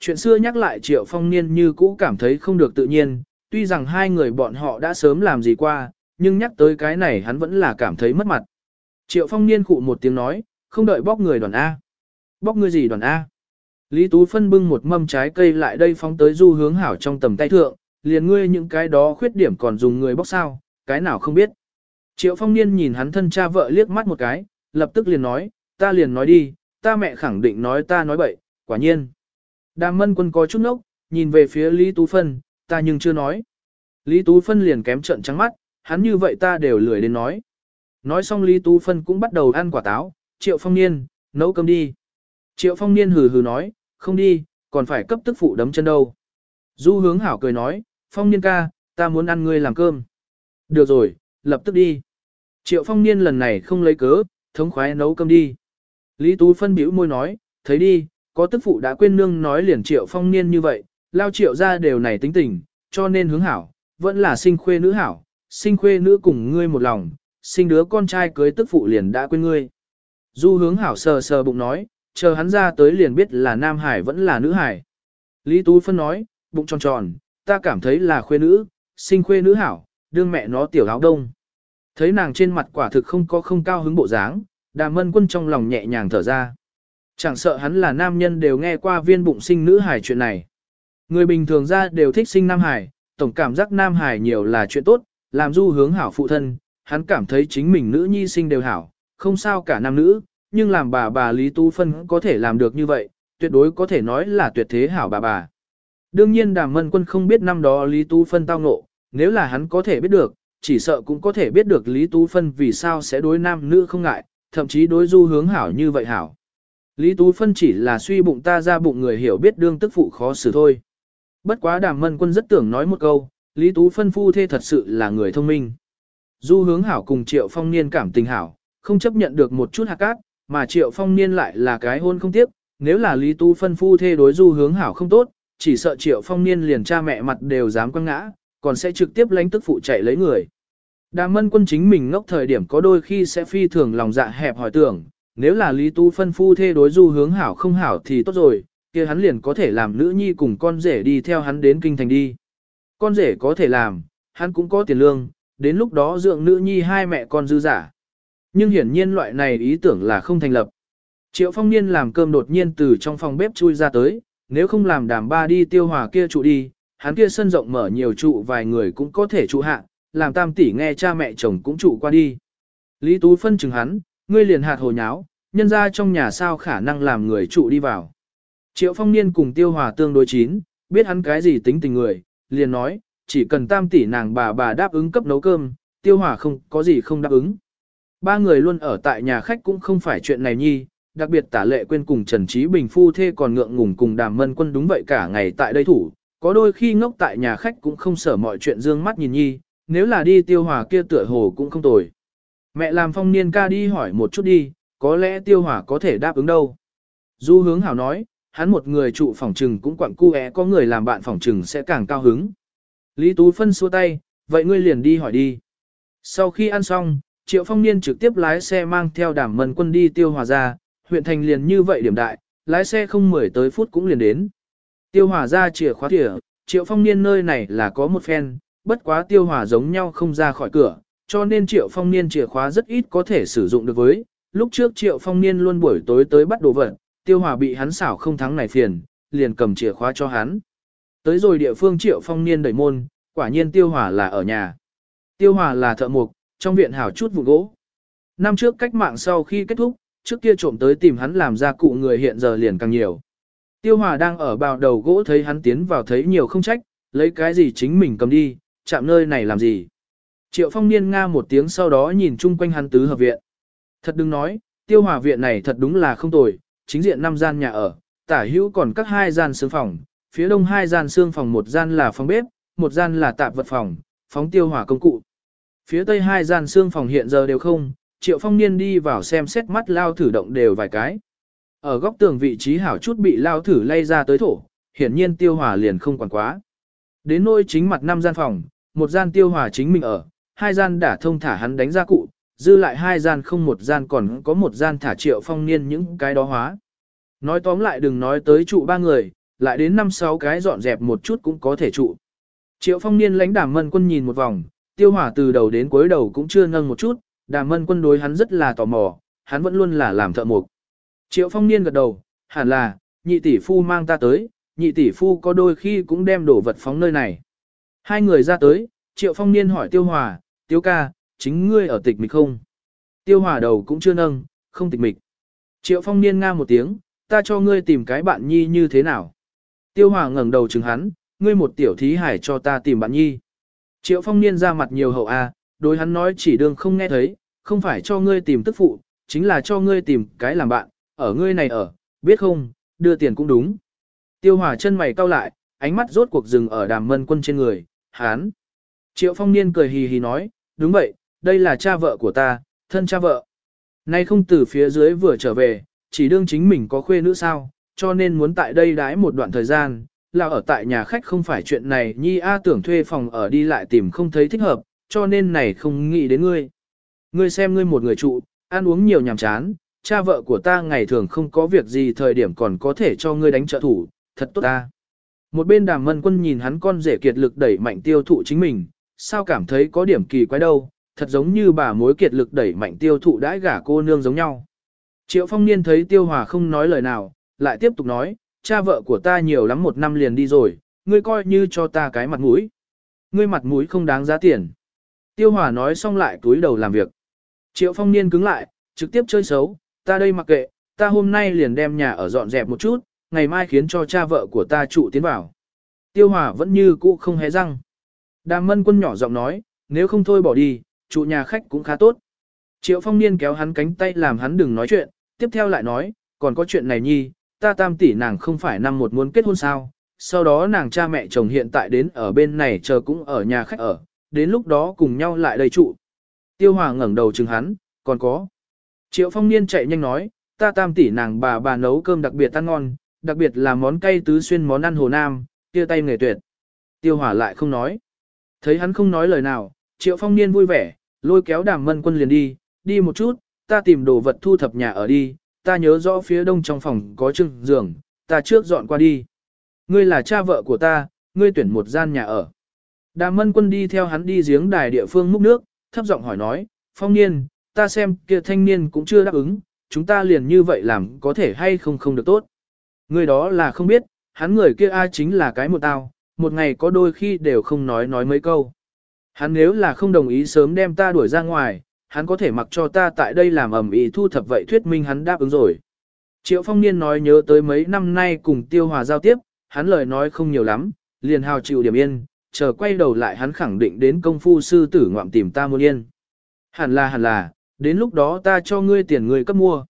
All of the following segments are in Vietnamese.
Chuyện xưa nhắc lại Triệu Phong Niên như cũ cảm thấy không được tự nhiên, tuy rằng hai người bọn họ đã sớm làm gì qua, nhưng nhắc tới cái này hắn vẫn là cảm thấy mất mặt. Triệu Phong Niên cụ một tiếng nói, không đợi bóc người đoàn A. Bóc người gì đoàn A? Lý Tú phân bưng một mâm trái cây lại đây phóng tới du hướng hảo trong tầm tay thượng, liền ngươi những cái đó khuyết điểm còn dùng người bóc sao, cái nào không biết. Triệu Phong Niên nhìn hắn thân cha vợ liếc mắt một cái, lập tức liền nói, ta liền nói đi, ta mẹ khẳng định nói ta nói bậy, quả nhiên. Đàm mân quân có chút nốc, nhìn về phía Lý Tú Phân, ta nhưng chưa nói. Lý Tú Phân liền kém trận trắng mắt, hắn như vậy ta đều lười đến nói. Nói xong Lý Tú Phân cũng bắt đầu ăn quả táo, Triệu Phong Niên, nấu cơm đi. Triệu Phong Niên hừ hừ nói, không đi, còn phải cấp tức phụ đấm chân đâu. Du hướng hảo cười nói, Phong Niên ca, ta muốn ăn ngươi làm cơm. Được rồi, lập tức đi. Triệu Phong Niên lần này không lấy cớ, thống khoái nấu cơm đi. Lý Tú phân bĩu môi nói, thấy đi, có tức phụ đã quên nương nói liền Triệu Phong Niên như vậy, lao Triệu ra đều này tính tình, cho nên hướng hảo, vẫn là sinh khuê nữ hảo, sinh khuê nữ cùng ngươi một lòng, sinh đứa con trai cưới tức phụ liền đã quên ngươi. Du hướng hảo sờ sờ bụng nói, chờ hắn ra tới liền biết là nam hải vẫn là nữ hải. Lý Tú phân nói, bụng tròn tròn, ta cảm thấy là khuê nữ, sinh khuê nữ hảo, đương mẹ nó tiểu áo đông. Thấy nàng trên mặt quả thực không có không cao hứng bộ dáng, đàm mân quân trong lòng nhẹ nhàng thở ra. Chẳng sợ hắn là nam nhân đều nghe qua viên bụng sinh nữ hải chuyện này. Người bình thường ra đều thích sinh nam hải, tổng cảm giác nam hải nhiều là chuyện tốt, làm du hướng hảo phụ thân, hắn cảm thấy chính mình nữ nhi sinh đều hảo, không sao cả nam nữ, nhưng làm bà bà Lý Tu Phân có thể làm được như vậy, tuyệt đối có thể nói là tuyệt thế hảo bà bà. Đương nhiên đàm mân quân không biết năm đó Lý Tu Phân tao ngộ, nếu là hắn có thể biết được, chỉ sợ cũng có thể biết được Lý tu Phân vì sao sẽ đối nam nữ không ngại, thậm chí đối du hướng hảo như vậy hảo. Lý Tú Phân chỉ là suy bụng ta ra bụng người hiểu biết đương tức phụ khó xử thôi. Bất quá đàm mân quân rất tưởng nói một câu, Lý Tú Phân phu thê thật sự là người thông minh. Du hướng hảo cùng Triệu Phong Niên cảm tình hảo, không chấp nhận được một chút hạt cát, mà Triệu Phong Niên lại là cái hôn không tiếp, nếu là Lý Tú Phân phu thê đối du hướng hảo không tốt, chỉ sợ Triệu Phong Niên liền cha mẹ mặt đều dám quăng ngã, còn sẽ trực tiếp lánh tức phụ chạy lấy người. Đàm mân quân chính mình ngốc thời điểm có đôi khi sẽ phi thường lòng dạ hẹp hỏi tưởng, nếu là Lý Tú phân phu thê đối du hướng hảo không hảo thì tốt rồi, kia hắn liền có thể làm nữ nhi cùng con rể đi theo hắn đến kinh thành đi. Con rể có thể làm, hắn cũng có tiền lương, đến lúc đó dưỡng nữ nhi hai mẹ con dư giả. Nhưng hiển nhiên loại này ý tưởng là không thành lập. Triệu phong niên làm cơm đột nhiên từ trong phòng bếp chui ra tới, nếu không làm đàm ba đi tiêu hòa kia trụ đi, hắn kia sân rộng mở nhiều trụ vài người cũng có thể trụ hạ, làm tam tỷ nghe cha mẹ chồng cũng trụ qua đi. Lý Tú phân chừng hắn, ngươi liền hạt hồ nháo, nhân ra trong nhà sao khả năng làm người trụ đi vào. Triệu phong niên cùng tiêu hòa tương đối chín, biết hắn cái gì tính tình người, liền nói, chỉ cần tam tỷ nàng bà bà đáp ứng cấp nấu cơm, tiêu hòa không có gì không đáp ứng. Ba người luôn ở tại nhà khách cũng không phải chuyện này nhi, đặc biệt tả lệ quên cùng Trần Trí Bình phu thê còn ngượng ngùng cùng đàm mân quân đúng vậy cả ngày tại đây thủ, có đôi khi ngốc tại nhà khách cũng không sở mọi chuyện dương mắt nhìn nhi, nếu là đi tiêu hòa kia tựa hồ cũng không tồi. Mẹ làm phong niên ca đi hỏi một chút đi, có lẽ tiêu hỏa có thể đáp ứng đâu. Du hướng hảo nói, hắn một người trụ phòng trừng cũng quặng cu có người làm bạn phòng trừng sẽ càng cao hứng. Lý Tú Phân xua tay, vậy ngươi liền đi hỏi đi. Sau khi ăn xong, Triệu Phong Niên trực tiếp lái xe mang theo đảm mân quân đi tiêu hòa ra, huyện thành liền như vậy điểm đại, lái xe không mười tới phút cũng liền đến. Tiêu hòa ra chìa khóa thỉa, Triệu Phong Niên nơi này là có một phen, bất quá tiêu hòa giống nhau không ra khỏi cửa, cho nên Triệu Phong Niên chìa khóa rất ít có thể sử dụng được với. Lúc trước Triệu Phong Niên luôn buổi tối tới bắt đồ vật, tiêu hòa bị hắn xảo không thắng này phiền, liền cầm chìa khóa cho hắn. Tới rồi địa phương Triệu Phong Niên đẩy môn, quả nhiên tiêu hòa là ở nhà. Tiêu hòa là thợ mộc, trong viện hảo chút vụ gỗ. Năm trước cách mạng sau khi kết thúc, trước kia trộm tới tìm hắn làm ra cụ người hiện giờ liền càng nhiều. Tiêu hòa đang ở bào đầu gỗ thấy hắn tiến vào thấy nhiều không trách, lấy cái gì chính mình cầm đi, chạm nơi này làm gì. Triệu phong niên nga một tiếng sau đó nhìn chung quanh hắn tứ hợp viện. Thật đừng nói, tiêu hòa viện này thật đúng là không tồi, chính diện năm gian nhà ở, tả hữu còn các hai gian xương phòng, phía đông hai gian xương phòng một gian là phòng bếp, một gian là tạp vật phòng, phóng tiêu hỏa công cụ. Phía tây hai gian xương phòng hiện giờ đều không, triệu phong niên đi vào xem xét mắt lao thử động đều vài cái. Ở góc tường vị trí hảo chút bị lao thử lay ra tới thổ, hiển nhiên tiêu hỏa liền không quản quá. Đến nôi chính mặt năm gian phòng, một gian tiêu hỏa chính mình ở, hai gian đã thông thả hắn đánh ra cụ, dư lại hai gian không một gian còn có một gian thả triệu phong niên những cái đó hóa. Nói tóm lại đừng nói tới trụ ba người, lại đến năm sáu cái dọn dẹp một chút cũng có thể trụ. Triệu phong niên lãnh đàm mân quân nhìn một vòng, tiêu hỏa từ đầu đến cuối đầu cũng chưa nâng một chút, đàm mân quân đối hắn rất là tò mò, hắn vẫn luôn là làm thợ mộc. Triệu phong niên gật đầu, hẳn là, nhị tỷ phu mang ta tới, nhị tỷ phu có đôi khi cũng đem đồ vật phóng nơi này. Hai người ra tới, triệu phong niên hỏi tiêu hòa, tiêu ca, chính ngươi ở tịch mịch không? Tiêu hòa đầu cũng chưa nâng, không tịch mịch. Triệu phong niên nga một tiếng, ta cho ngươi tìm cái bạn nhi như thế nào? Tiêu hòa ngẩng đầu chừng hắn, ngươi một tiểu thí hải cho ta tìm bạn nhi. Triệu phong niên ra mặt nhiều hậu a, đối hắn nói chỉ đường không nghe thấy, không phải cho ngươi tìm tức phụ, chính là cho ngươi tìm cái làm bạn, ở ngươi này ở, biết không, đưa tiền cũng đúng. Tiêu hòa chân mày cau lại, ánh mắt rốt cuộc dừng ở đàm mân quân trên người, hán. Triệu phong niên cười hì hì nói, đúng vậy, đây là cha vợ của ta, thân cha vợ. Nay không từ phía dưới vừa trở về, chỉ đương chính mình có khuê nữ sao, cho nên muốn tại đây đái một đoạn thời gian, là ở tại nhà khách không phải chuyện này nhi A tưởng thuê phòng ở đi lại tìm không thấy thích hợp, cho nên này không nghĩ đến ngươi. Ngươi xem ngươi một người trụ, ăn uống nhiều nhàm chán, cha vợ của ta ngày thường không có việc gì thời điểm còn có thể cho ngươi đánh trợ thủ, thật tốt ta. Một bên đàm mân quân nhìn hắn con rể kiệt lực đẩy mạnh tiêu thụ chính mình, sao cảm thấy có điểm kỳ quái đâu, thật giống như bà mối kiệt lực đẩy mạnh tiêu thụ đãi gả cô nương giống nhau. Triệu phong niên thấy tiêu hòa không nói lời nào, lại tiếp tục nói, cha vợ của ta nhiều lắm một năm liền đi rồi, ngươi coi như cho ta cái mặt mũi. Ngươi mặt mũi không đáng giá tiền. Tiêu hòa nói xong lại túi đầu làm việc. Triệu phong niên cứng lại, trực tiếp chơi xấu, ta đây mặc kệ, ta hôm nay liền đem nhà ở dọn dẹp một chút, ngày mai khiến cho cha vợ của ta trụ tiến vào. Tiêu hòa vẫn như cũ không hé răng. Đàm mân quân nhỏ giọng nói, nếu không thôi bỏ đi, trụ nhà khách cũng khá tốt. Triệu phong niên kéo hắn cánh tay làm hắn đừng nói chuyện, tiếp theo lại nói, còn có chuyện này nhi, ta tam tỷ nàng không phải năm một muốn kết hôn sao, sau đó nàng cha mẹ chồng hiện tại đến ở bên này chờ cũng ở nhà khách ở, đến lúc đó cùng nhau lại đây trụ. Tiêu Hòa ngẩng đầu chừng hắn, còn có. Triệu phong niên chạy nhanh nói, ta tam tỷ nàng bà bà nấu cơm đặc biệt ăn ngon, đặc biệt là món cay tứ xuyên món ăn hồ nam, kia tay nghề tuyệt. Tiêu Hòa lại không nói. Thấy hắn không nói lời nào, Triệu phong niên vui vẻ, lôi kéo đàm mân quân liền đi, đi một chút, ta tìm đồ vật thu thập nhà ở đi, ta nhớ rõ phía đông trong phòng có chừng giường, ta trước dọn qua đi. Ngươi là cha vợ của ta, ngươi tuyển một gian nhà ở. Đàm mân quân đi theo hắn đi giếng đài địa phương múc nước, thấp giọng hỏi nói, phong niên, ta xem kia thanh niên cũng chưa đáp ứng, chúng ta liền như vậy làm có thể hay không không được tốt. Người đó là không biết, hắn người kia ai chính là cái một tao, một ngày có đôi khi đều không nói nói mấy câu. Hắn nếu là không đồng ý sớm đem ta đuổi ra ngoài, hắn có thể mặc cho ta tại đây làm ẩm ý thu thập vậy thuyết minh hắn đáp ứng rồi. Triệu phong niên nói nhớ tới mấy năm nay cùng tiêu hòa giao tiếp, hắn lời nói không nhiều lắm, liền hào chịu điểm yên, chờ quay đầu lại hắn khẳng định đến công phu sư tử ngoạm tìm ta muôn yên. Hẳn là hẳn là, đến lúc đó ta cho ngươi tiền ngươi cấp mua.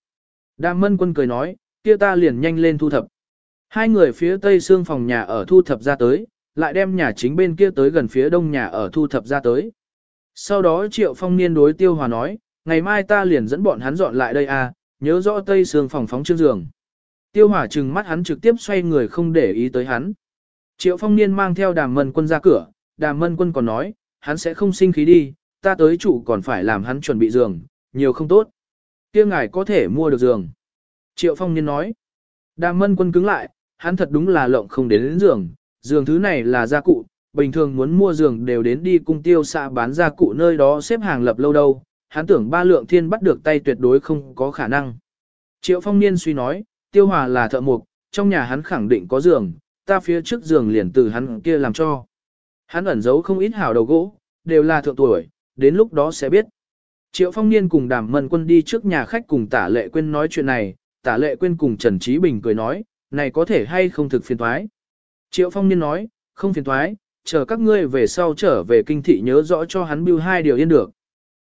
Đàm mân quân cười nói, kia ta liền nhanh lên thu thập. Hai người phía tây xương phòng nhà ở thu thập ra tới, lại đem nhà chính bên kia tới gần phía đông nhà ở thu thập ra tới. Sau đó Triệu Phong Niên đối Tiêu Hòa nói, ngày mai ta liền dẫn bọn hắn dọn lại đây à, nhớ rõ tây sương phòng phóng trương giường. Tiêu Hòa trừng mắt hắn trực tiếp xoay người không để ý tới hắn. Triệu Phong Niên mang theo đàm mân quân ra cửa, đàm mân quân còn nói, hắn sẽ không sinh khí đi, ta tới chủ còn phải làm hắn chuẩn bị giường, nhiều không tốt. kia ngài có thể mua được giường. Triệu Phong Niên nói, đàm mân quân cứng lại, hắn thật đúng là lộng không đến, đến giường, giường thứ này là gia cụ, bình thường muốn mua giường đều đến đi cung tiêu xã bán gia cụ nơi đó xếp hàng lập lâu đâu, hắn tưởng ba lượng thiên bắt được tay tuyệt đối không có khả năng. Triệu phong niên suy nói, tiêu hòa là thợ mộc, trong nhà hắn khẳng định có giường, ta phía trước giường liền từ hắn kia làm cho. Hắn ẩn giấu không ít hảo đầu gỗ, đều là thượng tuổi, đến lúc đó sẽ biết. Triệu phong niên cùng đàm mân quân đi trước nhà khách cùng tả lệ quên nói chuyện này, tả lệ quên cùng Trần Trí Bình cười nói, này có thể hay không thực phiền thoái. Triệu phong niên nói, không phiền thoái, chờ các ngươi về sau trở về kinh thị nhớ rõ cho hắn bưu hai điều yên được.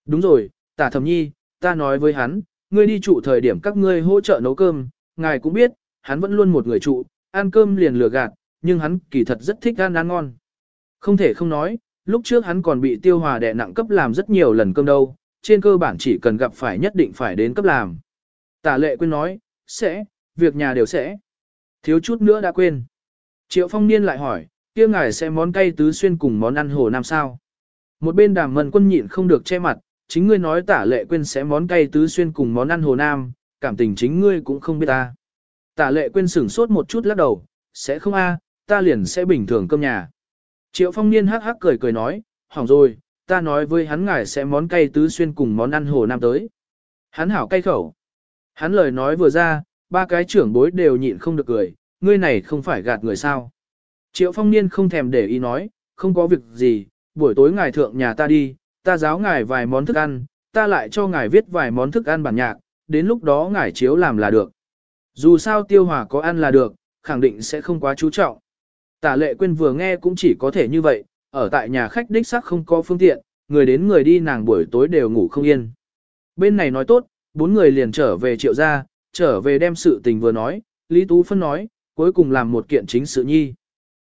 Đúng rồi, tả thẩm nhi, ta nói với hắn, ngươi đi trụ thời điểm các ngươi hỗ trợ nấu cơm, ngài cũng biết, hắn vẫn luôn một người trụ, ăn cơm liền lừa gạt, nhưng hắn kỳ thật rất thích ăn ăn ngon. Không thể không nói, lúc trước hắn còn bị tiêu hòa đè nặng cấp làm rất nhiều lần cơm đâu, trên cơ bản chỉ cần gặp phải nhất định phải đến cấp làm. Tả lệ quên nói, sẽ, việc nhà đều sẽ. Thiếu chút nữa đã quên. Triệu phong niên lại hỏi, kia ngài sẽ món cay tứ xuyên cùng món ăn hồ nam sao. Một bên đàm mần quân nhịn không được che mặt, chính ngươi nói tả lệ quên sẽ món cay tứ xuyên cùng món ăn hồ nam, cảm tình chính ngươi cũng không biết ta. Tả lệ quên sửng sốt một chút lắc đầu, sẽ không a, ta liền sẽ bình thường cơm nhà. Triệu phong niên hắc hắc cười cười nói, hỏng rồi, ta nói với hắn ngài sẽ món cay tứ xuyên cùng món ăn hồ nam tới. Hắn hảo cay khẩu. Hắn lời nói vừa ra, ba cái trưởng bối đều nhịn không được cười, ngươi này không phải gạt người sao. Triệu phong niên không thèm để ý nói, không có việc gì, buổi tối ngài thượng nhà ta đi, ta giáo ngài vài món thức ăn, ta lại cho ngài viết vài món thức ăn bản nhạc, đến lúc đó ngài chiếu làm là được. Dù sao tiêu hòa có ăn là được, khẳng định sẽ không quá chú trọng. Tả lệ quên vừa nghe cũng chỉ có thể như vậy, ở tại nhà khách đích xác không có phương tiện, người đến người đi nàng buổi tối đều ngủ không yên. Bên này nói tốt, bốn người liền trở về triệu gia, trở về đem sự tình vừa nói, Lý Tú Phân nói, cuối cùng làm một kiện chính sự nhi.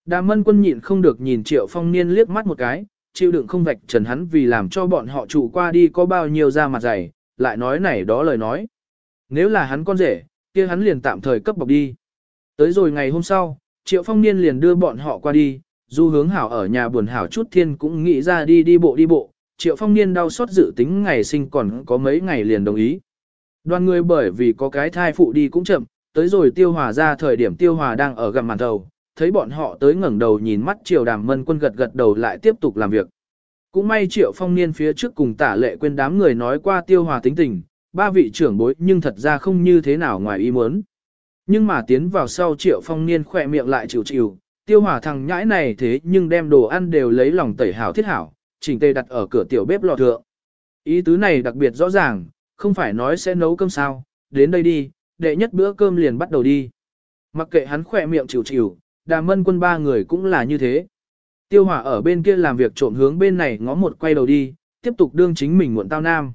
đàm mân quân nhịn không được nhìn triệu phong niên liếc mắt một cái, chịu đựng không vạch trần hắn vì làm cho bọn họ trụ qua đi có bao nhiêu da mặt dày, lại nói này đó lời nói. Nếu là hắn con rể, kia hắn liền tạm thời cấp bọc đi. Tới rồi ngày hôm sau, triệu phong niên liền đưa bọn họ qua đi, du hướng hảo ở nhà buồn hảo chút thiên cũng nghĩ ra đi đi bộ đi bộ, triệu phong niên đau xót dự tính ngày sinh còn có mấy ngày liền đồng ý. Đoàn người bởi vì có cái thai phụ đi cũng chậm, tới rồi tiêu hòa ra thời điểm tiêu hòa đang ở gầm màn đầu, thấy bọn họ tới ngẩng đầu nhìn mắt triệu đàm mân quân gật gật đầu lại tiếp tục làm việc. Cũng may triệu phong niên phía trước cùng tả lệ quên đám người nói qua tiêu hòa tính tình, ba vị trưởng bối nhưng thật ra không như thế nào ngoài ý muốn. Nhưng mà tiến vào sau triệu phong niên khỏe miệng lại chịu chịu, tiêu hòa thằng nhãi này thế nhưng đem đồ ăn đều lấy lòng tẩy hảo thiết hảo, chỉnh tề đặt ở cửa tiểu bếp lò thượng. Ý tứ này đặc biệt rõ ràng, không phải nói sẽ nấu cơm sao, đến đây đi, đệ nhất bữa cơm liền bắt đầu đi. Mặc kệ hắn khỏe miệng chịu chịu, đàm mân quân ba người cũng là như thế. Tiêu hỏa ở bên kia làm việc trộm hướng bên này ngó một quay đầu đi, tiếp tục đương chính mình muộn tao nam.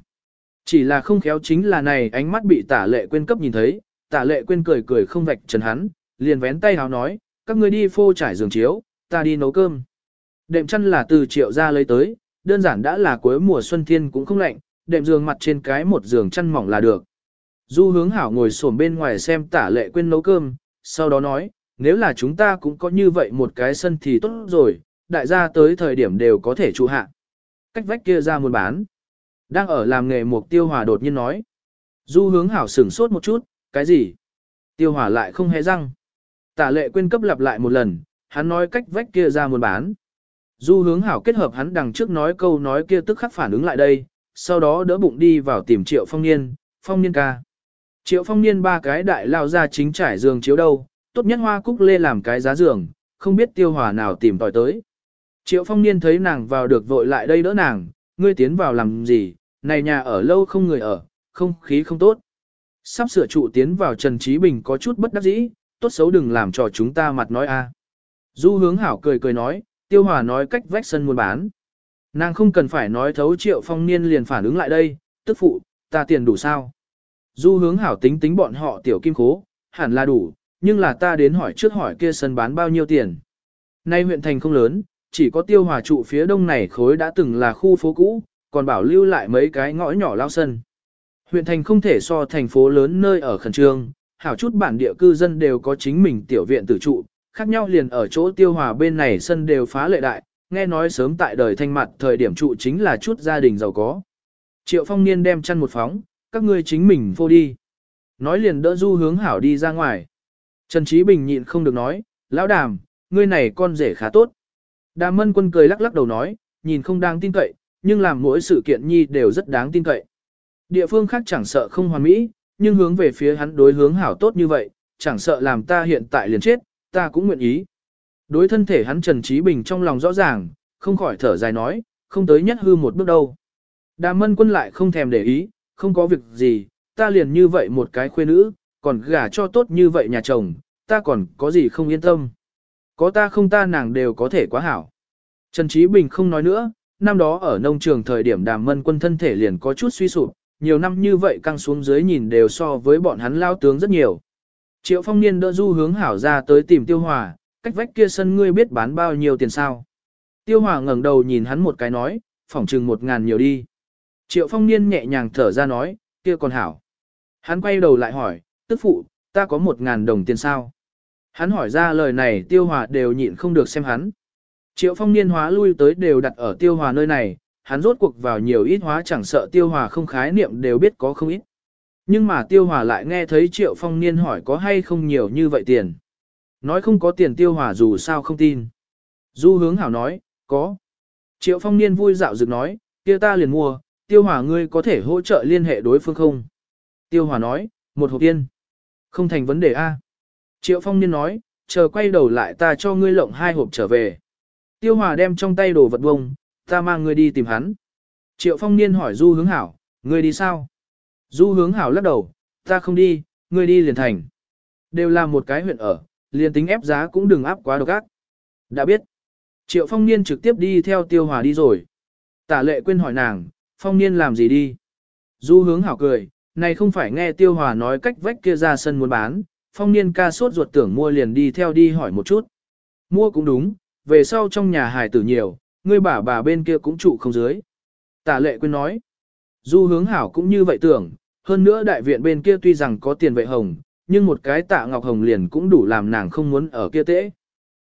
Chỉ là không khéo chính là này ánh mắt bị tả lệ quên cấp nhìn thấy, tả lệ quên cười cười không vạch trần hắn, liền vén tay háo nói, các ngươi đi phô trải giường chiếu, ta đi nấu cơm. Đệm chăn là từ triệu ra lấy tới, đơn giản đã là cuối mùa xuân thiên cũng không lạnh, đệm giường mặt trên cái một giường chăn mỏng là được. Du hướng hảo ngồi xổm bên ngoài xem tả lệ quên nấu cơm, sau đó nói, nếu là chúng ta cũng có như vậy một cái sân thì tốt rồi, đại gia tới thời điểm đều có thể trụ hạ. Cách vách kia ra muốn bán. Đang ở làm nghề mục tiêu hòa đột nhiên nói. Du hướng hảo sửng sốt một chút, cái gì? Tiêu hòa lại không hề răng. Tả lệ quên cấp lặp lại một lần, hắn nói cách vách kia ra muốn bán. Du hướng hảo kết hợp hắn đằng trước nói câu nói kia tức khắc phản ứng lại đây, sau đó đỡ bụng đi vào tìm triệu phong niên, phong niên ca. Triệu phong niên ba cái đại lao ra chính trải giường chiếu đâu, tốt nhất hoa cúc lê làm cái giá giường, không biết tiêu hòa nào tìm tòi tới. Triệu phong niên thấy nàng vào được vội lại đây đỡ nàng, ngươi tiến vào làm gì, này nhà ở lâu không người ở, không khí không tốt. Sắp sửa trụ tiến vào Trần Trí Bình có chút bất đắc dĩ, tốt xấu đừng làm cho chúng ta mặt nói a. Du hướng hảo cười cười nói, tiêu hòa nói cách vách sân buôn bán. Nàng không cần phải nói thấu triệu phong niên liền phản ứng lại đây, tức phụ, ta tiền đủ sao. Du hướng hảo tính tính bọn họ tiểu kim khố, hẳn là đủ, nhưng là ta đến hỏi trước hỏi kia sân bán bao nhiêu tiền. Nay huyện thành không lớn, chỉ có tiêu hòa trụ phía đông này khối đã từng là khu phố cũ, còn bảo lưu lại mấy cái ngõ nhỏ lao sân. Huyện thành không thể so thành phố lớn nơi ở khẩn trương, hảo chút bản địa cư dân đều có chính mình tiểu viện tử trụ, khác nhau liền ở chỗ tiêu hòa bên này sân đều phá lệ đại, nghe nói sớm tại đời thanh mặt thời điểm trụ chính là chút gia đình giàu có. Triệu phong niên đem chăn một phóng, các ngươi chính mình vô đi. Nói liền đỡ du hướng hảo đi ra ngoài. Trần Trí Bình nhịn không được nói, lão đàm, ngươi này con rể khá tốt. Đàm mân quân cười lắc lắc đầu nói, nhìn không đáng tin cậy, nhưng làm mỗi sự kiện nhi đều rất đáng tin cậy. Địa phương khác chẳng sợ không hoàn mỹ, nhưng hướng về phía hắn đối hướng hảo tốt như vậy, chẳng sợ làm ta hiện tại liền chết, ta cũng nguyện ý. Đối thân thể hắn Trần Trí Bình trong lòng rõ ràng, không khỏi thở dài nói, không tới nhất hư một bước đâu. Đàm mân quân lại không thèm để ý, không có việc gì, ta liền như vậy một cái khuê nữ, còn gả cho tốt như vậy nhà chồng, ta còn có gì không yên tâm. Có ta không ta nàng đều có thể quá hảo. Trần Trí Bình không nói nữa, năm đó ở nông trường thời điểm đàm mân quân thân thể liền có chút suy sụp, nhiều năm như vậy căng xuống dưới nhìn đều so với bọn hắn lao tướng rất nhiều. Triệu phong niên đỡ du hướng hảo ra tới tìm tiêu hòa, cách vách kia sân ngươi biết bán bao nhiêu tiền sao. Tiêu hòa ngẩng đầu nhìn hắn một cái nói, phỏng chừng một ngàn nhiều đi. Triệu phong niên nhẹ nhàng thở ra nói, kia còn hảo. Hắn quay đầu lại hỏi, tức phụ, ta có một ngàn đồng tiền sao? Hắn hỏi ra lời này tiêu hòa đều nhịn không được xem hắn. Triệu phong niên hóa lui tới đều đặt ở tiêu hòa nơi này, hắn rốt cuộc vào nhiều ít hóa chẳng sợ tiêu hòa không khái niệm đều biết có không ít. Nhưng mà tiêu hòa lại nghe thấy triệu phong niên hỏi có hay không nhiều như vậy tiền. Nói không có tiền tiêu hòa dù sao không tin. Du hướng hảo nói, có. Triệu phong niên vui dạo dựng nói, kia ta liền mua, tiêu hòa ngươi có thể hỗ trợ liên hệ đối phương không? Tiêu hòa nói, một hộp tiên. Không thành vấn đề A. Triệu phong niên nói, chờ quay đầu lại ta cho ngươi lộng hai hộp trở về. Tiêu hòa đem trong tay đồ vật bông, ta mang ngươi đi tìm hắn. Triệu phong niên hỏi du hướng hảo, ngươi đi sao? Du hướng hảo lắc đầu, ta không đi, ngươi đi liền thành. Đều là một cái huyện ở, liền tính ép giá cũng đừng áp quá độc ác. Đã biết. Triệu phong niên trực tiếp đi theo tiêu hòa đi rồi. Tả lệ quên hỏi nàng, phong niên làm gì đi? Du hướng hảo cười, này không phải nghe tiêu hòa nói cách vách kia ra sân muốn bán, phong niên ca sốt ruột tưởng mua liền đi theo đi hỏi một chút. Mua cũng đúng, về sau trong nhà hài tử nhiều, ngươi bà bà bên kia cũng trụ không dưới. Tả lệ quên nói, du hướng hảo cũng như vậy tưởng, hơn nữa đại viện bên kia tuy rằng có tiền vệ hồng, nhưng một cái tạ ngọc hồng liền cũng đủ làm nàng không muốn ở kia tễ.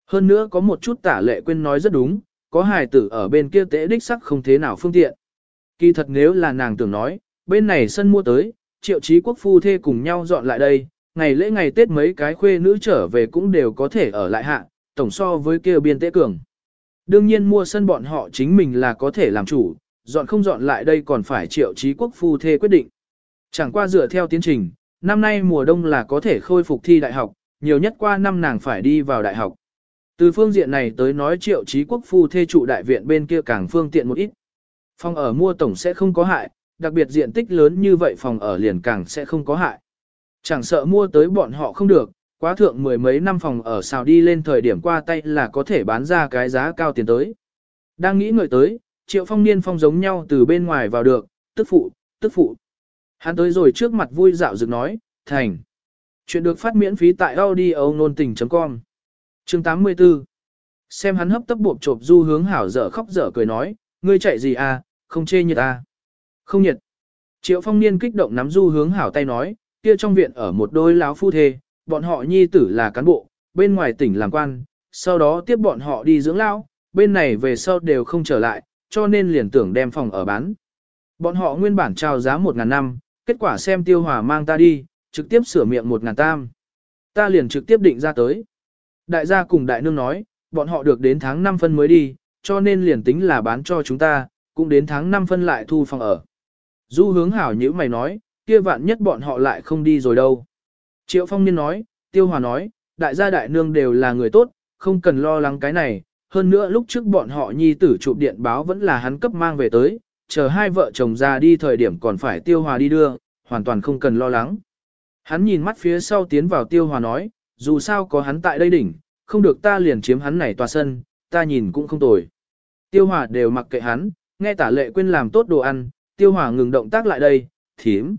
Hơn nữa có một chút tả lệ quên nói rất đúng, có hài tử ở bên kia tễ đích sắc không thế nào phương tiện. Kỳ thật nếu là nàng tưởng nói, bên này sân mua tới, triệu chí quốc phu thê cùng nhau dọn lại đây, ngày lễ ngày Tết mấy cái khuê nữ trở về cũng đều có thể ở lại hạ, tổng so với kia biên tế cường. Đương nhiên mua sân bọn họ chính mình là có thể làm chủ, dọn không dọn lại đây còn phải triệu chí quốc phu thê quyết định. Chẳng qua dựa theo tiến trình, năm nay mùa đông là có thể khôi phục thi đại học, nhiều nhất qua năm nàng phải đi vào đại học. Từ phương diện này tới nói triệu chí quốc phu thê trụ đại viện bên kia càng phương tiện một ít. Phòng ở mua tổng sẽ không có hại, đặc biệt diện tích lớn như vậy phòng ở liền càng sẽ không có hại. Chẳng sợ mua tới bọn họ không được, quá thượng mười mấy năm phòng ở xào đi lên thời điểm qua tay là có thể bán ra cái giá cao tiền tới. Đang nghĩ ngợi tới, triệu phong niên phong giống nhau từ bên ngoài vào được, tức phụ, tức phụ. Hắn tới rồi trước mặt vui dạo dựng nói, thành. Chuyện được phát miễn phí tại audio nôn tình.com Chương 84 Xem hắn hấp tấp bộp chộp du hướng hảo dở khóc dở cười nói, ngươi chạy gì à, không chê như ta, Không nhiệt. Triệu phong niên kích động nắm du hướng hảo tay nói, kia trong viện ở một đôi láo phu thê, bọn họ nhi tử là cán bộ, bên ngoài tỉnh làm quan, sau đó tiếp bọn họ đi dưỡng lão, bên này về sau đều không trở lại, cho nên liền tưởng đem phòng ở bán. Bọn họ nguyên bản trao giá một ngàn năm, kết quả xem tiêu hòa mang ta đi, trực tiếp sửa miệng một ngàn tam. Ta liền trực tiếp định ra tới. Đại gia cùng đại nương nói, bọn họ được đến tháng 5 phân mới đi, cho nên liền tính là bán cho chúng ta, cũng đến tháng 5 phân lại thu phòng ở. Du hướng hảo như mày nói, kia vạn nhất bọn họ lại không đi rồi đâu. Triệu phong niên nói, tiêu hòa nói, đại gia đại nương đều là người tốt, không cần lo lắng cái này, hơn nữa lúc trước bọn họ nhi tử chụp điện báo vẫn là hắn cấp mang về tới, chờ hai vợ chồng ra đi thời điểm còn phải tiêu hòa đi đưa, hoàn toàn không cần lo lắng. Hắn nhìn mắt phía sau tiến vào tiêu hòa nói, dù sao có hắn tại đây đỉnh, không được ta liền chiếm hắn này tòa sân, ta nhìn cũng không tồi. Tiêu hòa đều mặc kệ hắn, nghe tả lệ quên làm tốt đồ ăn, tiêu hỏa ngừng động tác lại đây, thím.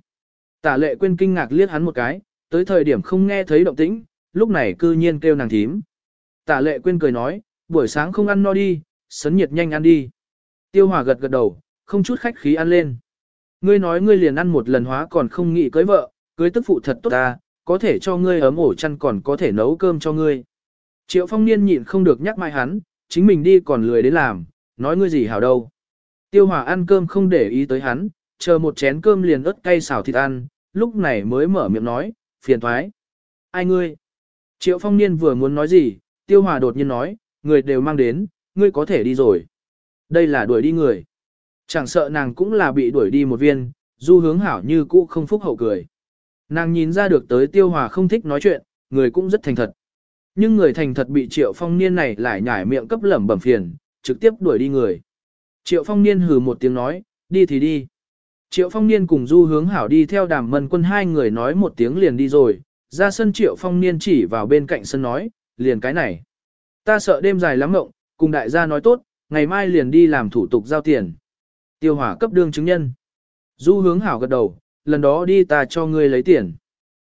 Tả lệ quên kinh ngạc liếc hắn một cái, tới thời điểm không nghe thấy động tĩnh, lúc này cư nhiên kêu nàng thím. Tả lệ quên cười nói, buổi sáng không ăn no đi, sấn nhiệt nhanh ăn đi. Tiêu hỏa gật gật đầu, không chút khách khí ăn lên. Ngươi nói ngươi liền ăn một lần hóa còn không nghĩ cưới vợ, cưới tức phụ thật tốt ta, có thể cho ngươi ấm ổ chăn còn có thể nấu cơm cho ngươi. Triệu phong niên nhịn không được nhắc mai hắn, chính mình đi còn lười đến làm, nói ngươi gì hảo đâu. Tiêu hòa ăn cơm không để ý tới hắn, chờ một chén cơm liền ớt cay xào thịt ăn, lúc này mới mở miệng nói, phiền thoái. Ai ngươi? Triệu phong niên vừa muốn nói gì, tiêu hòa đột nhiên nói, người đều mang đến, ngươi có thể đi rồi. Đây là đuổi đi người. Chẳng sợ nàng cũng là bị đuổi đi một viên, du hướng hảo như cũ không phúc hậu cười. Nàng nhìn ra được tới tiêu hòa không thích nói chuyện, người cũng rất thành thật. Nhưng người thành thật bị triệu phong niên này lại nhải miệng cấp lẩm bẩm phiền, trực tiếp đuổi đi người. Triệu phong niên hừ một tiếng nói, đi thì đi. Triệu phong niên cùng du hướng hảo đi theo đàm mân quân hai người nói một tiếng liền đi rồi, ra sân triệu phong niên chỉ vào bên cạnh sân nói, liền cái này. Ta sợ đêm dài lắm ngộng, cùng đại gia nói tốt, ngày mai liền đi làm thủ tục giao tiền. Tiêu hỏa cấp đương chứng nhân. Du hướng hảo gật đầu, lần đó đi ta cho ngươi lấy tiền.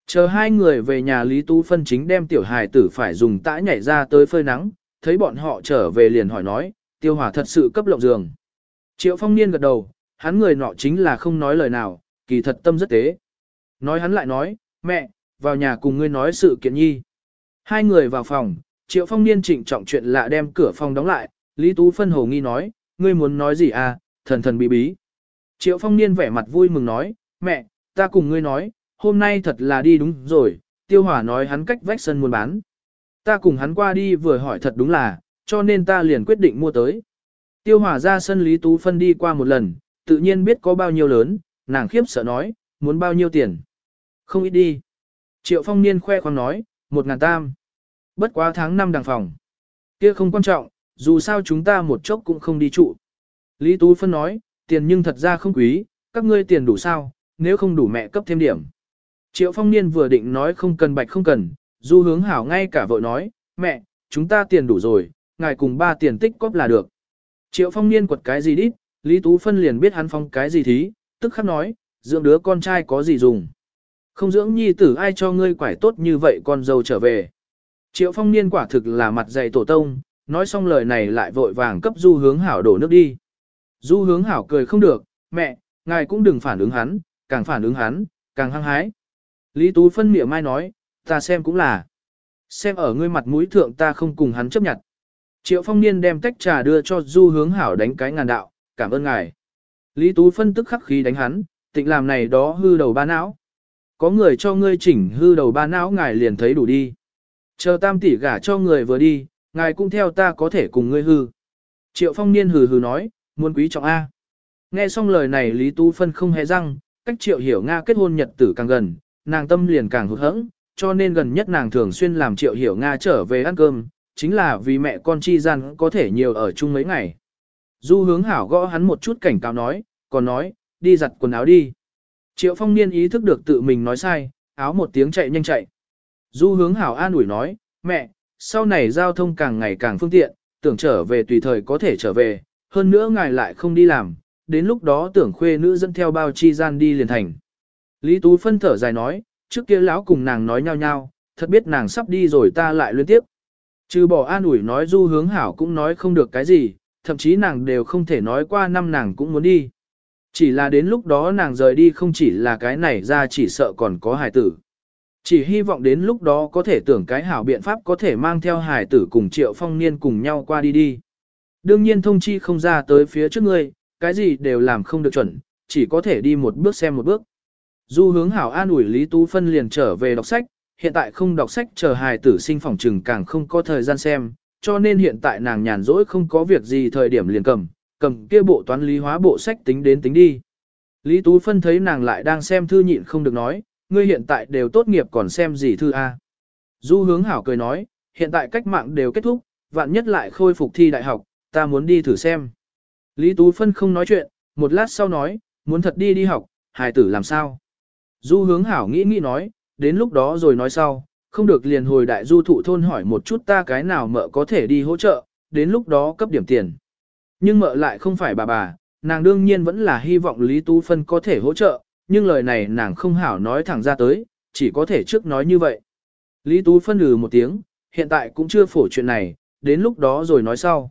Chờ hai người về nhà Lý Tú Phân chính đem tiểu hài tử phải dùng tã nhảy ra tới phơi nắng, thấy bọn họ trở về liền hỏi nói, tiêu hỏa thật sự cấp lộng giường. Triệu phong niên gật đầu, hắn người nọ chính là không nói lời nào, kỳ thật tâm rất tế. Nói hắn lại nói, mẹ, vào nhà cùng ngươi nói sự kiện nhi. Hai người vào phòng, triệu phong niên trịnh trọng chuyện lạ đem cửa phòng đóng lại, Lý Tú Phân hồ nghi nói, ngươi muốn nói gì à, thần thần bí bí. Triệu phong niên vẻ mặt vui mừng nói, mẹ, ta cùng ngươi nói, hôm nay thật là đi đúng rồi, tiêu hỏa nói hắn cách vách sân muốn bán. Ta cùng hắn qua đi vừa hỏi thật đúng là, cho nên ta liền quyết định mua tới. Tiêu hỏa ra sân Lý Tú Phân đi qua một lần, tự nhiên biết có bao nhiêu lớn, nàng khiếp sợ nói, muốn bao nhiêu tiền. Không ít đi. Triệu phong niên khoe khoang nói, một ngàn tam. Bất quá tháng năm đàng phòng. Kia không quan trọng, dù sao chúng ta một chốc cũng không đi trụ. Lý Tú Phân nói, tiền nhưng thật ra không quý, các ngươi tiền đủ sao, nếu không đủ mẹ cấp thêm điểm. Triệu phong niên vừa định nói không cần bạch không cần, du hướng hảo ngay cả vợ nói, mẹ, chúng ta tiền đủ rồi, ngài cùng ba tiền tích cóp là được. Triệu phong niên quật cái gì đít, Lý Tú Phân liền biết hắn phong cái gì thí, tức khắc nói, dưỡng đứa con trai có gì dùng. Không dưỡng nhi tử ai cho ngươi quải tốt như vậy con dâu trở về. Triệu phong niên quả thực là mặt dày tổ tông, nói xong lời này lại vội vàng cấp du hướng hảo đổ nước đi. Du hướng hảo cười không được, mẹ, ngài cũng đừng phản ứng hắn, càng phản ứng hắn, càng hăng hái. Lý Tú phân miệng mai nói, ta xem cũng là. Xem ở ngươi mặt mũi thượng ta không cùng hắn chấp nhận. Triệu phong niên đem tách trà đưa cho du hướng hảo đánh cái ngàn đạo, cảm ơn ngài. Lý Tú phân tức khắc khí đánh hắn, tịnh làm này đó hư đầu ba não. Có người cho ngươi chỉnh hư đầu ba não ngài liền thấy đủ đi. Chờ tam tỷ gả cho người vừa đi, ngài cũng theo ta có thể cùng ngươi hư. Triệu phong niên hừ hừ nói, muốn quý trọng A. Nghe xong lời này Lý Tú Phân không hề răng, cách triệu hiểu Nga kết hôn nhật tử càng gần, nàng tâm liền càng hụt hẫng, cho nên gần nhất nàng thường xuyên làm triệu hiểu Nga trở về ăn cơm, chính là vì mẹ con chi gian có thể nhiều ở chung mấy ngày. Du hướng hảo gõ hắn một chút cảnh cáo nói, còn nói, đi giặt quần áo đi. Triệu phong niên ý thức được tự mình nói sai, áo một tiếng chạy nhanh chạy. Du hướng hảo an ủi nói, mẹ, sau này giao thông càng ngày càng phương tiện, tưởng trở về tùy thời có thể trở về, hơn nữa ngài lại không đi làm, đến lúc đó tưởng khuê nữ dẫn theo bao chi gian đi liền thành. Lý Tú phân thở dài nói, trước kia lão cùng nàng nói nhau nhau, thật biết nàng sắp đi rồi ta lại liên tiếp. Trừ bỏ an ủi nói du hướng hảo cũng nói không được cái gì, thậm chí nàng đều không thể nói qua năm nàng cũng muốn đi. Chỉ là đến lúc đó nàng rời đi không chỉ là cái này ra chỉ sợ còn có hài tử. Chỉ hy vọng đến lúc đó có thể tưởng cái hảo biện pháp có thể mang theo hài tử cùng triệu phong niên cùng nhau qua đi đi. Đương nhiên thông chi không ra tới phía trước ngươi, cái gì đều làm không được chuẩn, chỉ có thể đi một bước xem một bước. Du hướng hảo an ủi Lý Tú Phân liền trở về đọc sách, hiện tại không đọc sách chờ hài tử sinh phòng trừng càng không có thời gian xem, cho nên hiện tại nàng nhàn rỗi không có việc gì thời điểm liền cầm, cầm kia bộ toán lý hóa bộ sách tính đến tính đi. Lý Tú Phân thấy nàng lại đang xem thư nhịn không được nói, ngươi hiện tại đều tốt nghiệp còn xem gì thư A. Du hướng hảo cười nói, hiện tại cách mạng đều kết thúc, vạn nhất lại khôi phục thi đại học, ta muốn đi thử xem. Lý Tú Phân không nói chuyện, một lát sau nói, muốn thật đi đi học, hài tử làm sao? Du hướng hảo nghĩ nghĩ nói, đến lúc đó rồi nói sau, không được liền hồi đại du thụ thôn hỏi một chút ta cái nào mợ có thể đi hỗ trợ, đến lúc đó cấp điểm tiền. Nhưng mợ lại không phải bà bà, nàng đương nhiên vẫn là hy vọng Lý Tú Phân có thể hỗ trợ, nhưng lời này nàng không hảo nói thẳng ra tới, chỉ có thể trước nói như vậy. Lý Tú Phân lừ một tiếng, hiện tại cũng chưa phổ chuyện này, đến lúc đó rồi nói sau.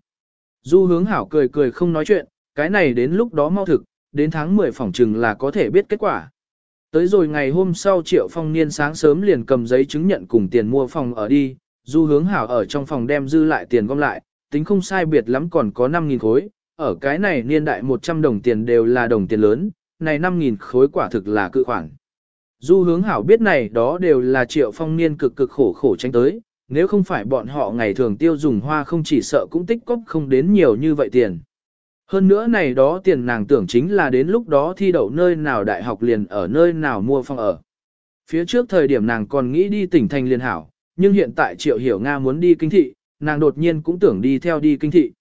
Du hướng hảo cười cười không nói chuyện, cái này đến lúc đó mau thực, đến tháng 10 phỏng trừng là có thể biết kết quả. Tới rồi ngày hôm sau Triệu Phong Niên sáng sớm liền cầm giấy chứng nhận cùng tiền mua phòng ở đi, du hướng hảo ở trong phòng đem dư lại tiền gom lại, tính không sai biệt lắm còn có 5.000 khối, ở cái này niên đại 100 đồng tiền đều là đồng tiền lớn, này 5.000 khối quả thực là cự khoản. Du hướng hảo biết này đó đều là Triệu Phong Niên cực cực khổ khổ tránh tới, nếu không phải bọn họ ngày thường tiêu dùng hoa không chỉ sợ cũng tích cóp không đến nhiều như vậy tiền. Hơn nữa này đó tiền nàng tưởng chính là đến lúc đó thi đậu nơi nào đại học liền ở nơi nào mua phòng ở. Phía trước thời điểm nàng còn nghĩ đi tỉnh thành liên hảo, nhưng hiện tại Triệu Hiểu Nga muốn đi kinh thị, nàng đột nhiên cũng tưởng đi theo đi kinh thị.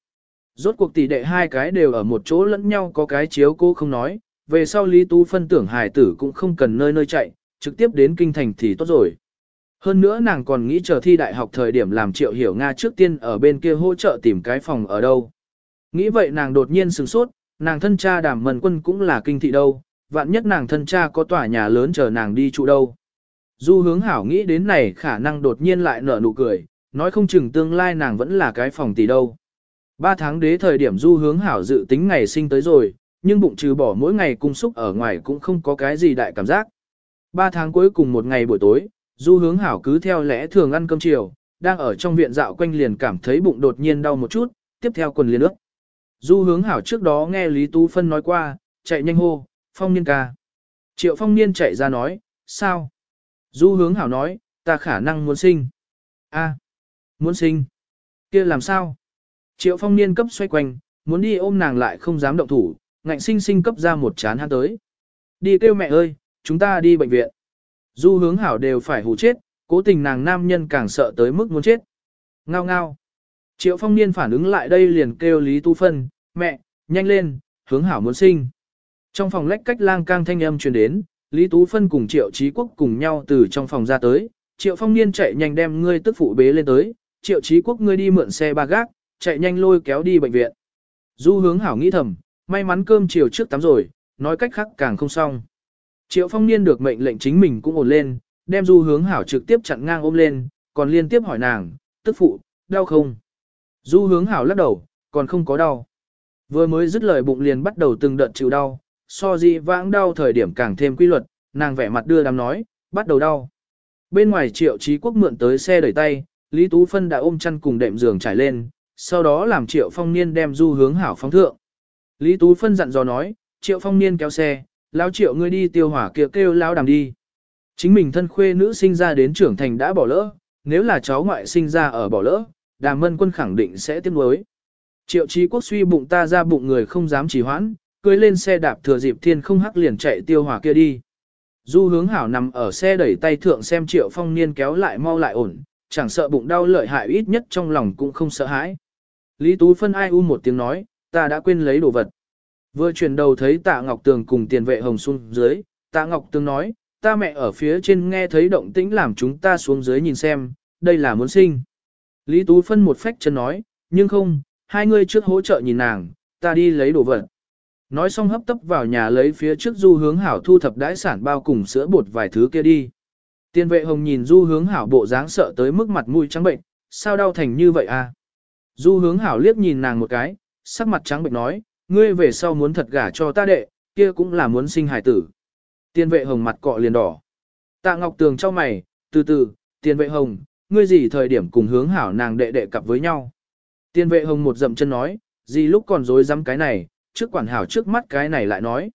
Rốt cuộc tỷ đệ hai cái đều ở một chỗ lẫn nhau có cái chiếu cô không nói, về sau Lý Tú phân tưởng hài tử cũng không cần nơi nơi chạy, trực tiếp đến kinh thành thì tốt rồi. Hơn nữa nàng còn nghĩ chờ thi đại học thời điểm làm Triệu Hiểu Nga trước tiên ở bên kia hỗ trợ tìm cái phòng ở đâu. Nghĩ vậy nàng đột nhiên sửng sốt, nàng thân cha đảm mần quân cũng là kinh thị đâu, vạn nhất nàng thân cha có tòa nhà lớn chờ nàng đi trụ đâu. Du hướng hảo nghĩ đến này khả năng đột nhiên lại nở nụ cười, nói không chừng tương lai nàng vẫn là cái phòng tỷ đâu. Ba tháng đế thời điểm du hướng hảo dự tính ngày sinh tới rồi, nhưng bụng trừ bỏ mỗi ngày cung xúc ở ngoài cũng không có cái gì đại cảm giác. Ba tháng cuối cùng một ngày buổi tối, du hướng hảo cứ theo lẽ thường ăn cơm chiều, đang ở trong viện dạo quanh liền cảm thấy bụng đột nhiên đau một chút, tiếp theo quần liền ước. Du hướng hảo trước đó nghe Lý Tú Phân nói qua, chạy nhanh hô, phong niên ca. Triệu phong niên chạy ra nói, sao? Du hướng hảo nói, ta khả năng muốn sinh. a muốn sinh. kia làm sao? Triệu phong niên cấp xoay quanh, muốn đi ôm nàng lại không dám động thủ, ngạnh sinh sinh cấp ra một chán hắn tới. Đi kêu mẹ ơi, chúng ta đi bệnh viện. Du hướng hảo đều phải hù chết, cố tình nàng nam nhân càng sợ tới mức muốn chết. Ngao ngao. Triệu phong niên phản ứng lại đây liền kêu Lý Tu Phân, mẹ, nhanh lên, hướng hảo muốn sinh. Trong phòng lách cách lang cang thanh âm truyền đến, Lý Tú Phân cùng Triệu Trí Quốc cùng nhau từ trong phòng ra tới, Triệu Phong Niên chạy nhanh đem ngươi tức phụ bế lên tới, Triệu Trí Quốc ngươi đi mượn xe ba gác, chạy nhanh lôi kéo đi bệnh viện. Du hướng hảo nghĩ thầm, may mắn cơm chiều trước tắm rồi, nói cách khác càng không xong. Triệu Phong Niên được mệnh lệnh chính mình cũng ổn lên, đem du hướng hảo trực tiếp chặn ngang ôm lên, còn liên tiếp hỏi nàng, tức phụ, đau không? Du hướng hảo lắc đầu, còn không có đau. Vừa mới dứt lời bụng liền bắt đầu từng đợt chịu đau, so di vãng đau thời điểm càng thêm quy luật, nàng vẻ mặt đưa đám nói, bắt đầu đau. Bên ngoài triệu trí quốc mượn tới xe đẩy tay, Lý Tú Phân đã ôm chăn cùng đệm giường trải lên, sau đó làm triệu phong niên đem du hướng hảo phóng thượng. Lý Tú Phân dặn dò nói, triệu phong niên kéo xe, lao triệu ngươi đi tiêu hỏa kia kêu, lão lao đàm đi. Chính mình thân khuê nữ sinh ra đến trưởng thành đã bỏ lỡ, nếu là cháu ngoại sinh ra ở bỏ lỡ, đàm mân quân khẳng định sẽ tiếp nối. Triệu trí quốc suy bụng ta ra bụng người không dám trì hoãn, cưới lên xe đạp thừa dịp thiên không hắc liền chạy tiêu hỏa kia đi. Du hướng hảo nằm ở xe đẩy tay thượng xem triệu phong niên kéo lại mau lại ổn, chẳng sợ bụng đau lợi hại ít nhất trong lòng cũng không sợ hãi. Lý Tú phân ai u một tiếng nói, ta đã quên lấy đồ vật. Vừa chuyển đầu thấy tạ Ngọc Tường cùng tiền vệ hồng xuống dưới, tạ Ngọc Tường nói, ta mẹ ở phía trên nghe thấy động tĩnh làm chúng ta xuống dưới nhìn xem, đây là muốn sinh. Lý Tú phân một phách chân nói, nhưng không, hai người trước hỗ trợ nhìn nàng, ta đi lấy đồ vật. Nói xong hấp tấp vào nhà lấy phía trước du hướng hảo thu thập đãi sản bao cùng sữa bột vài thứ kia đi. Tiên vệ hồng nhìn du hướng hảo bộ dáng sợ tới mức mặt mũi trắng bệnh, sao đau thành như vậy à? Du hướng hảo liếc nhìn nàng một cái, sắc mặt trắng bệnh nói, ngươi về sau muốn thật gả cho ta đệ, kia cũng là muốn sinh hải tử. Tiên vệ hồng mặt cọ liền đỏ. Tạ Ngọc Tường cho mày, từ từ, tiên vệ hồng, ngươi gì thời điểm cùng hướng hảo nàng đệ đệ cặp với nhau. Tiên vệ hồng một dậm chân nói, gì lúc còn dối dám cái này, trước quản hảo trước mắt cái này lại nói.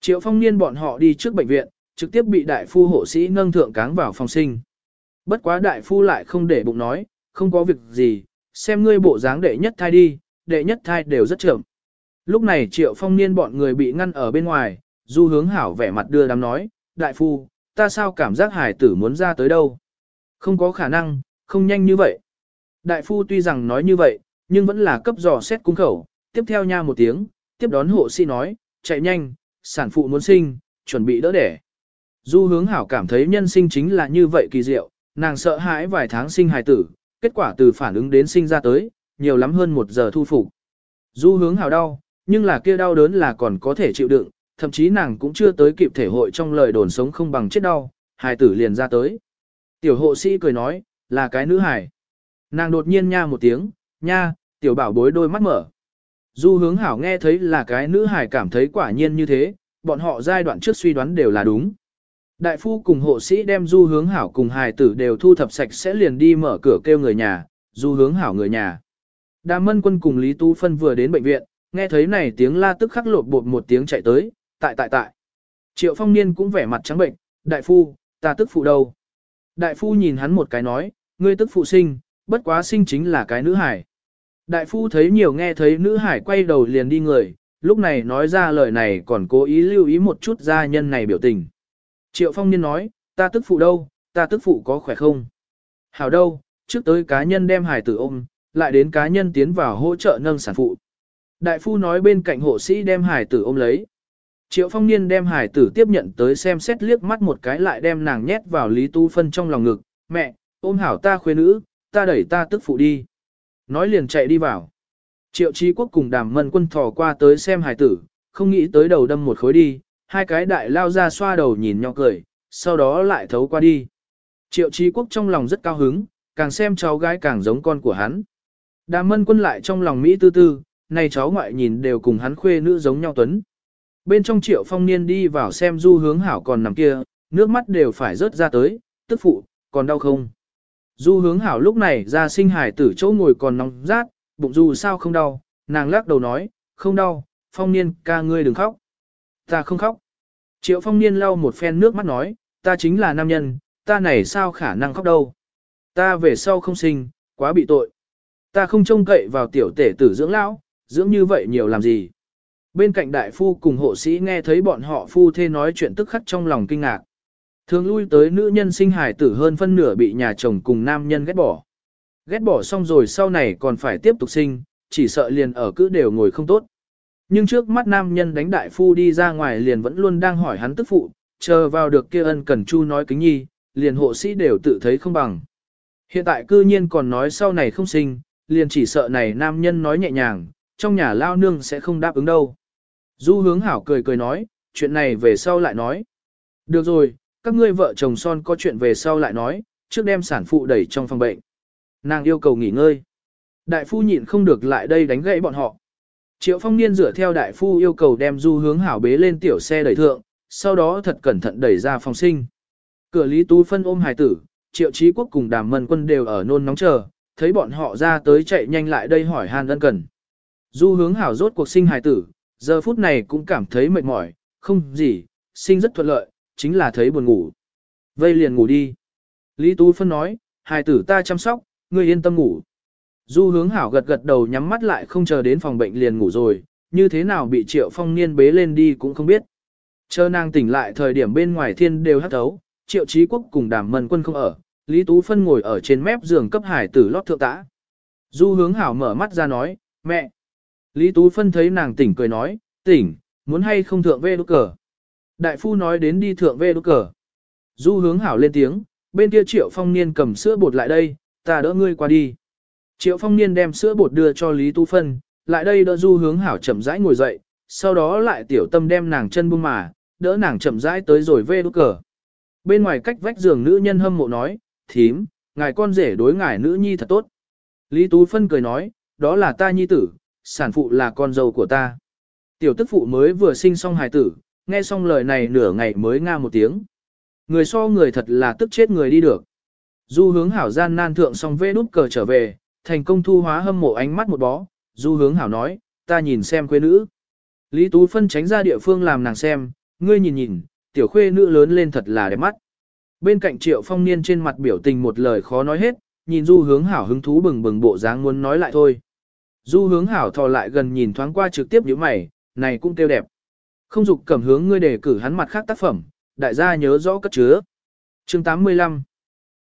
Triệu phong niên bọn họ đi trước bệnh viện, trực tiếp bị đại phu hộ sĩ nâng thượng cáng vào phòng sinh. Bất quá đại phu lại không để bụng nói, không có việc gì, xem ngươi bộ dáng đệ nhất thai đi, đệ nhất thai đều rất trưởng. Lúc này triệu phong niên bọn người bị ngăn ở bên ngoài, du hướng hảo vẻ mặt đưa đám nói, đại phu, ta sao cảm giác hải tử muốn ra tới đâu. Không có khả năng, không nhanh như vậy. Đại phu tuy rằng nói như vậy, nhưng vẫn là cấp dò xét cung khẩu, tiếp theo nha một tiếng, tiếp đón hộ sĩ nói, chạy nhanh, sản phụ muốn sinh, chuẩn bị đỡ đẻ. Du hướng hảo cảm thấy nhân sinh chính là như vậy kỳ diệu, nàng sợ hãi vài tháng sinh hài tử, kết quả từ phản ứng đến sinh ra tới, nhiều lắm hơn một giờ thu phục. Du hướng hảo đau, nhưng là kia đau đớn là còn có thể chịu đựng, thậm chí nàng cũng chưa tới kịp thể hội trong lời đồn sống không bằng chết đau, hài tử liền ra tới. Tiểu hộ sĩ cười nói, là cái nữ hài. Nàng đột nhiên nha một tiếng, nha, tiểu bảo bối đôi mắt mở. Du hướng hảo nghe thấy là cái nữ hài cảm thấy quả nhiên như thế, bọn họ giai đoạn trước suy đoán đều là đúng. Đại phu cùng hộ sĩ đem du hướng hảo cùng hài tử đều thu thập sạch sẽ liền đi mở cửa kêu người nhà, du hướng hảo người nhà. Đàm mân quân cùng Lý Tú Phân vừa đến bệnh viện, nghe thấy này tiếng la tức khắc lột bột một tiếng chạy tới, tại tại tại. Triệu phong niên cũng vẻ mặt trắng bệnh, đại phu, ta tức phụ đâu. Đại phu nhìn hắn một cái nói, ngươi tức phụ sinh, bất quá sinh chính là cái nữ hải. Đại phu thấy nhiều nghe thấy nữ hải quay đầu liền đi người, lúc này nói ra lời này còn cố ý lưu ý một chút gia nhân này biểu tình. Triệu phong niên nói, ta tức phụ đâu, ta tức phụ có khỏe không? Hảo đâu, trước tới cá nhân đem hải tử ôm, lại đến cá nhân tiến vào hỗ trợ nâng sản phụ. Đại phu nói bên cạnh hộ sĩ đem hải tử ôm lấy. Triệu phong niên đem hải tử tiếp nhận tới xem xét liếc mắt một cái lại đem nàng nhét vào Lý Tu Phân trong lòng ngực. Mẹ, ôm hảo ta khuê nữ, ta đẩy ta tức phụ đi. Nói liền chạy đi vào. Triệu Chí Quốc cùng đàm mân quân thò qua tới xem hải tử, không nghĩ tới đầu đâm một khối đi, hai cái đại lao ra xoa đầu nhìn nhau cười, sau đó lại thấu qua đi. Triệu Chí Quốc trong lòng rất cao hứng, càng xem cháu gái càng giống con của hắn. Đàm mân quân lại trong lòng Mỹ tư tư, này cháu ngoại nhìn đều cùng hắn khuê nữ giống nhau tuấn. Bên trong triệu phong niên đi vào xem du hướng hảo còn nằm kia, nước mắt đều phải rớt ra tới, tức phụ, còn đau không? Du hướng hảo lúc này ra sinh hải tử chỗ ngồi còn nóng rát, bụng dù sao không đau, nàng lắc đầu nói, không đau, phong niên ca ngươi đừng khóc. Ta không khóc. Triệu phong niên lau một phen nước mắt nói, ta chính là nam nhân, ta này sao khả năng khóc đâu. Ta về sau không sinh, quá bị tội. Ta không trông cậy vào tiểu tể tử dưỡng lão, dưỡng như vậy nhiều làm gì. Bên cạnh đại phu cùng hộ sĩ nghe thấy bọn họ phu thê nói chuyện tức khắc trong lòng kinh ngạc. Thường lui tới nữ nhân sinh hài tử hơn phân nửa bị nhà chồng cùng nam nhân ghét bỏ. Ghét bỏ xong rồi sau này còn phải tiếp tục sinh, chỉ sợ liền ở cứ đều ngồi không tốt. Nhưng trước mắt nam nhân đánh đại phu đi ra ngoài liền vẫn luôn đang hỏi hắn tức phụ, chờ vào được kia ân cần chu nói kính nhi, liền hộ sĩ đều tự thấy không bằng. Hiện tại cư nhiên còn nói sau này không sinh, liền chỉ sợ này nam nhân nói nhẹ nhàng, trong nhà lao nương sẽ không đáp ứng đâu. Du hướng hảo cười cười nói, chuyện này về sau lại nói. Được rồi, các ngươi vợ chồng son có chuyện về sau lại nói, trước đem sản phụ đẩy trong phòng bệnh. Nàng yêu cầu nghỉ ngơi. Đại phu nhịn không được lại đây đánh gãy bọn họ. Triệu phong niên dựa theo đại phu yêu cầu đem du hướng hảo bế lên tiểu xe đẩy thượng, sau đó thật cẩn thận đẩy ra phòng sinh. Cửa Lý Tú phân ôm hài tử, Triệu Chí Quốc cùng Đàm Mân Quân đều ở nôn nóng chờ, thấy bọn họ ra tới chạy nhanh lại đây hỏi han ân cần. Du hướng hảo rốt cuộc sinh hài tử, giờ phút này cũng cảm thấy mệt mỏi, không gì, sinh rất thuận lợi, chính là thấy buồn ngủ. Vây liền ngủ đi. Lý Tú Phân nói, hài tử ta chăm sóc, ngươi yên tâm ngủ. Du hướng hảo gật gật đầu nhắm mắt lại không chờ đến phòng bệnh liền ngủ rồi, như thế nào bị triệu phong niên bế lên đi cũng không biết. Chờ nàng tỉnh lại thời điểm bên ngoài thiên đều hắt thấu, triệu trí quốc cùng đàm mân quân không ở, Lý Tú Phân ngồi ở trên mép giường cấp hải tử lót thượng tã. Du hướng hảo mở mắt ra nói, mẹ. Lý Tú Phân thấy nàng tỉnh cười nói, tỉnh, muốn hay không thượng về đốt cờ. Đại phu nói đến đi thượng về đốt cờ. Du hướng hảo lên tiếng, bên kia triệu phong niên cầm sữa bột lại đây, ta đỡ ngươi qua đi. Triệu phong niên đem sữa bột đưa cho Lý Tu Phân, lại đây đỡ du hướng hảo chậm rãi ngồi dậy, sau đó lại tiểu tâm đem nàng chân buông mà, đỡ nàng chậm rãi tới rồi về đốt cờ. Bên ngoài cách vách giường nữ nhân hâm mộ nói, thím, ngài con rể đối ngài nữ nhi thật tốt. Lý Tú Phân cười nói, đó là ta nhi tử, sản phụ là con dâu của ta. Tiểu tức phụ mới vừa sinh xong hài tử, nghe xong lời này nửa ngày mới nga một tiếng. Người so người thật là tức chết người đi được. Du hướng hảo gian nan thượng xong vê nút cờ trở về, thành công thu hóa hâm mộ ánh mắt một bó. Du hướng hảo nói, ta nhìn xem quê nữ. Lý Tú Phân tránh ra địa phương làm nàng xem, ngươi nhìn nhìn, tiểu khuê nữ lớn lên thật là đẹp mắt. Bên cạnh triệu phong niên trên mặt biểu tình một lời khó nói hết, nhìn du hướng hảo hứng thú bừng bừng bộ dáng muốn nói lại thôi. Du hướng hảo thò lại gần nhìn thoáng qua trực tiếp như mày, này cũng tiêu đẹp. Không dục cẩm hướng ngươi để cử hắn mặt khác tác phẩm, đại gia nhớ rõ cất chứa. Chương 85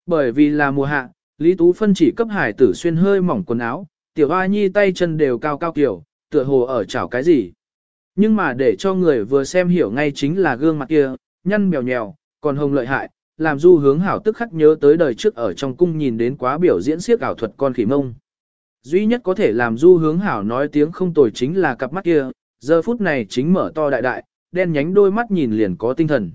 Bởi vì là mùa hạ, Lý Tú phân chỉ cấp hải tử xuyên hơi mỏng quần áo, tiểu hoa nhi tay chân đều cao cao kiểu, tựa hồ ở chảo cái gì. Nhưng mà để cho người vừa xem hiểu ngay chính là gương mặt kia, nhăn mèo nhèo, còn hồng lợi hại, làm du hướng hảo tức khắc nhớ tới đời trước ở trong cung nhìn đến quá biểu diễn siếc ảo thuật con khỉ mông. Duy nhất có thể làm du hướng hảo nói tiếng không tồi chính là cặp mắt kia, giờ phút này chính mở to đại đại, đen nhánh đôi mắt nhìn liền có tinh thần.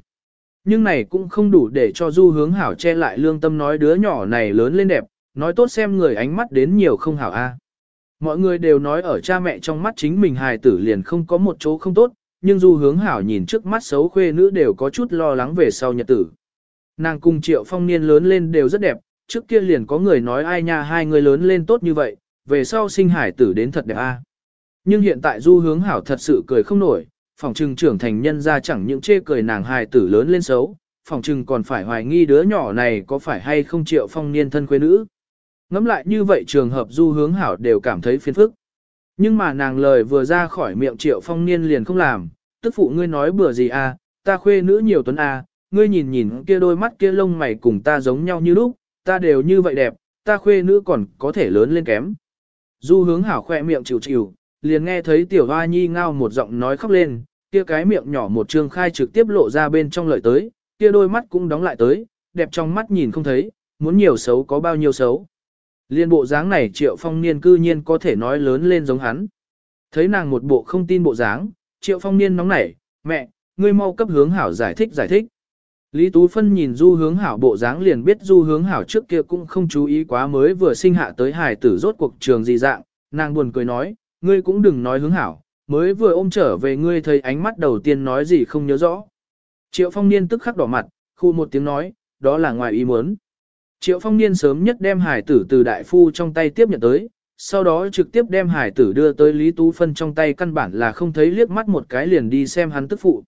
Nhưng này cũng không đủ để cho du hướng hảo che lại lương tâm nói đứa nhỏ này lớn lên đẹp, nói tốt xem người ánh mắt đến nhiều không hảo a. Mọi người đều nói ở cha mẹ trong mắt chính mình hài tử liền không có một chỗ không tốt, nhưng du hướng hảo nhìn trước mắt xấu khuê nữ đều có chút lo lắng về sau nhật tử. Nàng cùng triệu phong niên lớn lên đều rất đẹp, trước kia liền có người nói ai nha hai người lớn lên tốt như vậy, về sau sinh hải tử đến thật đẹp a. Nhưng hiện tại du hướng hảo thật sự cười không nổi, phòng trừng trưởng thành nhân ra chẳng những chê cười nàng hài tử lớn lên xấu, phòng trừng còn phải hoài nghi đứa nhỏ này có phải hay không triệu phong niên thân quê nữ. Ngắm lại như vậy trường hợp du hướng hảo đều cảm thấy phiền phức. Nhưng mà nàng lời vừa ra khỏi miệng triệu phong niên liền không làm, tức phụ ngươi nói bừa gì a? ta khuê nữ nhiều tuấn a, ngươi nhìn nhìn kia đôi mắt kia lông mày cùng ta giống nhau như lúc, ta đều như vậy đẹp, ta khuê nữ còn có thể lớn lên kém. Du hướng hảo khoe miệng chịu chịu, liền nghe thấy tiểu hoa nhi ngao một giọng nói khóc lên, kia cái miệng nhỏ một trương khai trực tiếp lộ ra bên trong lợi tới, kia đôi mắt cũng đóng lại tới, đẹp trong mắt nhìn không thấy, muốn nhiều xấu có bao nhiêu xấu. Liên bộ dáng này triệu phong niên cư nhiên có thể nói lớn lên giống hắn. Thấy nàng một bộ không tin bộ dáng, triệu phong niên nóng nảy, mẹ, ngươi mau cấp hướng hảo giải thích giải thích. Lý Tú Phân nhìn du hướng hảo bộ dáng liền biết du hướng hảo trước kia cũng không chú ý quá mới vừa sinh hạ tới hài tử rốt cuộc trường gì dạng, nàng buồn cười nói, ngươi cũng đừng nói hướng hảo, mới vừa ôm trở về ngươi thấy ánh mắt đầu tiên nói gì không nhớ rõ. Triệu phong niên tức khắc đỏ mặt, khu một tiếng nói, đó là ngoài ý muốn. Triệu phong niên sớm nhất đem hải tử từ đại phu trong tay tiếp nhận tới, sau đó trực tiếp đem hải tử đưa tới Lý Tú Phân trong tay căn bản là không thấy liếc mắt một cái liền đi xem hắn tức phụ.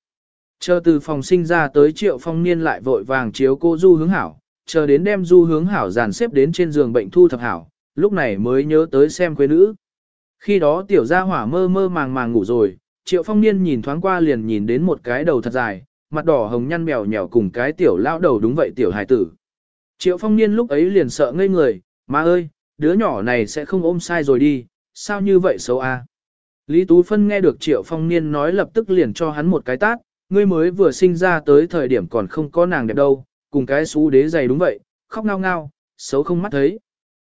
Chờ từ phòng sinh ra tới triệu phong niên lại vội vàng chiếu cô du hướng hảo, chờ đến đem du hướng hảo dàn xếp đến trên giường bệnh thu thập hảo, lúc này mới nhớ tới xem quê nữ. Khi đó tiểu gia hỏa mơ mơ màng màng ngủ rồi, triệu phong niên nhìn thoáng qua liền nhìn đến một cái đầu thật dài, mặt đỏ hồng nhăn mèo nhèo cùng cái tiểu lao đầu đúng vậy tiểu hải tử. Triệu phong niên lúc ấy liền sợ ngây người, má ơi, đứa nhỏ này sẽ không ôm sai rồi đi, sao như vậy xấu a? Lý Tú Phân nghe được Triệu Phong Niên nói lập tức liền cho hắn một cái tát, ngươi mới vừa sinh ra tới thời điểm còn không có nàng đẹp đâu, cùng cái xú đế dày đúng vậy, khóc ngao ngao, xấu không mắt thấy.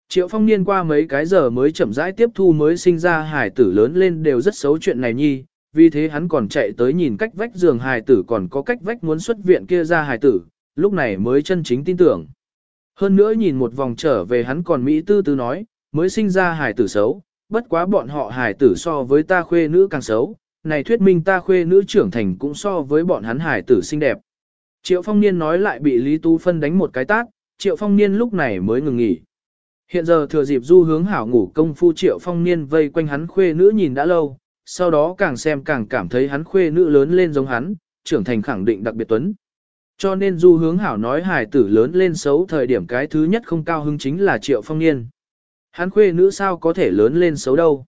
Triệu Phong Niên qua mấy cái giờ mới chậm rãi tiếp thu mới sinh ra hải tử lớn lên đều rất xấu chuyện này nhi, vì thế hắn còn chạy tới nhìn cách vách giường hải tử còn có cách vách muốn xuất viện kia ra hải tử, lúc này mới chân chính tin tưởng. Hơn nữa nhìn một vòng trở về hắn còn Mỹ tư tư nói, mới sinh ra hải tử xấu, bất quá bọn họ hải tử so với ta khuê nữ càng xấu, này thuyết minh ta khuê nữ trưởng thành cũng so với bọn hắn hải tử xinh đẹp. Triệu Phong Niên nói lại bị Lý Tu Phân đánh một cái tát, Triệu Phong Niên lúc này mới ngừng nghỉ. Hiện giờ thừa dịp du hướng hảo ngủ công phu Triệu Phong Niên vây quanh hắn khuê nữ nhìn đã lâu, sau đó càng xem càng cảm thấy hắn khuê nữ lớn lên giống hắn, trưởng thành khẳng định đặc biệt tuấn. Cho nên du hướng hảo nói hải tử lớn lên xấu thời điểm cái thứ nhất không cao hứng chính là Triệu Phong Niên. Hắn khuê nữ sao có thể lớn lên xấu đâu.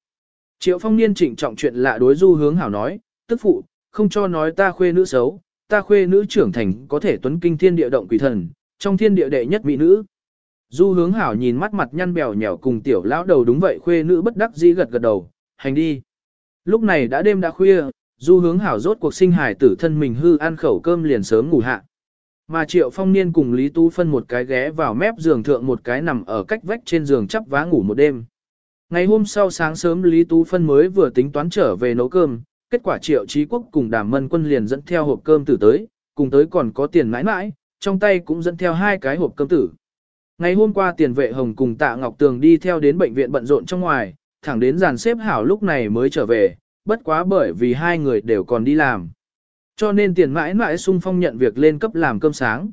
Triệu Phong Niên trịnh trọng chuyện lạ đối du hướng hảo nói, tức phụ, không cho nói ta khuê nữ xấu, ta khuê nữ trưởng thành có thể tuấn kinh thiên địa động quỷ thần, trong thiên địa đệ nhất mỹ nữ. Du hướng hảo nhìn mắt mặt nhăn bèo nhẻo cùng tiểu lão đầu đúng vậy khuê nữ bất đắc dĩ gật gật đầu, hành đi. Lúc này đã đêm đã khuya, du hướng hảo rốt cuộc sinh hải tử thân mình hư ăn khẩu cơm liền sớm ngủ hạ. Mà Triệu Phong Niên cùng Lý Tú Phân một cái ghé vào mép giường thượng một cái nằm ở cách vách trên giường chắp vá ngủ một đêm. Ngày hôm sau sáng sớm Lý Tú Phân mới vừa tính toán trở về nấu cơm, kết quả Triệu Chí Quốc cùng Đàm Mân Quân liền dẫn theo hộp cơm tử tới, cùng tới còn có tiền mãi mãi, trong tay cũng dẫn theo hai cái hộp cơm tử. Ngày hôm qua tiền vệ Hồng cùng Tạ Ngọc Tường đi theo đến bệnh viện bận rộn trong ngoài, thẳng đến dàn xếp hảo lúc này mới trở về, bất quá bởi vì hai người đều còn đi làm. Cho nên tiền mãi mãi sung phong nhận việc lên cấp làm cơm sáng.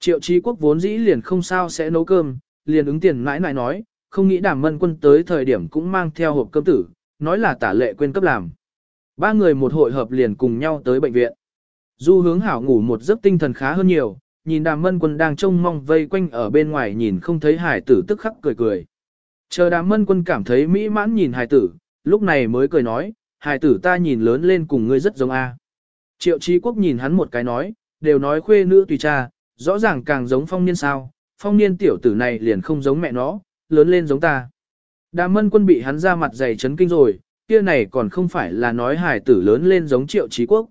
Triệu Chí Quốc vốn dĩ liền không sao sẽ nấu cơm, liền ứng tiền mãi mãi nói, không nghĩ đàm mân quân tới thời điểm cũng mang theo hộp cơm tử, nói là tả lệ quên cấp làm. Ba người một hội hợp liền cùng nhau tới bệnh viện. Du hướng hảo ngủ một giấc tinh thần khá hơn nhiều, nhìn đàm mân quân đang trông mong vây quanh ở bên ngoài nhìn không thấy hải tử tức khắc cười cười. Chờ đàm mân quân cảm thấy mỹ mãn nhìn hải tử, lúc này mới cười nói, hải tử ta nhìn lớn lên cùng ngươi rất giống A. Triệu trí Quốc nhìn hắn một cái nói, đều nói khuê nữ tùy cha, rõ ràng càng giống phong niên sao, phong niên tiểu tử này liền không giống mẹ nó, lớn lên giống ta. Đàm mân quân bị hắn ra mặt dày chấn kinh rồi, kia này còn không phải là nói hải tử lớn lên giống triệu trí Quốc.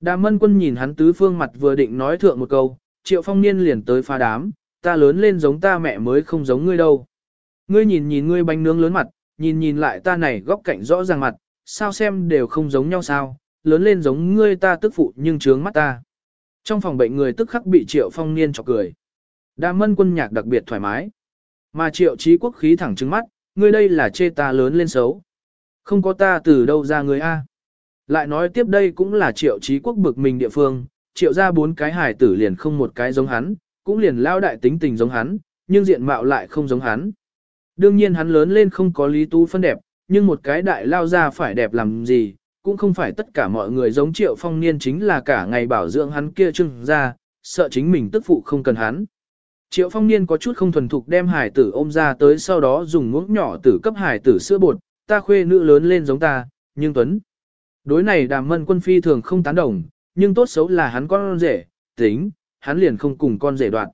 Đàm mân quân nhìn hắn tứ phương mặt vừa định nói thượng một câu, triệu phong niên liền tới phá đám, ta lớn lên giống ta mẹ mới không giống ngươi đâu. Ngươi nhìn nhìn ngươi bánh nướng lớn mặt, nhìn nhìn lại ta này góc cạnh rõ ràng mặt, sao xem đều không giống nhau sao, lớn lên giống ngươi ta tức phụ nhưng trướng mắt ta. Trong phòng bệnh người tức khắc bị triệu phong niên chọc cười. đa mân quân nhạc đặc biệt thoải mái. Mà triệu trí quốc khí thẳng trứng mắt, ngươi đây là chê ta lớn lên xấu. Không có ta từ đâu ra người A. Lại nói tiếp đây cũng là triệu trí quốc bực mình địa phương, triệu ra bốn cái hài tử liền không một cái giống hắn, cũng liền lao đại tính tình giống hắn, nhưng diện mạo lại không giống hắn. Đương nhiên hắn lớn lên không có lý tu phân đẹp, nhưng một cái đại lao ra phải đẹp làm gì, cũng không phải tất cả mọi người giống triệu phong niên chính là cả ngày bảo dưỡng hắn kia trưng ra, sợ chính mình tức phụ không cần hắn. Triệu phong niên có chút không thuần thục đem hải tử ôm ra tới sau đó dùng muỗng nhỏ tử cấp hải tử sữa bột, ta khuê nữ lớn lên giống ta, nhưng tuấn. Đối này đàm mân quân phi thường không tán đồng, nhưng tốt xấu là hắn con rể, tính, hắn liền không cùng con rể đoạn.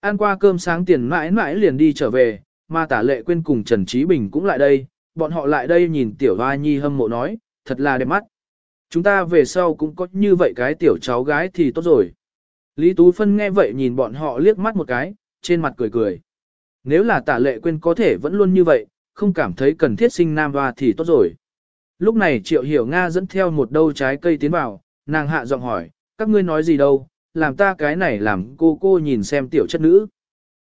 Ăn qua cơm sáng tiền mãi mãi liền đi trở về, mà tả lệ quên cùng Trần Trí Bình cũng lại đây, bọn họ lại đây nhìn tiểu hoa nhi hâm mộ nói, thật là đẹp mắt. Chúng ta về sau cũng có như vậy cái tiểu cháu gái thì tốt rồi. Lý Tú Phân nghe vậy nhìn bọn họ liếc mắt một cái, trên mặt cười cười. Nếu là tả lệ quên có thể vẫn luôn như vậy, không cảm thấy cần thiết sinh nam hoa thì tốt rồi. Lúc này Triệu Hiểu Nga dẫn theo một đâu trái cây tiến vào, nàng hạ giọng hỏi, các ngươi nói gì đâu, làm ta cái này làm cô cô nhìn xem tiểu chất nữ.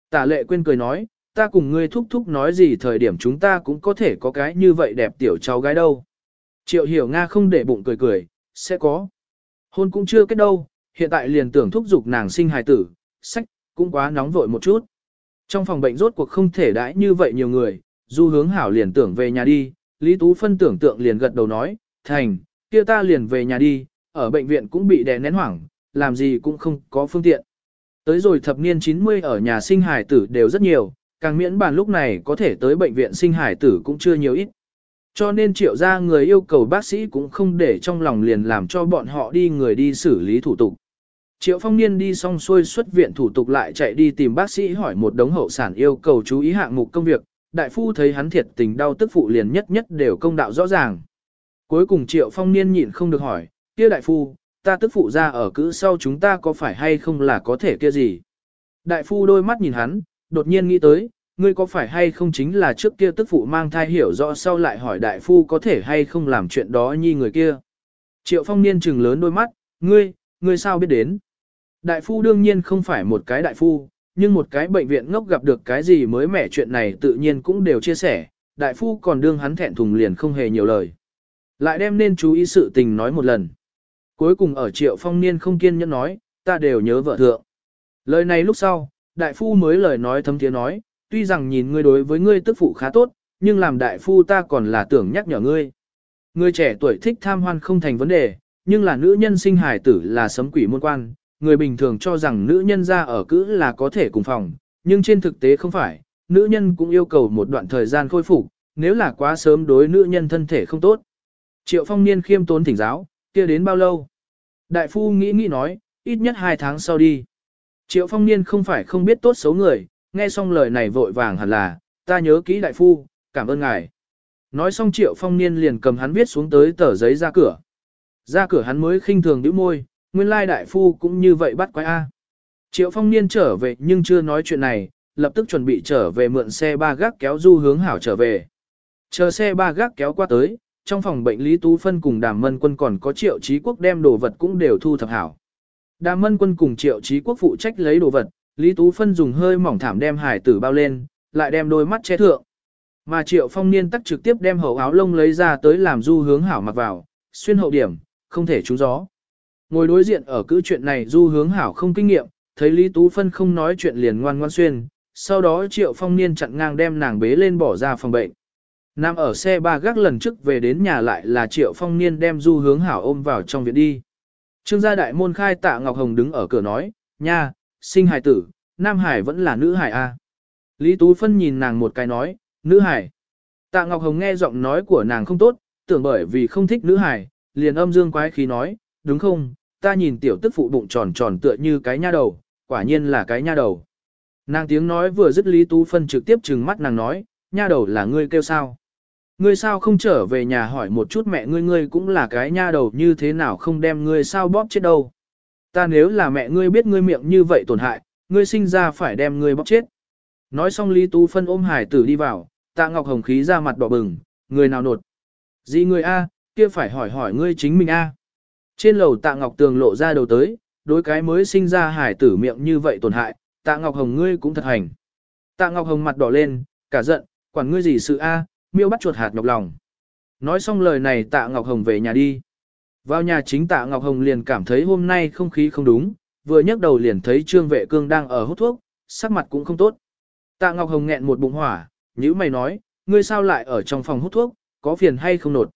Tả lệ quên cười nói, ta cùng ngươi thúc thúc nói gì thời điểm chúng ta cũng có thể có cái như vậy đẹp tiểu cháu gái đâu. Triệu hiểu Nga không để bụng cười cười, sẽ có. Hôn cũng chưa kết đâu, hiện tại liền tưởng thúc giục nàng sinh hài tử, sách, cũng quá nóng vội một chút. Trong phòng bệnh rốt cuộc không thể đãi như vậy nhiều người, du hướng hảo liền tưởng về nhà đi, Lý Tú Phân tưởng tượng liền gật đầu nói, thành, kia ta liền về nhà đi, ở bệnh viện cũng bị đè nén hoảng, làm gì cũng không có phương tiện. Tới rồi thập niên 90 ở nhà sinh hải tử đều rất nhiều, càng miễn bàn lúc này có thể tới bệnh viện sinh hải tử cũng chưa nhiều ít. Cho nên triệu ra người yêu cầu bác sĩ cũng không để trong lòng liền làm cho bọn họ đi người đi xử lý thủ tục. Triệu phong niên đi xong xuôi xuất viện thủ tục lại chạy đi tìm bác sĩ hỏi một đống hậu sản yêu cầu chú ý hạng mục công việc, đại phu thấy hắn thiệt tình đau tức phụ liền nhất nhất đều công đạo rõ ràng. Cuối cùng triệu phong niên nhịn không được hỏi, kia đại phu, ta tức phụ ra ở cữ sau chúng ta có phải hay không là có thể kia gì? Đại phu đôi mắt nhìn hắn, đột nhiên nghĩ tới, ngươi có phải hay không chính là trước kia tức phụ mang thai hiểu rõ sau lại hỏi đại phu có thể hay không làm chuyện đó nhi người kia. Triệu phong niên trừng lớn đôi mắt, ngươi, ngươi sao biết đến? Đại phu đương nhiên không phải một cái đại phu, nhưng một cái bệnh viện ngốc gặp được cái gì mới mẻ chuyện này tự nhiên cũng đều chia sẻ, đại phu còn đương hắn thẹn thùng liền không hề nhiều lời. Lại đem nên chú ý sự tình nói một lần. Cuối cùng ở triệu phong niên không kiên nhẫn nói, ta đều nhớ vợ thượng. Lời này lúc sau, đại phu mới lời nói thấm tiếng nói, tuy rằng nhìn ngươi đối với ngươi tức phụ khá tốt, nhưng làm đại phu ta còn là tưởng nhắc nhở ngươi. Ngươi trẻ tuổi thích tham hoan không thành vấn đề, nhưng là nữ nhân sinh hài tử là sấm quỷ môn quan, người bình thường cho rằng nữ nhân ra ở cữ là có thể cùng phòng, nhưng trên thực tế không phải, nữ nhân cũng yêu cầu một đoạn thời gian khôi phục, nếu là quá sớm đối nữ nhân thân thể không tốt. Triệu phong niên khiêm tốn thỉnh giáo, kia đến bao lâu? Đại phu nghĩ nghĩ nói, ít nhất hai tháng sau đi. Triệu phong niên không phải không biết tốt xấu người, nghe xong lời này vội vàng hẳn là, ta nhớ kỹ đại phu, cảm ơn ngài. Nói xong triệu phong niên liền cầm hắn viết xuống tới tờ giấy ra cửa. Ra cửa hắn mới khinh thường đĩu môi, nguyên lai đại phu cũng như vậy bắt quái A. Triệu phong niên trở về nhưng chưa nói chuyện này, lập tức chuẩn bị trở về mượn xe ba gác kéo du hướng hảo trở về. Chờ xe ba gác kéo qua tới, trong phòng bệnh Lý Tú Phân cùng Đàm Mân Quân còn có Triệu Chí Quốc đem đồ vật cũng đều thu thập hảo. Đàm Mân Quân cùng Triệu Chí Quốc phụ trách lấy đồ vật, Lý Tú Phân dùng hơi mỏng thảm đem hải tử bao lên, lại đem đôi mắt che thượng. Mà Triệu Phong Niên tắc trực tiếp đem hậu áo lông lấy ra tới làm du hướng hảo mặc vào, xuyên hậu điểm, không thể trúng gió. Ngồi đối diện ở cứ chuyện này du hướng hảo không kinh nghiệm, thấy Lý Tú Phân không nói chuyện liền ngoan ngoan xuyên, sau đó Triệu Phong Niên chặn ngang đem nàng bế lên bỏ ra phòng bệnh. Nam ở xe ba gác lần trước về đến nhà lại là Triệu Phong Niên đem du hướng hảo ôm vào trong viện đi. Trương gia đại môn khai tạ Ngọc Hồng đứng ở cửa nói, nha, sinh hài tử, nam hải vẫn là nữ hải a. Lý Tú Phân nhìn nàng một cái nói, nữ hải. Tạ Ngọc Hồng nghe giọng nói của nàng không tốt, tưởng bởi vì không thích nữ hải, liền âm dương quái khí nói, đúng không, ta nhìn tiểu tức phụ bụng tròn tròn tựa như cái nha đầu, quả nhiên là cái nha đầu. Nàng tiếng nói vừa dứt Lý Tú Phân trực tiếp trừng mắt nàng nói, nha đầu là ngươi kêu sao? Ngươi sao không trở về nhà hỏi một chút mẹ ngươi ngươi cũng là cái nha đầu như thế nào không đem ngươi sao bóp chết đâu. Ta nếu là mẹ ngươi biết ngươi miệng như vậy tổn hại, ngươi sinh ra phải đem ngươi bóp chết. Nói xong Lý Tú Phân ôm hải tử đi vào, tạ Ngọc Hồng khí ra mặt đỏ bừng, người nào nột. Gì người A, kia phải hỏi hỏi ngươi chính mình A. Trên lầu tạ Ngọc Tường lộ ra đầu tới, đối cái mới sinh ra hải tử miệng như vậy tổn hại, tạ Ngọc Hồng ngươi cũng thật hành. Tạ Ngọc Hồng mặt đỏ lên, cả giận, quản ngươi gì sự A, miêu bắt chuột hạt nhọc lòng. Nói xong lời này tạ Ngọc Hồng về nhà đi. Vào nhà chính tạ Ngọc Hồng liền cảm thấy hôm nay không khí không đúng, vừa nhấc đầu liền thấy Trương Vệ Cương đang ở hút thuốc, sắc mặt cũng không tốt. Tạ Ngọc Hồng nghẹn một bụng hỏa, nhữ mày nói, ngươi sao lại ở trong phòng hút thuốc, có phiền hay không nột.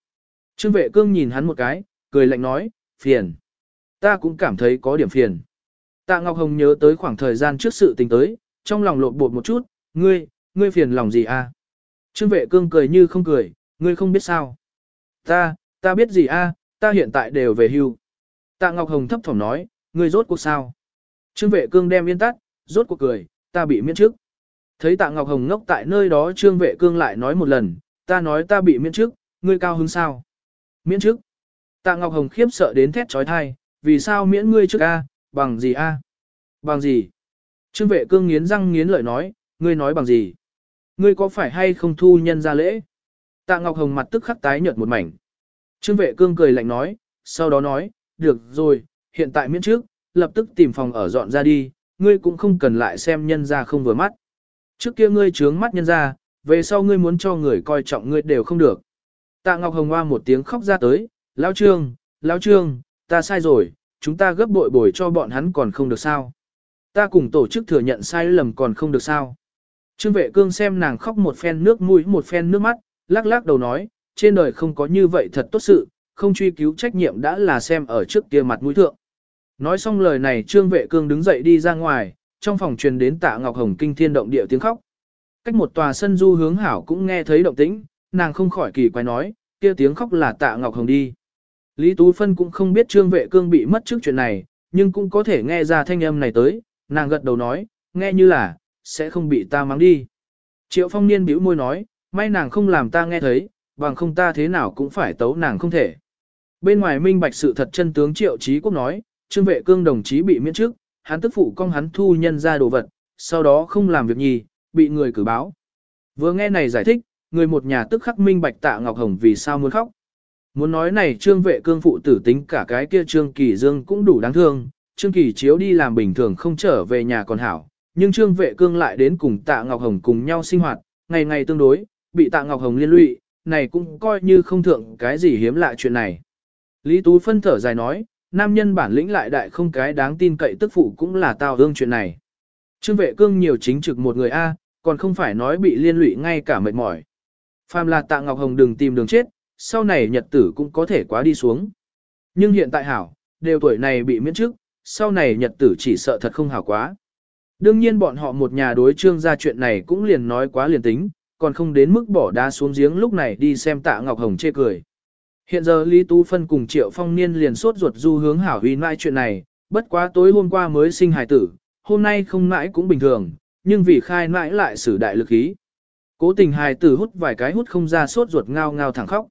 Trương Vệ Cương nhìn hắn một cái, cười lạnh nói, phiền. Ta cũng cảm thấy có điểm phiền. Tạ Ngọc Hồng nhớ tới khoảng thời gian trước sự tình tới, trong lòng lộn bột một chút, ngươi, ngươi phiền lòng gì à Trương vệ cương cười như không cười, ngươi không biết sao. Ta, ta biết gì a? ta hiện tại đều về hưu. Tạ Ngọc Hồng thấp thỏm nói, ngươi rốt cuộc sao? Trương vệ cương đem yên tắt, rốt cuộc cười, ta bị miễn trước. Thấy tạ Ngọc Hồng ngốc tại nơi đó trương vệ cương lại nói một lần, ta nói ta bị miễn trước, ngươi cao hứng sao? Miễn trước. Tạ Ngọc Hồng khiếp sợ đến thét trói thai, vì sao miễn ngươi trước a? bằng gì a? Bằng gì? Trương vệ cương nghiến răng nghiến lợi nói, ngươi nói bằng gì? Ngươi có phải hay không thu nhân ra lễ? Tạ Ngọc Hồng mặt tức khắc tái nhợt một mảnh. Trương vệ cương cười lạnh nói, sau đó nói, được rồi, hiện tại miễn trước, lập tức tìm phòng ở dọn ra đi, ngươi cũng không cần lại xem nhân ra không vừa mắt. Trước kia ngươi trướng mắt nhân ra, về sau ngươi muốn cho người coi trọng ngươi đều không được. Tạ Ngọc Hồng hoa một tiếng khóc ra tới, Lão Trương, Lão Trương, ta sai rồi, chúng ta gấp bội bồi cho bọn hắn còn không được sao. Ta cùng tổ chức thừa nhận sai lầm còn không được sao. Trương vệ cương xem nàng khóc một phen nước mũi một phen nước mắt, lắc lắc đầu nói, trên đời không có như vậy thật tốt sự, không truy cứu trách nhiệm đã là xem ở trước kia mặt mũi thượng. Nói xong lời này Trương vệ cương đứng dậy đi ra ngoài, trong phòng truyền đến tạ Ngọc Hồng kinh thiên động địa tiếng khóc. Cách một tòa sân du hướng hảo cũng nghe thấy động tĩnh, nàng không khỏi kỳ quái nói, kia tiếng khóc là tạ Ngọc Hồng đi. Lý Tú Phân cũng không biết trương vệ cương bị mất trước chuyện này, nhưng cũng có thể nghe ra thanh âm này tới, nàng gật đầu nói, nghe như là, sẽ không bị ta mắng đi. Triệu phong niên bĩu môi nói, may nàng không làm ta nghe thấy, bằng không ta thế nào cũng phải tấu nàng không thể. Bên ngoài minh bạch sự thật chân tướng triệu trí quốc nói, trương vệ cương đồng chí bị miễn trước, hắn tức phụ con hắn thu nhân ra đồ vật, sau đó không làm việc nhì, bị người cử báo. Vừa nghe này giải thích, người một nhà tức khắc minh bạch tạ Ngọc Hồng vì sao muốn khóc. Muốn nói này trương vệ cương phụ tử tính cả cái kia trương kỳ dương cũng đủ đáng thương, trương kỳ chiếu đi làm bình thường không trở về nhà còn hảo, nhưng trương vệ cương lại đến cùng tạ Ngọc Hồng cùng nhau sinh hoạt, ngày ngày tương đối, bị tạ Ngọc Hồng liên lụy, này cũng coi như không thượng cái gì hiếm lạ chuyện này. Lý Tú phân thở dài nói, nam nhân bản lĩnh lại đại không cái đáng tin cậy tức phụ cũng là tao hương chuyện này. Trương vệ cương nhiều chính trực một người A, còn không phải nói bị liên lụy ngay cả mệt mỏi. Phàm là tạ Ngọc Hồng đừng tìm đường chết, sau này nhật tử cũng có thể quá đi xuống. Nhưng hiện tại hảo, đều tuổi này bị miễn chức, sau này nhật tử chỉ sợ thật không hảo quá. Đương nhiên bọn họ một nhà đối trương ra chuyện này cũng liền nói quá liền tính, còn không đến mức bỏ đá xuống giếng lúc này đi xem tạ Ngọc Hồng chê cười. Hiện giờ Lý Tú Phân cùng Triệu Phong Niên liền sốt ruột du hướng hảo huy mãi chuyện này, bất quá tối hôm qua mới sinh hài tử, hôm nay không mãi cũng bình thường, nhưng vì khai mãi lại sử đại lực ý. Cố tình hài tử hút vài cái hút không ra sốt ruột ngao ngao thẳng khóc.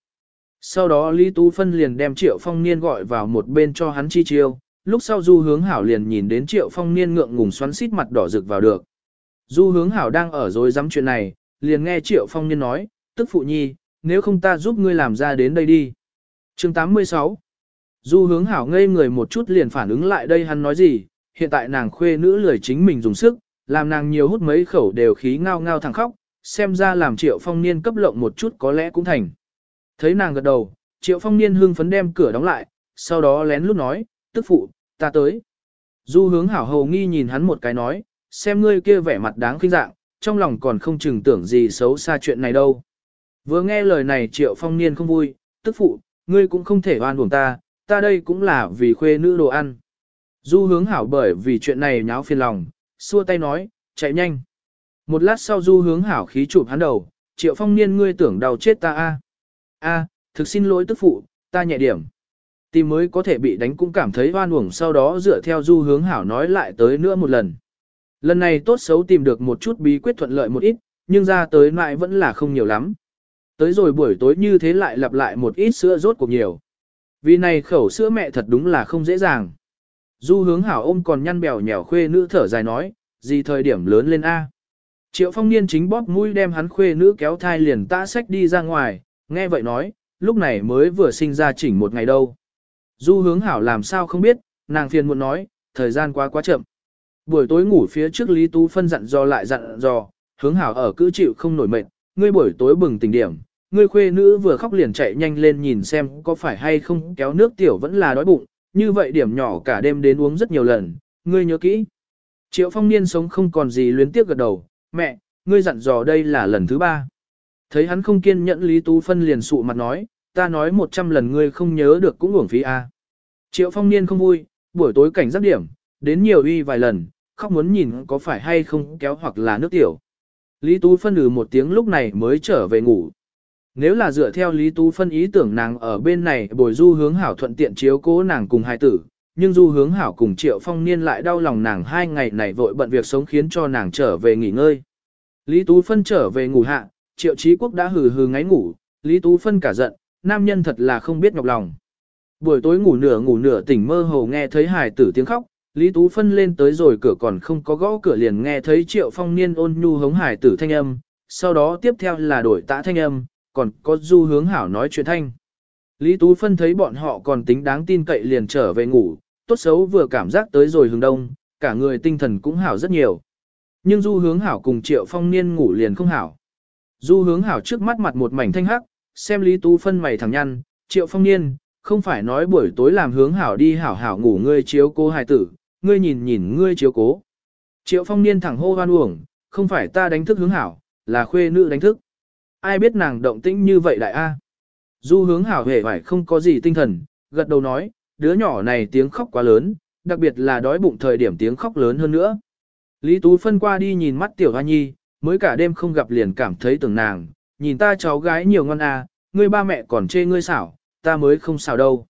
Sau đó Lý Tú Phân liền đem Triệu Phong Niên gọi vào một bên cho hắn chi chiêu, lúc sau Du Hướng Hảo liền nhìn đến Triệu Phong Niên ngượng ngùng xoắn xít mặt đỏ rực vào được. Du Hướng Hảo đang ở dối dám chuyện này, liền nghe Triệu Phong Niên nói, tức phụ nhi, nếu không ta giúp ngươi làm ra đến đây đi. chương 86 Du Hướng Hảo ngây người một chút liền phản ứng lại đây hắn nói gì, hiện tại nàng khuê nữ lười chính mình dùng sức, làm nàng nhiều hút mấy khẩu đều khí ngao ngao thẳng khóc, xem ra làm Triệu Phong Niên cấp lộng một chút có lẽ cũng thành. Thấy nàng gật đầu, triệu phong niên hưng phấn đem cửa đóng lại, sau đó lén lút nói, tức phụ, ta tới. Du hướng hảo hầu nghi nhìn hắn một cái nói, xem ngươi kia vẻ mặt đáng khinh dạng, trong lòng còn không chừng tưởng gì xấu xa chuyện này đâu. Vừa nghe lời này triệu phong niên không vui, tức phụ, ngươi cũng không thể oan uổng ta, ta đây cũng là vì khuê nữ đồ ăn. Du hướng hảo bởi vì chuyện này nháo phiền lòng, xua tay nói, chạy nhanh. Một lát sau du hướng hảo khí chụp hắn đầu, triệu phong niên ngươi tưởng đau chết ta a A, thực xin lỗi tức phụ, ta nhẹ điểm. Tìm mới có thể bị đánh cũng cảm thấy oan uổng sau đó dựa theo du hướng hảo nói lại tới nữa một lần. Lần này tốt xấu tìm được một chút bí quyết thuận lợi một ít, nhưng ra tới lại vẫn là không nhiều lắm. Tới rồi buổi tối như thế lại lặp lại một ít sữa rốt cuộc nhiều. Vì này khẩu sữa mẹ thật đúng là không dễ dàng. Du hướng hảo ôm còn nhăn bèo nhèo khuê nữ thở dài nói, gì thời điểm lớn lên A. Triệu phong niên chính bóp mũi đem hắn khuê nữ kéo thai liền tã sách đi ra ngoài, nghe vậy nói, lúc này mới vừa sinh ra chỉnh một ngày đâu. Du hướng hảo làm sao không biết, nàng phiền muộn nói, thời gian quá quá chậm. Buổi tối ngủ phía trước Lý Tú phân dặn dò lại dặn dò, hướng hảo ở cứ chịu không nổi mệt, ngươi buổi tối bừng tỉnh điểm, ngươi khuê nữ vừa khóc liền chạy nhanh lên nhìn xem có phải hay không kéo nước tiểu vẫn là đói bụng, như vậy điểm nhỏ cả đêm đến uống rất nhiều lần, ngươi nhớ kỹ. Triệu phong niên sống không còn gì luyến tiếc gật đầu, mẹ, ngươi dặn dò đây là lần thứ ba. Thấy hắn không kiên nhẫn Lý Tú Phân liền sụ mặt nói, ta nói một trăm lần ngươi không nhớ được cũng uổng phí a. Triệu phong niên không vui, buổi tối cảnh giác điểm, đến nhiều uy vài lần, khóc muốn nhìn có phải hay không kéo hoặc là nước tiểu. Lý Tú Phân ừ một tiếng lúc này mới trở về ngủ. Nếu là dựa theo Lý Tú Phân ý tưởng nàng ở bên này bồi du hướng hảo thuận tiện chiếu cố nàng cùng hai tử, nhưng du hướng hảo cùng Triệu Phong Niên lại đau lòng nàng hai ngày này vội bận việc sống khiến cho nàng trở về nghỉ ngơi. Lý Tú Phân trở về ngủ hạ, triệu trí quốc đã hừ hừ ngáy ngủ, Lý Tú Phân cả giận, nam nhân thật là không biết nhọc lòng. Buổi tối ngủ nửa ngủ nửa tỉnh mơ hồ nghe thấy hài tử tiếng khóc, Lý Tú Phân lên tới rồi cửa còn không có gõ cửa liền nghe thấy triệu phong niên ôn nhu hống hài tử thanh âm, sau đó tiếp theo là đổi tã thanh âm, còn có du hướng hảo nói chuyện thanh. Lý Tú Phân thấy bọn họ còn tính đáng tin cậy liền trở về ngủ, tốt xấu vừa cảm giác tới rồi hướng đông, cả người tinh thần cũng hảo rất nhiều. Nhưng du hướng hảo cùng triệu phong niên ngủ liền không hảo. Du hướng hảo trước mắt mặt một mảnh thanh hắc, xem Lý Tú phân mày thẳng nhăn, triệu phong niên, không phải nói buổi tối làm hướng hảo đi hảo hảo ngủ ngươi chiếu cố hài tử, ngươi nhìn nhìn ngươi chiếu cố. Triệu phong niên thẳng hô hoan uổng, không phải ta đánh thức hướng hảo, là khuê nữ đánh thức. Ai biết nàng động tĩnh như vậy đại a? Du hướng hảo hề phải không có gì tinh thần, gật đầu nói, đứa nhỏ này tiếng khóc quá lớn, đặc biệt là đói bụng thời điểm tiếng khóc lớn hơn nữa. Lý Tú phân qua đi nhìn mắt tiểu hoa nhi, mới cả đêm không gặp liền cảm thấy tưởng nàng, nhìn ta cháu gái nhiều ngon à, ngươi ba mẹ còn chê ngươi xảo, ta mới không xảo đâu.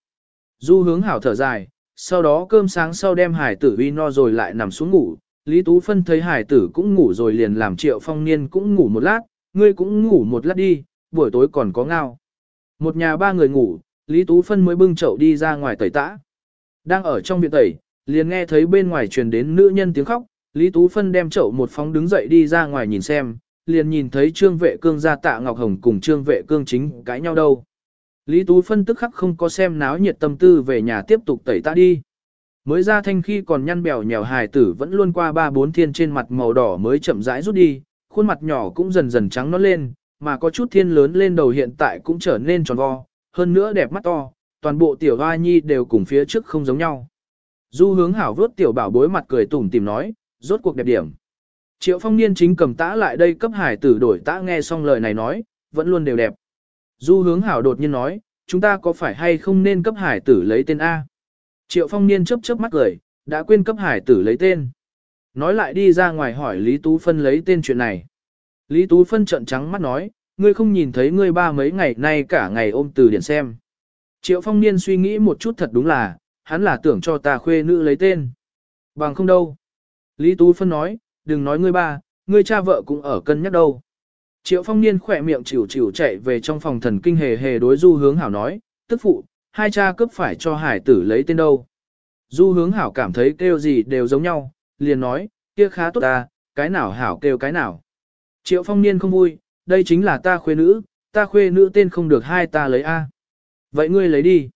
Du hướng hảo thở dài, sau đó cơm sáng sau đem hải tử uy no rồi lại nằm xuống ngủ, Lý Tú Phân thấy hải tử cũng ngủ rồi liền làm triệu phong niên cũng ngủ một lát, ngươi cũng ngủ một lát đi, buổi tối còn có ngao. Một nhà ba người ngủ, Lý Tú Phân mới bưng chậu đi ra ngoài tẩy tã. Đang ở trong viện tẩy, liền nghe thấy bên ngoài truyền đến nữ nhân tiếng khóc, Lý Tú Phân đem chậu một phóng đứng dậy đi ra ngoài nhìn xem, liền nhìn thấy trương vệ cương ra tạ Ngọc Hồng cùng trương vệ cương chính cãi nhau đâu. Lý Tú Phân tức khắc không có xem náo nhiệt tâm tư về nhà tiếp tục tẩy ta đi. Mới ra thanh khi còn nhăn bèo nhèo hài tử vẫn luôn qua ba bốn thiên trên mặt màu đỏ mới chậm rãi rút đi, khuôn mặt nhỏ cũng dần dần trắng nó lên, mà có chút thiên lớn lên đầu hiện tại cũng trở nên tròn vo, hơn nữa đẹp mắt to, toàn bộ tiểu hoa nhi đều cùng phía trước không giống nhau. Du hướng hảo vớt tiểu bảo bối mặt cười tủm tìm nói, rốt cuộc đẹp điểm. Triệu phong niên chính cầm tã lại đây cấp hải tử đổi tã nghe xong lời này nói, vẫn luôn đều đẹp. Du hướng hảo đột nhiên nói, chúng ta có phải hay không nên cấp hải tử lấy tên A? Triệu phong niên chớp chớp mắt cười, đã quên cấp hải tử lấy tên. Nói lại đi ra ngoài hỏi Lý Tú Phân lấy tên chuyện này. Lý Tú Phân trợn trắng mắt nói, ngươi không nhìn thấy ngươi ba mấy ngày nay cả ngày ôm từ điển xem. Triệu phong niên suy nghĩ một chút thật đúng là, hắn là tưởng cho ta khuê nữ lấy tên. Bằng không đâu. Lý Tú Phân nói, đừng nói ngươi ba, ngươi cha vợ cũng ở cân nhắc đâu. Triệu phong niên khỏe miệng chịu chịu chạy về trong phòng thần kinh hề hề đối du hướng hảo nói, tức phụ, hai cha cướp phải cho hải tử lấy tên đâu. Du hướng hảo cảm thấy kêu gì đều giống nhau, liền nói, kia khá tốt ta, cái nào hảo kêu cái nào. Triệu phong niên không vui, đây chính là ta khuê nữ, ta khuê nữ tên không được hai ta lấy A. Vậy ngươi lấy đi.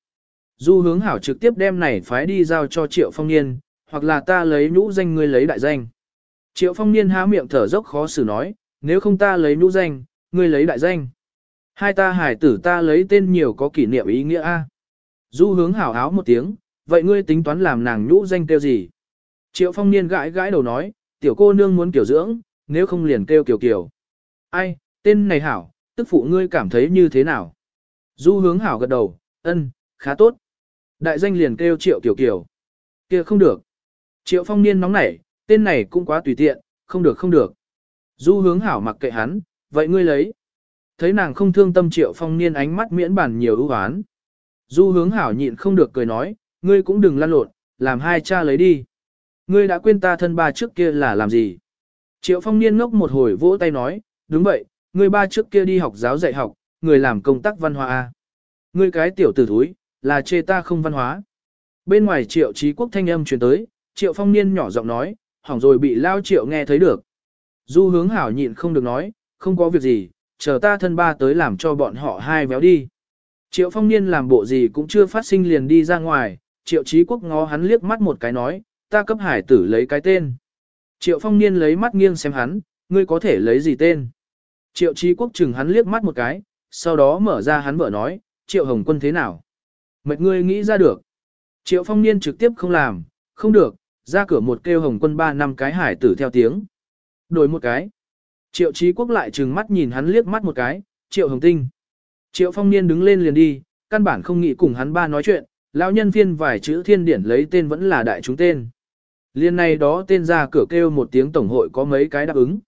Du hướng hảo trực tiếp đem này phái đi giao cho triệu phong niên, hoặc là ta lấy nhũ danh ngươi lấy đại danh. Triệu phong niên há miệng thở dốc khó xử nói, nếu không ta lấy nhũ danh, ngươi lấy đại danh. Hai ta hải tử ta lấy tên nhiều có kỷ niệm ý nghĩa A. Du hướng hảo áo một tiếng, vậy ngươi tính toán làm nàng nhũ danh kêu gì? Triệu phong niên gãi gãi đầu nói, tiểu cô nương muốn kiểu dưỡng, nếu không liền kêu kiểu kiểu. Ai, tên này hảo, tức phụ ngươi cảm thấy như thế nào? Du hướng hảo gật đầu, ân, khá tốt. Đại danh liền kêu triệu kiểu kiểu. kia không được. Triệu phong niên nóng nảy, tên này cũng quá tùy tiện, không được không được. Du hướng hảo mặc kệ hắn, vậy ngươi lấy. Thấy nàng không thương tâm triệu phong niên ánh mắt miễn bản nhiều ưu hoán. Du hướng hảo nhịn không được cười nói, ngươi cũng đừng lăn lộn, làm hai cha lấy đi. Ngươi đã quên ta thân ba trước kia là làm gì? Triệu phong niên ngốc một hồi vỗ tay nói, đúng vậy, ngươi ba trước kia đi học giáo dạy học, người làm công tác văn hóa A. Ngươi cái tiểu tử thúi, là chê ta không văn hóa. Bên ngoài triệu trí quốc thanh âm truyền tới, triệu phong niên nhỏ giọng nói, hỏng rồi bị lao triệu nghe thấy được. Du hướng hảo nhịn không được nói, không có việc gì, chờ ta thân ba tới làm cho bọn họ hai véo đi. Triệu phong niên làm bộ gì cũng chưa phát sinh liền đi ra ngoài, triệu trí quốc ngó hắn liếc mắt một cái nói, ta cấp hải tử lấy cái tên. Triệu phong niên lấy mắt nghiêng xem hắn, ngươi có thể lấy gì tên. Triệu trí quốc chừng hắn liếc mắt một cái, sau đó mở ra hắn vợ nói, triệu hồng quân thế nào. Mệt ngươi nghĩ ra được. Triệu phong niên trực tiếp không làm, không được, ra cửa một kêu hồng quân ba năm cái hải tử theo tiếng. Đổi một cái. Triệu chí quốc lại trừng mắt nhìn hắn liếc mắt một cái, triệu hồng tinh. Triệu phong niên đứng lên liền đi, căn bản không nghĩ cùng hắn ba nói chuyện, lão nhân viên vài chữ thiên điển lấy tên vẫn là đại chúng tên. Liên này đó tên ra cửa kêu một tiếng tổng hội có mấy cái đáp ứng.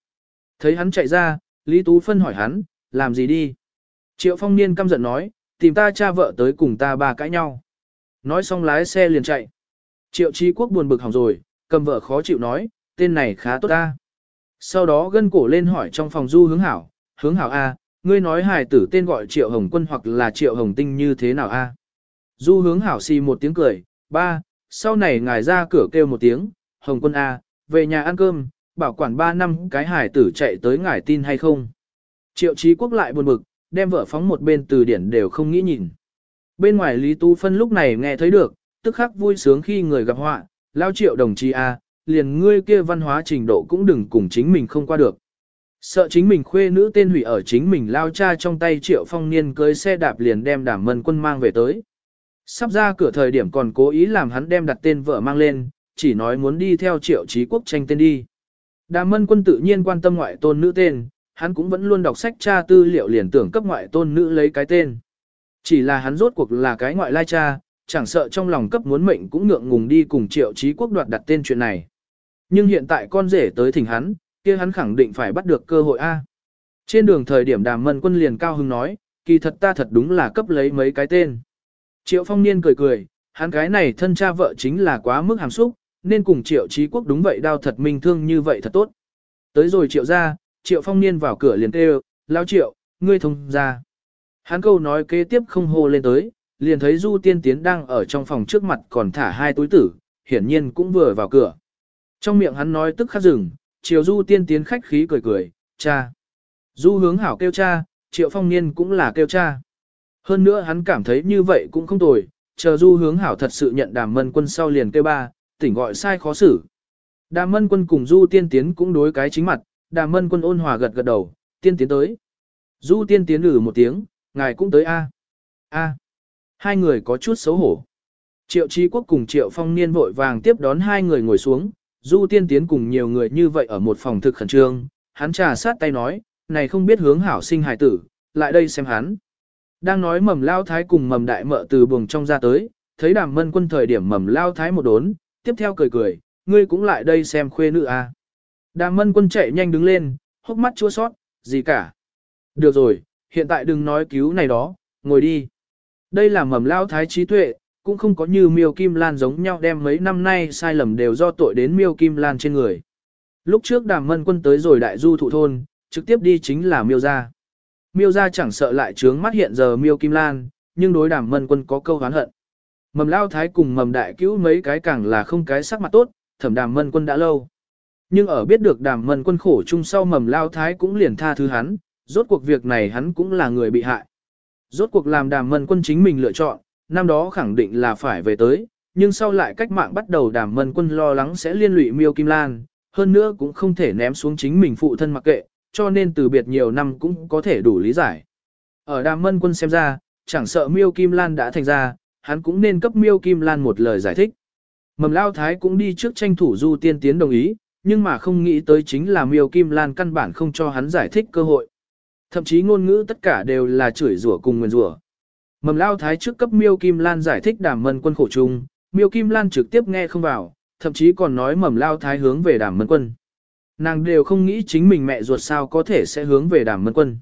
Thấy hắn chạy ra, Lý Tú Phân hỏi hắn, làm gì đi? Triệu phong niên căm giận nói, tìm ta cha vợ tới cùng ta ba cãi nhau. Nói xong lái xe liền chạy. Triệu Chi Quốc buồn bực hỏng rồi, cầm vợ khó chịu nói, tên này khá tốt ta. Sau đó gân cổ lên hỏi trong phòng du hướng hảo, hướng hảo A, ngươi nói hài tử tên gọi Triệu Hồng Quân hoặc là Triệu Hồng Tinh như thế nào A. Du hướng hảo xì một tiếng cười, ba, sau này ngài ra cửa kêu một tiếng, Hồng Quân A, về nhà ăn cơm, bảo quản ba năm cái hài tử chạy tới ngài tin hay không. Triệu Chí Quốc lại buồn bực, đem vợ phóng một bên từ điển đều không nghĩ nhìn. Bên ngoài Lý Tu Phân lúc này nghe thấy được, tức khắc vui sướng khi người gặp họa, lao triệu đồng chí A, liền ngươi kia văn hóa trình độ cũng đừng cùng chính mình không qua được. Sợ chính mình khuê nữ tên hủy ở chính mình lao cha trong tay triệu phong niên cưới xe đạp liền đem đảm mân quân mang về tới. Sắp ra cửa thời điểm còn cố ý làm hắn đem đặt tên vợ mang lên, chỉ nói muốn đi theo triệu trí quốc tranh tên đi. Đàm mân quân tự nhiên quan tâm ngoại tôn nữ tên, hắn cũng vẫn luôn đọc sách cha tư liệu liền tưởng cấp ngoại tôn nữ lấy cái tên. Chỉ là hắn rốt cuộc là cái ngoại lai cha, chẳng sợ trong lòng cấp muốn mệnh cũng ngượng ngùng đi cùng triệu trí quốc đoạt đặt tên chuyện này. Nhưng hiện tại con rể tới thỉnh hắn, kia hắn khẳng định phải bắt được cơ hội A. Trên đường thời điểm đàm mân quân liền cao hưng nói, kỳ thật ta thật đúng là cấp lấy mấy cái tên. Triệu phong niên cười cười, hắn cái này thân cha vợ chính là quá mức hàm xúc, nên cùng triệu trí quốc đúng vậy đau thật minh thương như vậy thật tốt. Tới rồi triệu ra, triệu phong niên vào cửa liền kêu, lao triệu, ngươi thông ra. Hắn câu nói kế tiếp không hô lên tới, liền thấy du tiên tiến đang ở trong phòng trước mặt còn thả hai túi tử, hiển nhiên cũng vừa vào cửa. Trong miệng hắn nói tức khắc rừng, chiều du tiên tiến khách khí cười cười, cha. Du hướng hảo kêu cha, triệu phong niên cũng là kêu cha. Hơn nữa hắn cảm thấy như vậy cũng không tồi, chờ du hướng hảo thật sự nhận đàm mân quân sau liền kêu ba, tỉnh gọi sai khó xử. Đàm mân quân cùng du tiên tiến cũng đối cái chính mặt, đàm mân quân ôn hòa gật gật đầu, tiên tiến tới. Du tiên tiến lử một tiếng, ngài cũng tới a a Hai người có chút xấu hổ. Triệu Trí Quốc cùng Triệu Phong Niên vội vàng tiếp đón hai người ngồi xuống, Du Tiên Tiến cùng nhiều người như vậy ở một phòng thực khẩn trương, hắn trà sát tay nói, này không biết hướng hảo sinh hài tử, lại đây xem hắn. Đang nói mầm lao thái cùng mầm đại mợ từ buồng trong ra tới, thấy đàm mân quân thời điểm mầm lao thái một đốn, tiếp theo cười cười, ngươi cũng lại đây xem khuê nữ à. Đàm mân quân chạy nhanh đứng lên, hốc mắt chua sót, gì cả. Được rồi, hiện tại đừng nói cứu này đó, ngồi đi. Đây là mầm lao thái trí tuệ, cũng không có như miêu kim lan giống nhau đem mấy năm nay sai lầm đều do tội đến miêu kim lan trên người. Lúc trước đàm mân quân tới rồi đại du thụ thôn, trực tiếp đi chính là miêu gia. Miêu gia chẳng sợ lại trướng mắt hiện giờ miêu kim lan, nhưng đối đàm mân quân có câu hán hận. Mầm lao thái cùng mầm đại cứu mấy cái càng là không cái sắc mặt tốt, thẩm đàm mân quân đã lâu. Nhưng ở biết được đàm mân quân khổ chung sau mầm lao thái cũng liền tha thứ hắn, rốt cuộc việc này hắn cũng là người bị hại. Rốt cuộc làm đàm mân quân chính mình lựa chọn, năm đó khẳng định là phải về tới, nhưng sau lại cách mạng bắt đầu đàm mân quân lo lắng sẽ liên lụy miêu kim lan, hơn nữa cũng không thể ném xuống chính mình phụ thân mặc kệ, cho nên từ biệt nhiều năm cũng có thể đủ lý giải. Ở đàm mân quân xem ra, chẳng sợ miêu kim lan đã thành ra, hắn cũng nên cấp miêu kim lan một lời giải thích. Mầm lao thái cũng đi trước tranh thủ du tiên tiến đồng ý, nhưng mà không nghĩ tới chính là miêu kim lan căn bản không cho hắn giải thích cơ hội. Thậm chí ngôn ngữ tất cả đều là chửi rủa cùng nguyền rủa. Mầm lao thái trước cấp miêu kim lan giải thích đàm mân quân khổ chung, miêu kim lan trực tiếp nghe không vào, thậm chí còn nói mầm lao thái hướng về đàm mân quân. Nàng đều không nghĩ chính mình mẹ ruột sao có thể sẽ hướng về đàm mân quân.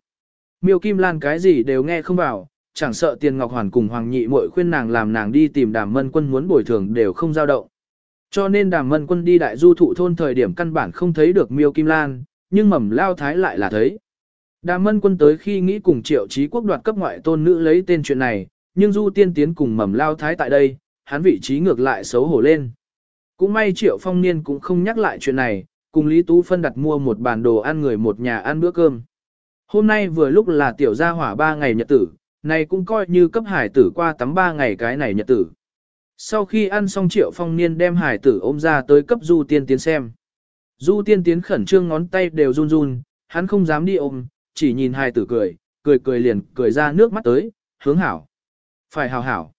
Miêu kim lan cái gì đều nghe không vào, chẳng sợ tiền ngọc hoàn cùng hoàng nhị muội khuyên nàng làm nàng đi tìm đàm mân quân muốn bồi thường đều không giao động. Cho nên đàm mân quân đi đại du thụ thôn thời điểm căn bản không thấy được miêu kim lan, nhưng mầm lao thái lại là thấy. Đàm mân quân tới khi nghĩ cùng triệu trí quốc đoạt cấp ngoại tôn nữ lấy tên chuyện này, nhưng du tiên tiến cùng mầm lao thái tại đây, hắn vị trí ngược lại xấu hổ lên. Cũng may triệu phong niên cũng không nhắc lại chuyện này, cùng Lý Tú Phân đặt mua một bàn đồ ăn người một nhà ăn bữa cơm. Hôm nay vừa lúc là tiểu gia hỏa ba ngày nhật tử, này cũng coi như cấp hải tử qua tắm ba ngày cái này nhật tử. Sau khi ăn xong triệu phong niên đem hải tử ôm ra tới cấp du tiên tiến xem. Du tiên tiến khẩn trương ngón tay đều run run, hắn không dám đi ôm, chỉ nhìn hai tử cười, cười cười liền cười ra nước mắt tới, hướng hảo. Phải hảo hảo.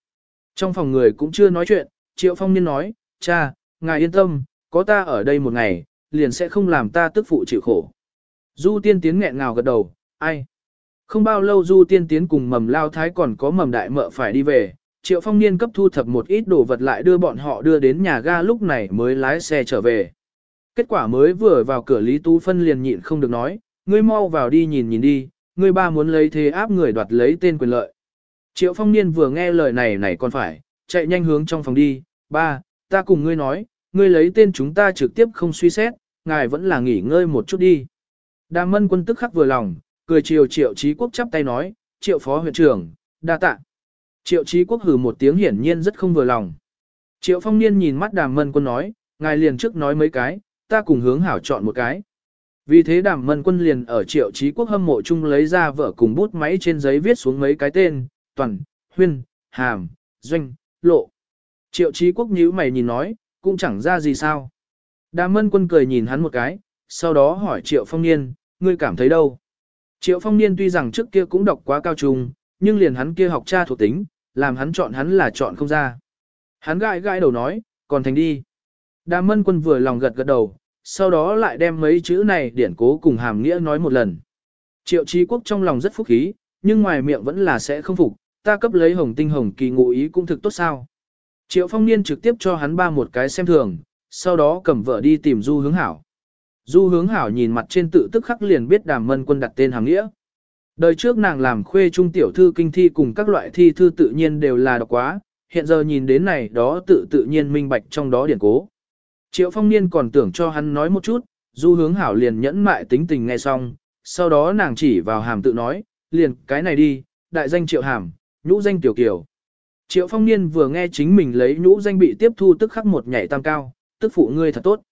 Trong phòng người cũng chưa nói chuyện, triệu phong niên nói, cha, ngài yên tâm, có ta ở đây một ngày, liền sẽ không làm ta tức phụ chịu khổ. Du tiên tiến nghẹn ngào gật đầu, ai? Không bao lâu Du tiên tiến cùng mầm lao thái còn có mầm đại mợ phải đi về, triệu phong niên cấp thu thập một ít đồ vật lại đưa bọn họ đưa đến nhà ga lúc này mới lái xe trở về. Kết quả mới vừa vào cửa Lý Tú Phân liền nhịn không được nói, ngươi mau vào đi nhìn nhìn đi, ngươi ba muốn lấy thế áp người đoạt lấy tên quyền lợi. Triệu phong niên vừa nghe lời này này còn phải, chạy nhanh hướng trong phòng đi, ba, ta cùng ngươi nói, ngươi lấy tên chúng ta trực tiếp không suy xét, ngài vẫn là nghỉ ngơi một chút đi. Đàm mân quân tức khắc vừa lòng, cười chiều triệu trí quốc chắp tay nói, triệu phó huyện trưởng, đa tạ. Triệu trí quốc hừ một tiếng hiển nhiên rất không vừa lòng. Triệu phong niên nhìn mắt đàm mân quân nói, ngài liền trước nói mấy cái, ta cùng hướng hảo chọn một cái. Vì thế đàm mân quân liền ở triệu trí quốc hâm mộ chung lấy ra vợ cùng bút máy trên giấy viết xuống mấy cái tên, toàn, huyên, hàm, doanh, lộ. Triệu trí quốc nhíu mày nhìn nói, cũng chẳng ra gì sao. Đàm mân quân cười nhìn hắn một cái, sau đó hỏi Triệu Phong Niên, ngươi cảm thấy đâu? Triệu Phong Niên tuy rằng trước kia cũng đọc quá cao trung, nhưng liền hắn kia học cha thuộc tính, làm hắn chọn hắn là chọn không ra. Hắn gãi gãi đầu nói, còn thành đi. Đàm mân quân vừa lòng gật gật đầu, sau đó lại đem mấy chữ này điển cố cùng hàm nghĩa nói một lần. Triệu trí quốc trong lòng rất phúc khí, nhưng ngoài miệng vẫn là sẽ không phục, ta cấp lấy hồng tinh hồng kỳ ngụ ý cũng thực tốt sao. Triệu phong niên trực tiếp cho hắn ba một cái xem thường, sau đó cầm vợ đi tìm du hướng hảo. Du hướng hảo nhìn mặt trên tự tức khắc liền biết đàm mân quân đặt tên hàng nghĩa. Đời trước nàng làm khuê trung tiểu thư kinh thi cùng các loại thi thư tự nhiên đều là đọc quá, hiện giờ nhìn đến này đó tự tự nhiên minh bạch trong đó điển cố. Triệu phong niên còn tưởng cho hắn nói một chút, du hướng hảo liền nhẫn mại tính tình nghe xong, sau đó nàng chỉ vào hàm tự nói, liền cái này đi, đại danh triệu hàm, nhũ danh tiểu kiều. Triệu phong niên vừa nghe chính mình lấy nhũ danh bị tiếp thu tức khắc một nhảy tam cao, tức phụ ngươi thật tốt.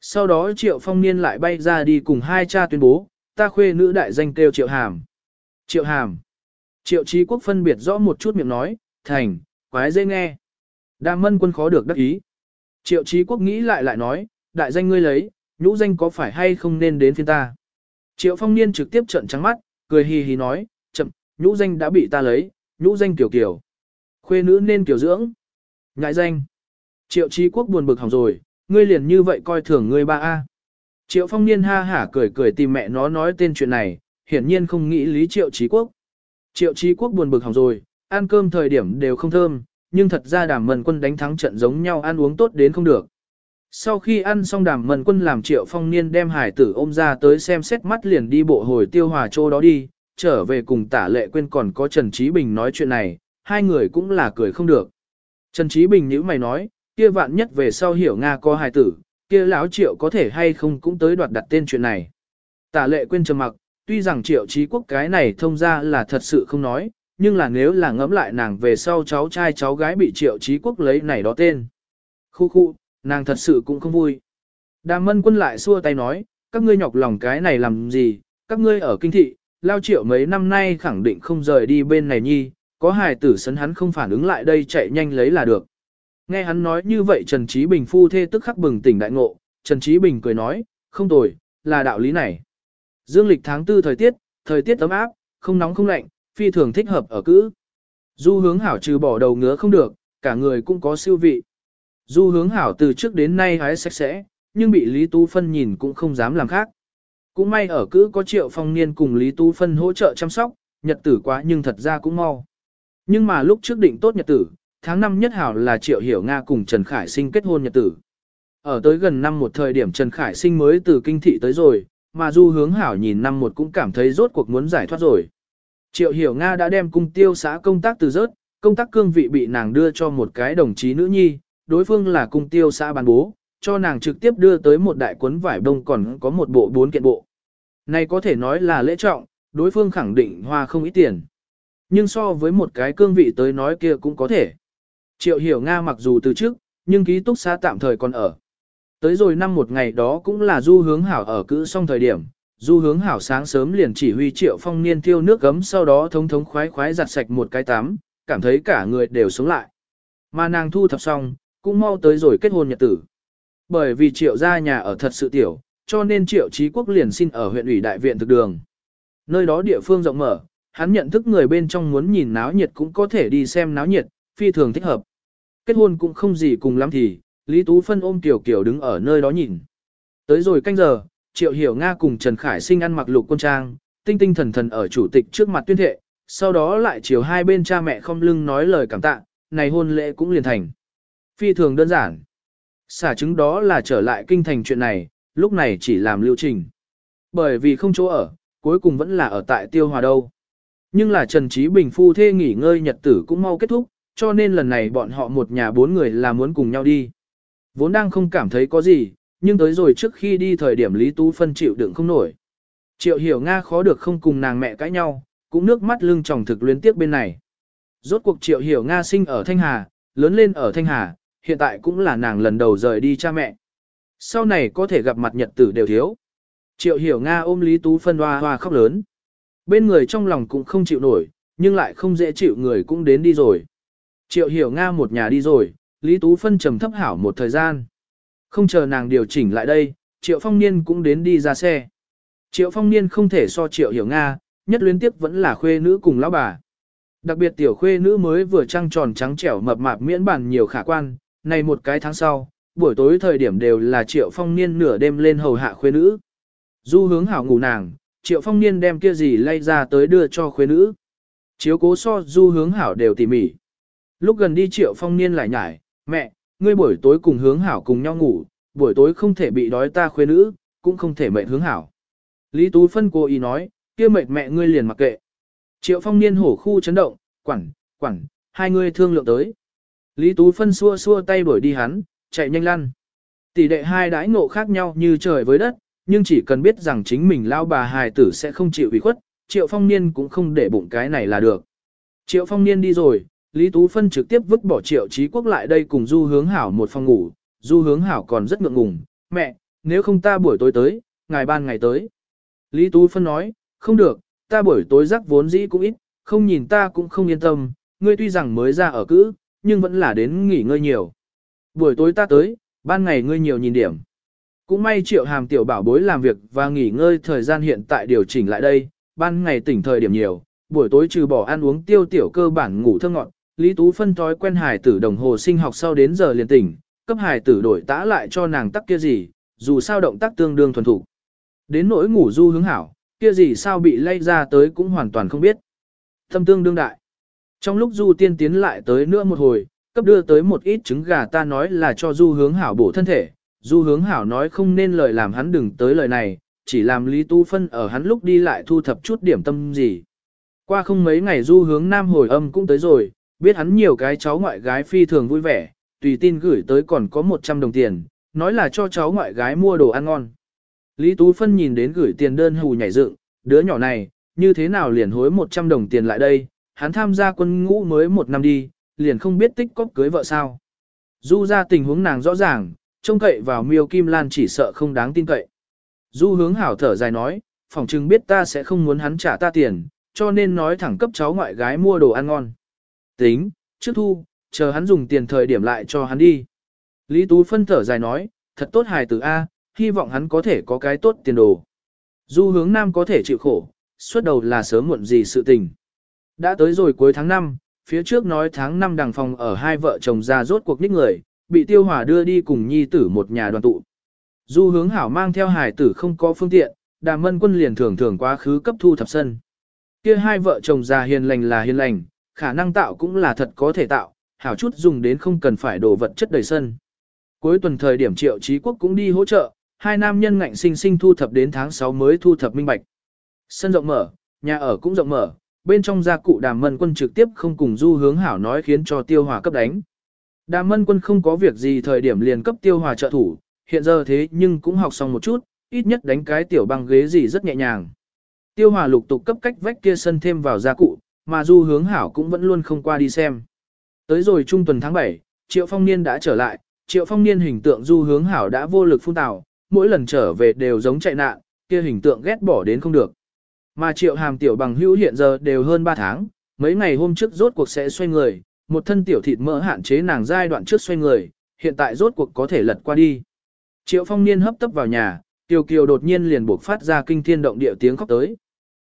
Sau đó triệu phong niên lại bay ra đi cùng hai cha tuyên bố, ta khuê nữ đại danh kêu triệu hàm. Triệu hàm. Triệu trí quốc phân biệt rõ một chút miệng nói, thành, quái dễ nghe. Đàm mân quân khó được đắc ý. Triệu Chí quốc nghĩ lại lại nói, đại danh ngươi lấy, nhũ danh có phải hay không nên đến phiên ta. Triệu phong niên trực tiếp trợn trắng mắt, cười hì hì nói, chậm, nhũ danh đã bị ta lấy, nhũ danh tiểu kiểu. Khuê nữ nên kiểu dưỡng. Ngại danh. Triệu Chí quốc buồn bực hỏng rồi, ngươi liền như vậy coi thường ngươi ba A. Triệu phong niên ha hả cười cười tìm mẹ nó nói tên chuyện này, hiển nhiên không nghĩ lý triệu Chí quốc. Triệu Chí quốc buồn bực hỏng rồi, ăn cơm thời điểm đều không thơm, nhưng thật ra đàm mần quân đánh thắng trận giống nhau ăn uống tốt đến không được. Sau khi ăn xong đàm mần quân làm triệu phong niên đem hải tử ôm ra tới xem xét mắt liền đi bộ hồi tiêu hòa châu đó đi, trở về cùng tả lệ quên còn có Trần Trí Bình nói chuyện này, hai người cũng là cười không được. Trần Trí Bình nhíu mày nói, kia vạn nhất về sau hiểu Nga có hài tử, kia lão triệu có thể hay không cũng tới đoạt đặt tên chuyện này. Tả lệ quên trầm mặc, tuy rằng triệu trí quốc cái này thông ra là thật sự không nói, nhưng là nếu là ngẫm lại nàng về sau cháu trai cháu gái bị triệu trí quốc lấy này đó tên. Khu khu, nàng thật sự cũng không vui. Đàm mân quân lại xua tay nói, các ngươi nhọc lòng cái này làm gì, các ngươi ở kinh thị, lao triệu mấy năm nay khẳng định không rời đi bên này nhi, có hài tử sấn hắn không phản ứng lại đây chạy nhanh lấy là được. Nghe hắn nói như vậy Trần Trí Bình phu thê tức khắc bừng tỉnh đại ngộ, Trần Trí Bình cười nói, không tồi, là đạo lý này. Dương lịch tháng tư thời tiết, thời tiết ấm áp, không nóng không lạnh, phi thường thích hợp ở cữ. Du hướng hảo trừ bỏ đầu ngứa không được, cả người cũng có siêu vị. Du hướng hảo từ trước đến nay hái sạch sẽ, nhưng bị Lý Tú Phân nhìn cũng không dám làm khác. Cũng may ở cữ có triệu phong niên cùng Lý Tú Phân hỗ trợ chăm sóc, nhật tử quá nhưng thật ra cũng mau. Nhưng mà lúc trước định tốt nhật tử, tháng năm nhất hảo là Triệu Hiểu Nga cùng Trần Khải Sinh kết hôn nhật tử. Ở tới gần năm một thời điểm Trần Khải Sinh mới từ kinh thị tới rồi, mà Du Hướng Hảo nhìn năm một cũng cảm thấy rốt cuộc muốn giải thoát rồi. Triệu Hiểu Nga đã đem cung tiêu xã công tác từ rớt, công tác cương vị bị nàng đưa cho một cái đồng chí nữ nhi, đối phương là cung tiêu xã bán bố, cho nàng trực tiếp đưa tới một đại cuốn vải đông còn có một bộ bốn kiện bộ. Này có thể nói là lễ trọng, đối phương khẳng định hoa không ít tiền. Nhưng so với một cái cương vị tới nói kia cũng có thể. Triệu hiểu Nga mặc dù từ trước, nhưng ký túc xá tạm thời còn ở. Tới rồi năm một ngày đó cũng là du hướng hảo ở cữ xong thời điểm, du hướng hảo sáng sớm liền chỉ huy triệu phong niên tiêu nước gấm sau đó thống thống khoái khoái giặt sạch một cái tắm, cảm thấy cả người đều sống lại. Mà nàng thu thập xong, cũng mau tới rồi kết hôn nhật tử. Bởi vì triệu gia nhà ở thật sự tiểu, cho nên triệu trí quốc liền xin ở huyện ủy đại viện thực đường. Nơi đó địa phương rộng mở, hắn nhận thức người bên trong muốn nhìn náo nhiệt cũng có thể đi xem náo nhiệt, phi thường thích hợp. Kết hôn cũng không gì cùng lắm thì, Lý Tú Phân ôm Tiểu Kiều đứng ở nơi đó nhìn. Tới rồi canh giờ, Triệu Hiểu Nga cùng Trần Khải Sinh ăn mặc lục quân trang, tinh tinh thần thần ở chủ tịch trước mặt tuyên thệ, sau đó lại chiều hai bên cha mẹ không lưng nói lời cảm tạ, này hôn lễ cũng liền thành. Phi thường đơn giản. Xả chứng đó là trở lại kinh thành chuyện này, lúc này chỉ làm lưu trình. Bởi vì không chỗ ở, cuối cùng vẫn là ở tại tiêu hòa đâu. Nhưng là Trần Trí Bình phu thê nghỉ ngơi nhật tử cũng mau kết thúc, cho nên lần này bọn họ một nhà bốn người là muốn cùng nhau đi. Vốn đang không cảm thấy có gì, nhưng tới rồi trước khi đi thời điểm Lý Tú Phân chịu đựng không nổi. Triệu hiểu Nga khó được không cùng nàng mẹ cãi nhau, cũng nước mắt lưng tròng thực luyến tiếp bên này. Rốt cuộc triệu hiểu Nga sinh ở Thanh Hà, lớn lên ở Thanh Hà, hiện tại cũng là nàng lần đầu rời đi cha mẹ. Sau này có thể gặp mặt nhật tử đều thiếu. Triệu hiểu Nga ôm Lý Tú Phân hoa hoa khóc lớn. Bên người trong lòng cũng không chịu nổi, nhưng lại không dễ chịu người cũng đến đi rồi. Triệu hiểu Nga một nhà đi rồi, Lý Tú Phân trầm thấp hảo một thời gian. Không chờ nàng điều chỉnh lại đây, Triệu Phong Niên cũng đến đi ra xe. Triệu Phong Niên không thể so Triệu Hiểu Nga, nhất liên tiếp vẫn là khuê nữ cùng lão bà. Đặc biệt tiểu khuê nữ mới vừa trăng tròn trắng trẻo mập mạp miễn bản nhiều khả quan, này một cái tháng sau, buổi tối thời điểm đều là Triệu Phong Niên nửa đêm lên hầu hạ khuê nữ. Du hướng hảo ngủ nàng, Triệu Phong Niên đem kia gì lay ra tới đưa cho khuê nữ. Chiếu cố so du hướng hảo đều tỉ mỉ. Lúc gần đi Triệu Phong Niên lại nhải, mẹ, ngươi buổi tối cùng hướng hảo cùng nhau ngủ, buổi tối không thể bị đói ta khuê nữ, cũng không thể mệt hướng hảo. Lý Tú Phân cô ý nói, kia mệt mẹ ngươi liền mặc kệ. Triệu phong niên hổ khu chấn động, quẳng, quẳng, hai ngươi thương lượng tới. Lý Tú Phân xua xua tay đuổi đi hắn, chạy nhanh lăn. Tỷ đệ hai đãi ngộ khác nhau như trời với đất, nhưng chỉ cần biết rằng chính mình lao bà hài tử sẽ không chịu ủy khuất, Triệu Phong Niên cũng không để bụng cái này là được. Triệu Phong Niên đi rồi, Lý Tú Phân trực tiếp vứt bỏ Triệu Trí Quốc lại đây cùng Du Hướng Hảo một phòng ngủ, Du Hướng Hảo còn rất ngượng ngùng, mẹ, nếu không ta buổi tối tới, ngày ban ngày tới. Lý Tú Phân nói, không được, ta buổi tối rắc vốn dĩ cũng ít, không nhìn ta cũng không yên tâm, ngươi tuy rằng mới ra ở cữ, nhưng vẫn là đến nghỉ ngơi nhiều. Buổi tối ta tới, ban ngày ngươi nhiều nhìn điểm. Cũng may triệu hàm tiểu bảo bối làm việc và nghỉ ngơi thời gian hiện tại điều chỉnh lại đây, ban ngày tỉnh thời điểm nhiều, buổi tối trừ bỏ ăn uống tiêu tiểu cơ bản ngủ thơ ngọn, Lý Tú phân thói quen hài tử đồng hồ sinh học sau đến giờ liền tỉnh, cấp hài tử đổi tã lại cho nàng tắc kia gì, dù sao động tác tương đương thuần thủ. Đến nỗi ngủ du hướng hảo, kia gì sao bị lay ra tới cũng hoàn toàn không biết. Thâm tương đương đại. Trong lúc du tiên tiến lại tới nữa một hồi, cấp đưa tới một ít trứng gà ta nói là cho du hướng hảo bổ thân thể. Du hướng hảo nói không nên lời làm hắn đừng tới lời này, chỉ làm Lý Tu Phân ở hắn lúc đi lại thu thập chút điểm tâm gì. Qua không mấy ngày du hướng nam hồi âm cũng tới rồi, biết hắn nhiều cái cháu ngoại gái phi thường vui vẻ, tùy tin gửi tới còn có 100 đồng tiền, nói là cho cháu ngoại gái mua đồ ăn ngon. Lý Tú Phân nhìn đến gửi tiền đơn hù nhảy dựng, đứa nhỏ này, như thế nào liền hối 100 đồng tiền lại đây, hắn tham gia quân ngũ mới một năm đi, liền không biết tích cóp cưới vợ sao. Du ra tình huống nàng rõ ràng, trông cậy vào miêu kim lan chỉ sợ không đáng tin cậy. Du hướng hảo thở dài nói, phòng chừng biết ta sẽ không muốn hắn trả ta tiền, cho nên nói thẳng cấp cháu ngoại gái mua đồ ăn ngon. Tính, trước thu, chờ hắn dùng tiền thời điểm lại cho hắn đi. Lý Tú phân thở dài nói, thật tốt hài tử A, hy vọng hắn có thể có cái tốt tiền đồ. Du hướng nam có thể chịu khổ, suốt đầu là sớm muộn gì sự tình. Đã tới rồi cuối tháng 5, phía trước nói tháng 5 đằng phòng ở hai vợ chồng ra rốt cuộc ních người, bị tiêu hỏa đưa đi cùng nhi tử một nhà đoàn tụ. Du hướng hảo mang theo hài tử không có phương tiện, đàm mân quân liền thường thường quá khứ cấp thu thập sân. Kia hai vợ chồng già hiền lành là hiền lành, khả năng tạo cũng là thật có thể tạo, hảo chút dùng đến không cần phải đổ vật chất đầy sân. Cuối tuần thời điểm triệu trí quốc cũng đi hỗ trợ, hai nam nhân ngạnh sinh sinh thu thập đến tháng 6 mới thu thập minh bạch. Sân rộng mở, nhà ở cũng rộng mở, bên trong gia cụ đàm mân quân trực tiếp không cùng du hướng hảo nói khiến cho tiêu hòa cấp đánh. Đàm mân quân không có việc gì thời điểm liền cấp tiêu hòa trợ thủ, hiện giờ thế nhưng cũng học xong một chút, ít nhất đánh cái tiểu băng ghế gì rất nhẹ nhàng. Tiêu hòa lục tục cấp cách vách kia sân thêm vào gia cụ, mà du hướng hảo cũng vẫn luôn không qua đi xem. Tới rồi trung tuần tháng 7, Triệu Phong Niên đã trở lại, Triệu Phong Niên hình tượng du hướng hảo đã vô lực phun tào, mỗi lần trở về đều giống chạy nạn, kia hình tượng ghét bỏ đến không được. Mà triệu hàm tiểu bằng hữu hiện giờ đều hơn 3 tháng, mấy ngày hôm trước rốt cuộc sẽ xoay người, một thân tiểu thịt mỡ hạn chế nàng giai đoạn trước xoay người, hiện tại rốt cuộc có thể lật qua đi. Triệu phong niên hấp tấp vào nhà, Tiêu Kiều đột nhiên liền buộc phát ra kinh thiên động địa tiếng khóc tới.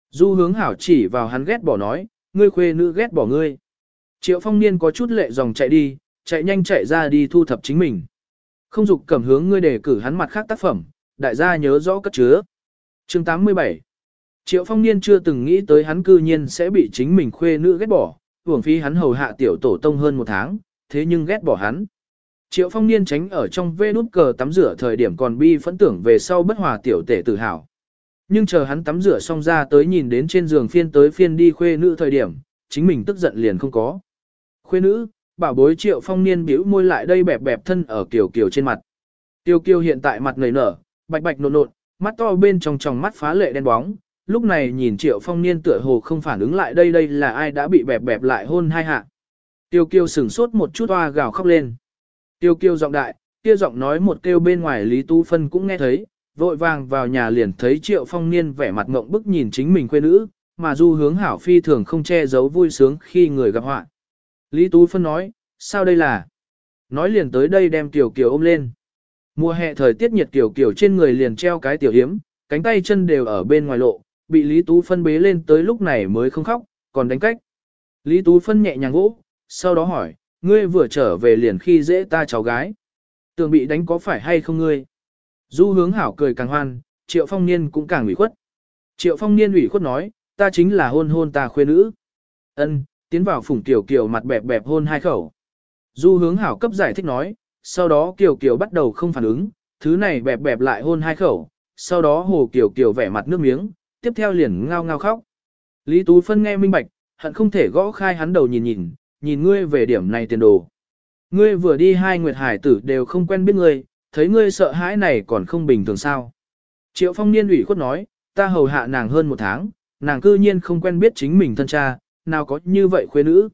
Du hướng hảo chỉ vào hắn ghét bỏ nói, ngươi khuê nữ ghét bỏ ngươi. Triệu phong niên có chút lệ dòng chạy đi, chạy nhanh chạy ra đi thu thập chính mình. Không dục cầm hướng ngươi để cử hắn mặt khác tác phẩm, đại gia nhớ rõ cất chứa. Chương 87 Triệu phong niên chưa từng nghĩ tới hắn cư nhiên sẽ bị chính mình khuê nữ ghét bỏ, hưởng phí hắn hầu hạ tiểu tổ tông hơn một tháng, thế nhưng ghét bỏ hắn. Triệu phong niên tránh ở trong vê nút cờ tắm rửa thời điểm còn bi phẫn tưởng về sau bất hòa tiểu tể tự hào. Nhưng chờ hắn tắm rửa xong ra tới nhìn đến trên giường phiên tới phiên đi khuê nữ thời điểm, chính mình tức giận liền không có. Khuê nữ, bảo bối triệu phong niên bĩu môi lại đây bẹp bẹp thân ở kiều kiều trên mặt. Tiêu kiều hiện tại mặt nảy nở, bạch bạch nộn nộn, mắt to bên trong tròng mắt phá lệ đen bóng, lúc này nhìn triệu phong niên tựa hồ không phản ứng lại đây đây là ai đã bị bẹp bẹp lại hôn hai hạ. Tiêu kiêu sửng sốt một chút hoa gào khóc lên. Tiêu kiêu giọng đại, kia giọng nói một kêu bên ngoài Lý Tu Phân cũng nghe thấy, vội vàng vào nhà liền thấy triệu phong niên vẻ mặt ngộng bức nhìn chính mình quê nữ, mà du hướng hảo phi thường không che giấu vui sướng khi người gặp họa. Lý Tú Phân nói, sao đây là? Nói liền tới đây đem Tiểu Kiều ôm lên. Mùa hè thời tiết nhiệt Tiểu Kiều trên người liền treo cái tiểu hiếm, cánh tay chân đều ở bên ngoài lộ, bị Lý Tú Phân bế lên tới lúc này mới không khóc, còn đánh cách. Lý Tú Phân nhẹ nhàng gỗ, sau đó hỏi, ngươi vừa trở về liền khi dễ ta cháu gái. Tường bị đánh có phải hay không ngươi? Du hướng hảo cười càng hoan, Triệu Phong Niên cũng càng ủy khuất. Triệu Phong Niên ủy khuất nói, ta chính là hôn hôn ta khuê nữ. Ân, tiến vào phủng Kiều Kiều mặt bẹp bẹp hôn hai khẩu. Du hướng hảo cấp giải thích nói, sau đó Kiều Kiều bắt đầu không phản ứng, thứ này bẹp bẹp lại hôn hai khẩu, sau đó hồ Kiều Kiều vẻ mặt nước miếng, tiếp theo liền ngao ngao khóc. Lý Tú Phân nghe minh bạch, hận không thể gõ khai hắn đầu nhìn nhìn, nhìn ngươi về điểm này tiền đồ. Ngươi vừa đi hai nguyệt hải tử đều không quen biết ngươi, thấy ngươi sợ hãi này còn không bình thường sao. Triệu phong niên ủy khuất nói, ta hầu hạ nàng hơn một tháng, nàng cư nhiên không quen biết chính mình thân cha, nào có như vậy khuê nữ.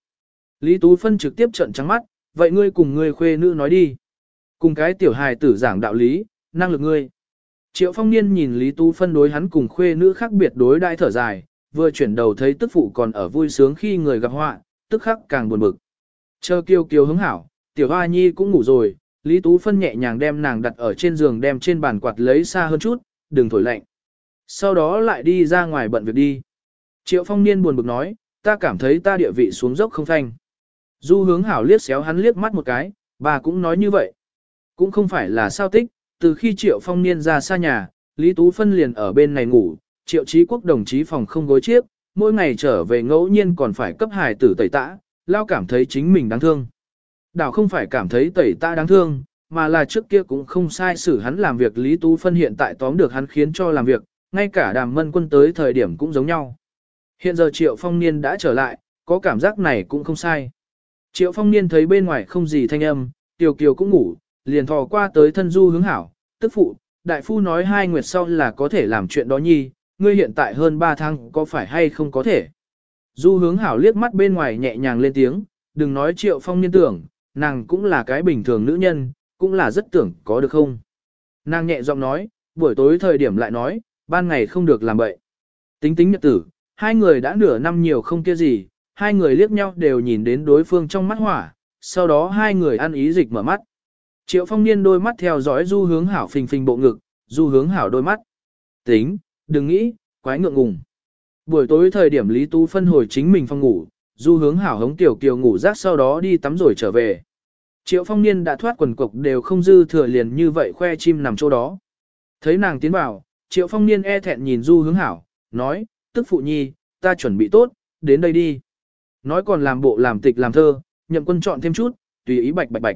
Lý Tú Phân trực tiếp trận trắng mắt, vậy ngươi cùng ngươi khuê nữ nói đi. Cùng cái tiểu hài tử giảng đạo lý, năng lực ngươi. Triệu phong niên nhìn Lý Tú Phân đối hắn cùng khuê nữ khác biệt đối đai thở dài, vừa chuyển đầu thấy tức phụ còn ở vui sướng khi người gặp họa, tức khắc càng buồn bực. Chờ kiều kiều hứng hảo, tiểu hoa nhi cũng ngủ rồi, Lý Tú Phân nhẹ nhàng đem nàng đặt ở trên giường đem trên bàn quạt lấy xa hơn chút, đừng thổi lạnh. Sau đó lại đi ra ngoài bận việc đi. Triệu phong niên buồn bực nói, ta cảm thấy ta địa vị xuống dốc không thanh. Du hướng hảo liếc xéo hắn liếc mắt một cái, bà cũng nói như vậy. Cũng không phải là sao tích, từ khi triệu phong niên ra xa nhà, Lý Tú Phân liền ở bên này ngủ, triệu Chí quốc đồng chí phòng không gối chiếc, mỗi ngày trở về ngẫu nhiên còn phải cấp hài tử tẩy tã, lao cảm thấy chính mình đáng thương. Đảo không phải cảm thấy tẩy ta đáng thương, mà là trước kia cũng không sai xử hắn làm việc Lý Tú Phân hiện tại tóm được hắn khiến cho làm việc, ngay cả đàm mân quân tới thời điểm cũng giống nhau. Hiện giờ Triệu Phong Niên đã trở lại, có cảm giác này cũng không sai. Triệu Phong Niên thấy bên ngoài không gì thanh âm, Tiểu Kiều cũng ngủ, liền thò qua tới thân du hướng hảo, tức phụ, đại phu nói hai nguyệt sau là có thể làm chuyện đó nhi, ngươi hiện tại hơn ba tháng có phải hay không có thể. Du hướng hảo liếc mắt bên ngoài nhẹ nhàng lên tiếng, đừng nói Triệu Phong Niên tưởng, nàng cũng là cái bình thường nữ nhân, cũng là rất tưởng có được không. Nàng nhẹ giọng nói, buổi tối thời điểm lại nói, ban ngày không được làm bậy. Tính tính nhật tử, hai người đã nửa năm nhiều không kia gì, hai người liếc nhau đều nhìn đến đối phương trong mắt hỏa, sau đó hai người ăn ý dịch mở mắt. Triệu phong niên đôi mắt theo dõi du hướng hảo phình phình bộ ngực, du hướng hảo đôi mắt. Tính, đừng nghĩ, quái ngượng ngùng. Buổi tối thời điểm Lý Tú phân hồi chính mình phòng ngủ, du hướng hảo hống tiểu kiều ngủ rác sau đó đi tắm rồi trở về. Triệu phong niên đã thoát quần cục đều không dư thừa liền như vậy khoe chim nằm chỗ đó. Thấy nàng tiến vào, triệu phong niên e thẹn nhìn du hướng hảo, nói, tức phụ nhi, ta chuẩn bị tốt, đến đây đi. Nói còn làm bộ làm tịch làm thơ, nhậm quân chọn thêm chút, tùy ý bạch bạch bạch.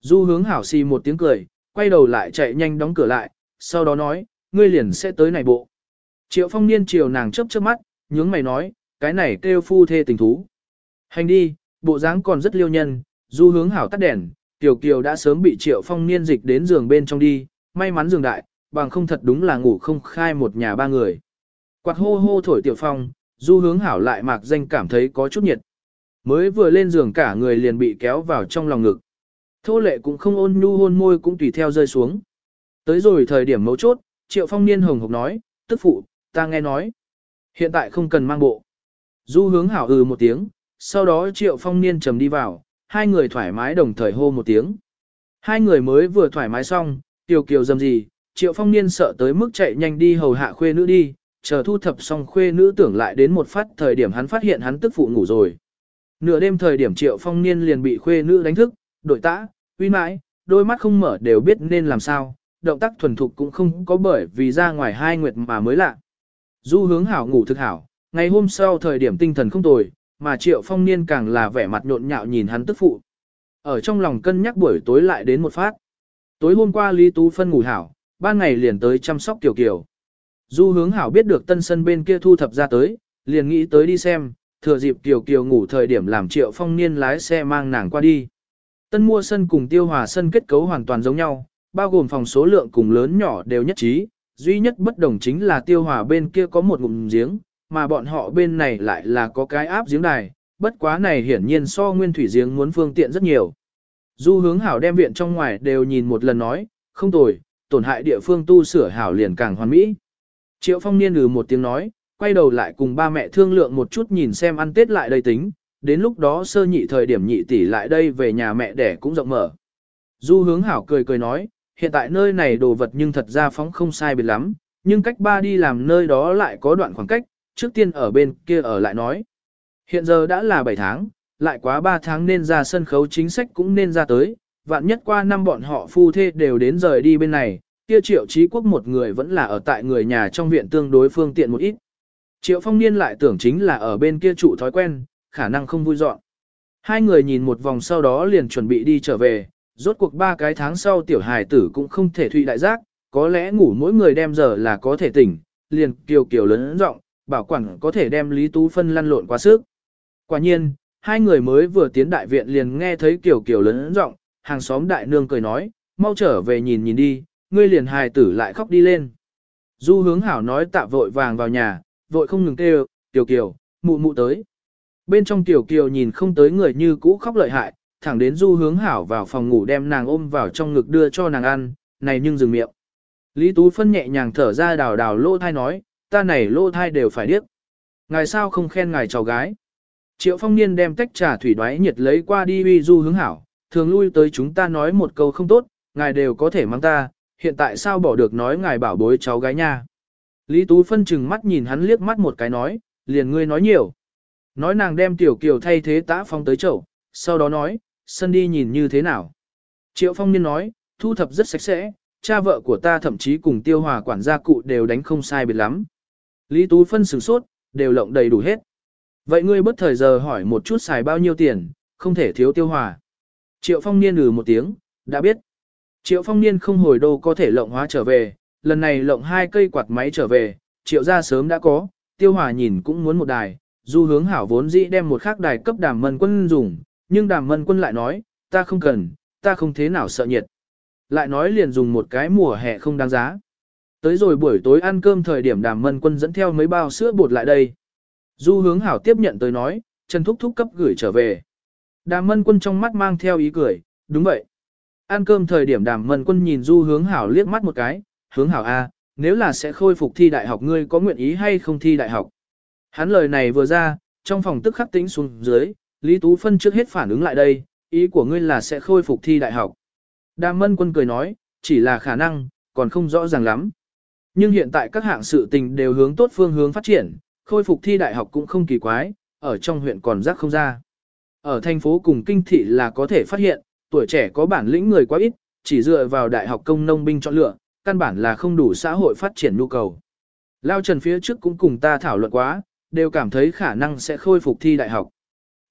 Du hướng hảo xì một tiếng cười, quay đầu lại chạy nhanh đóng cửa lại, sau đó nói, ngươi liền sẽ tới này bộ. Triệu phong niên chiều nàng chớp chớp mắt, nhướng mày nói, cái này kêu phu thê tình thú. Hành đi, bộ dáng còn rất liêu nhân, du hướng hảo tắt đèn, tiểu kiều đã sớm bị triệu phong niên dịch đến giường bên trong đi, may mắn giường đại, bằng không thật đúng là ngủ không khai một nhà ba người. Quạt hô hô thổi tiểu phong, du hướng hảo lại mạc danh cảm thấy có chút nhiệt. Mới vừa lên giường cả người liền bị kéo vào trong lòng ngực. Thô lệ cũng không ôn nhu hôn môi cũng tùy theo rơi xuống. Tới rồi thời điểm mấu chốt, triệu phong niên hồng hộc nói, tức phụ, ta nghe nói. Hiện tại không cần mang bộ. Du hướng hảo ừ một tiếng, sau đó triệu phong niên trầm đi vào, hai người thoải mái đồng thời hô một tiếng. Hai người mới vừa thoải mái xong, tiểu kiều dầm gì, triệu phong niên sợ tới mức chạy nhanh đi hầu hạ khuê nữ đi, chờ thu thập xong khuê nữ tưởng lại đến một phát thời điểm hắn phát hiện hắn tức phụ ngủ rồi. Nửa đêm thời điểm triệu phong niên liền bị khuê nữ đánh thức, đội tã, uy mãi, đôi mắt không mở đều biết nên làm sao, động tác thuần thục cũng không có bởi vì ra ngoài hai nguyệt mà mới lạ. Du hướng hảo ngủ thực hảo, ngày hôm sau thời điểm tinh thần không tồi, mà triệu phong niên càng là vẻ mặt nhộn nhạo nhìn hắn tức phụ. Ở trong lòng cân nhắc buổi tối lại đến một phát. Tối hôm qua Lý Tú Phân ngủ hảo, ban ngày liền tới chăm sóc Kiều Kiều. Du hướng hảo biết được tân sân bên kia thu thập ra tới, liền nghĩ tới đi xem, thừa dịp Kiều Kiều ngủ thời điểm làm triệu phong niên lái xe mang nàng qua đi. Tân mua sân cùng tiêu hòa sân kết cấu hoàn toàn giống nhau, bao gồm phòng số lượng cùng lớn nhỏ đều nhất trí, duy nhất bất đồng chính là tiêu hòa bên kia có một ngụm giếng, mà bọn họ bên này lại là có cái áp giếng đài, bất quá này hiển nhiên so nguyên thủy giếng muốn phương tiện rất nhiều. Du hướng hảo đem viện trong ngoài đều nhìn một lần nói, không tồi, tổn hại địa phương tu sửa hảo liền càng hoàn mỹ. Triệu phong niên ừ một tiếng nói, quay đầu lại cùng ba mẹ thương lượng một chút nhìn xem ăn tết lại đây tính, đến lúc đó sơ nhị thời điểm nhị tỷ lại đây về nhà mẹ đẻ cũng rộng mở. Du hướng hảo cười cười nói, hiện tại nơi này đồ vật nhưng thật ra phóng không sai biệt lắm, nhưng cách ba đi làm nơi đó lại có đoạn khoảng cách, trước tiên ở bên kia ở lại nói. Hiện giờ đã là 7 tháng, lại quá 3 tháng nên ra sân khấu chính sách cũng nên ra tới, vạn nhất qua năm bọn họ phu thê đều đến rời đi bên này, kia triệu trí quốc một người vẫn là ở tại người nhà trong viện tương đối phương tiện một ít. Triệu phong niên lại tưởng chính là ở bên kia trụ thói quen, khả năng không vui dọn. Hai người nhìn một vòng sau đó liền chuẩn bị đi trở về, rốt cuộc ba cái tháng sau tiểu hài tử cũng không thể thụy đại giác, có lẽ ngủ mỗi người đem giờ là có thể tỉnh, liền kiều kiều lớn giọng bảo quản có thể đem Lý Tú Phân lăn lộn quá sức. Quả nhiên, hai người mới vừa tiến đại viện liền nghe thấy kiều kiều lớn giọng hàng xóm đại nương cười nói, mau trở về nhìn nhìn đi, ngươi liền hài tử lại khóc đi lên. Du hướng hảo nói tạ vội vàng vào nhà, vội không ngừng kêu, kiều kiều, mụ mụ tới. Bên trong tiểu kiều nhìn không tới người như cũ khóc lợi hại, thẳng đến du hướng hảo vào phòng ngủ đem nàng ôm vào trong ngực đưa cho nàng ăn, này nhưng dừng miệng. Lý Tú Phân nhẹ nhàng thở ra đào đào lỗ thai nói, ta này lô thai đều phải điếc. Ngài sao không khen ngài cháu gái. Triệu phong niên đem tách trà thủy đoái nhiệt lấy qua đi uy du hướng hảo, thường lui tới chúng ta nói một câu không tốt, ngài đều có thể mang ta, hiện tại sao bỏ được nói ngài bảo bối cháu gái nha. Lý Tú Phân chừng mắt nhìn hắn liếc mắt một cái nói, liền ngươi nói nhiều. Nói nàng đem tiểu kiều thay thế tã phong tới chậu, sau đó nói, sân đi nhìn như thế nào. Triệu phong niên nói, thu thập rất sạch sẽ, cha vợ của ta thậm chí cùng tiêu hòa quản gia cụ đều đánh không sai biệt lắm. Lý Tú Phân sửng sốt, đều lộng đầy đủ hết. Vậy ngươi bất thời giờ hỏi một chút xài bao nhiêu tiền, không thể thiếu tiêu hòa. Triệu phong niên ừ một tiếng, đã biết. Triệu phong niên không hồi đô có thể lộng hóa trở về, lần này lộng hai cây quạt máy trở về, triệu ra sớm đã có, tiêu hòa nhìn cũng muốn một đài, du hướng hảo vốn dĩ đem một khác đài cấp đàm mân quân dùng, nhưng đàm mân quân lại nói, ta không cần, ta không thế nào sợ nhiệt. Lại nói liền dùng một cái mùa hè không đáng giá. Tới rồi buổi tối ăn cơm thời điểm đàm mân quân dẫn theo mấy bao sữa bột lại đây. Du hướng hảo tiếp nhận tới nói, Trần Thúc Thúc cấp gửi trở về. Đàm mân quân trong mắt mang theo ý cười, đúng vậy. Ăn cơm thời điểm đàm mân quân nhìn du hướng hảo liếc mắt một cái, hướng hảo A, nếu là sẽ khôi phục thi đại học ngươi có nguyện ý hay không thi đại học. Hắn lời này vừa ra, trong phòng tức khắc tĩnh xuống dưới, Lý Tú Phân trước hết phản ứng lại đây, ý của ngươi là sẽ khôi phục thi đại học. Đàm mân quân cười nói, chỉ là khả năng, còn không rõ ràng lắm. Nhưng hiện tại các hạng sự tình đều hướng tốt phương hướng phát triển, khôi phục thi đại học cũng không kỳ quái, ở trong huyện còn rác không ra. Ở thành phố cùng kinh thị là có thể phát hiện, tuổi trẻ có bản lĩnh người quá ít, chỉ dựa vào đại học công nông binh chọn lựa, căn bản là không đủ xã hội phát triển nhu cầu. Lao Trần phía trước cũng cùng ta thảo luận quá, đều cảm thấy khả năng sẽ khôi phục thi đại học.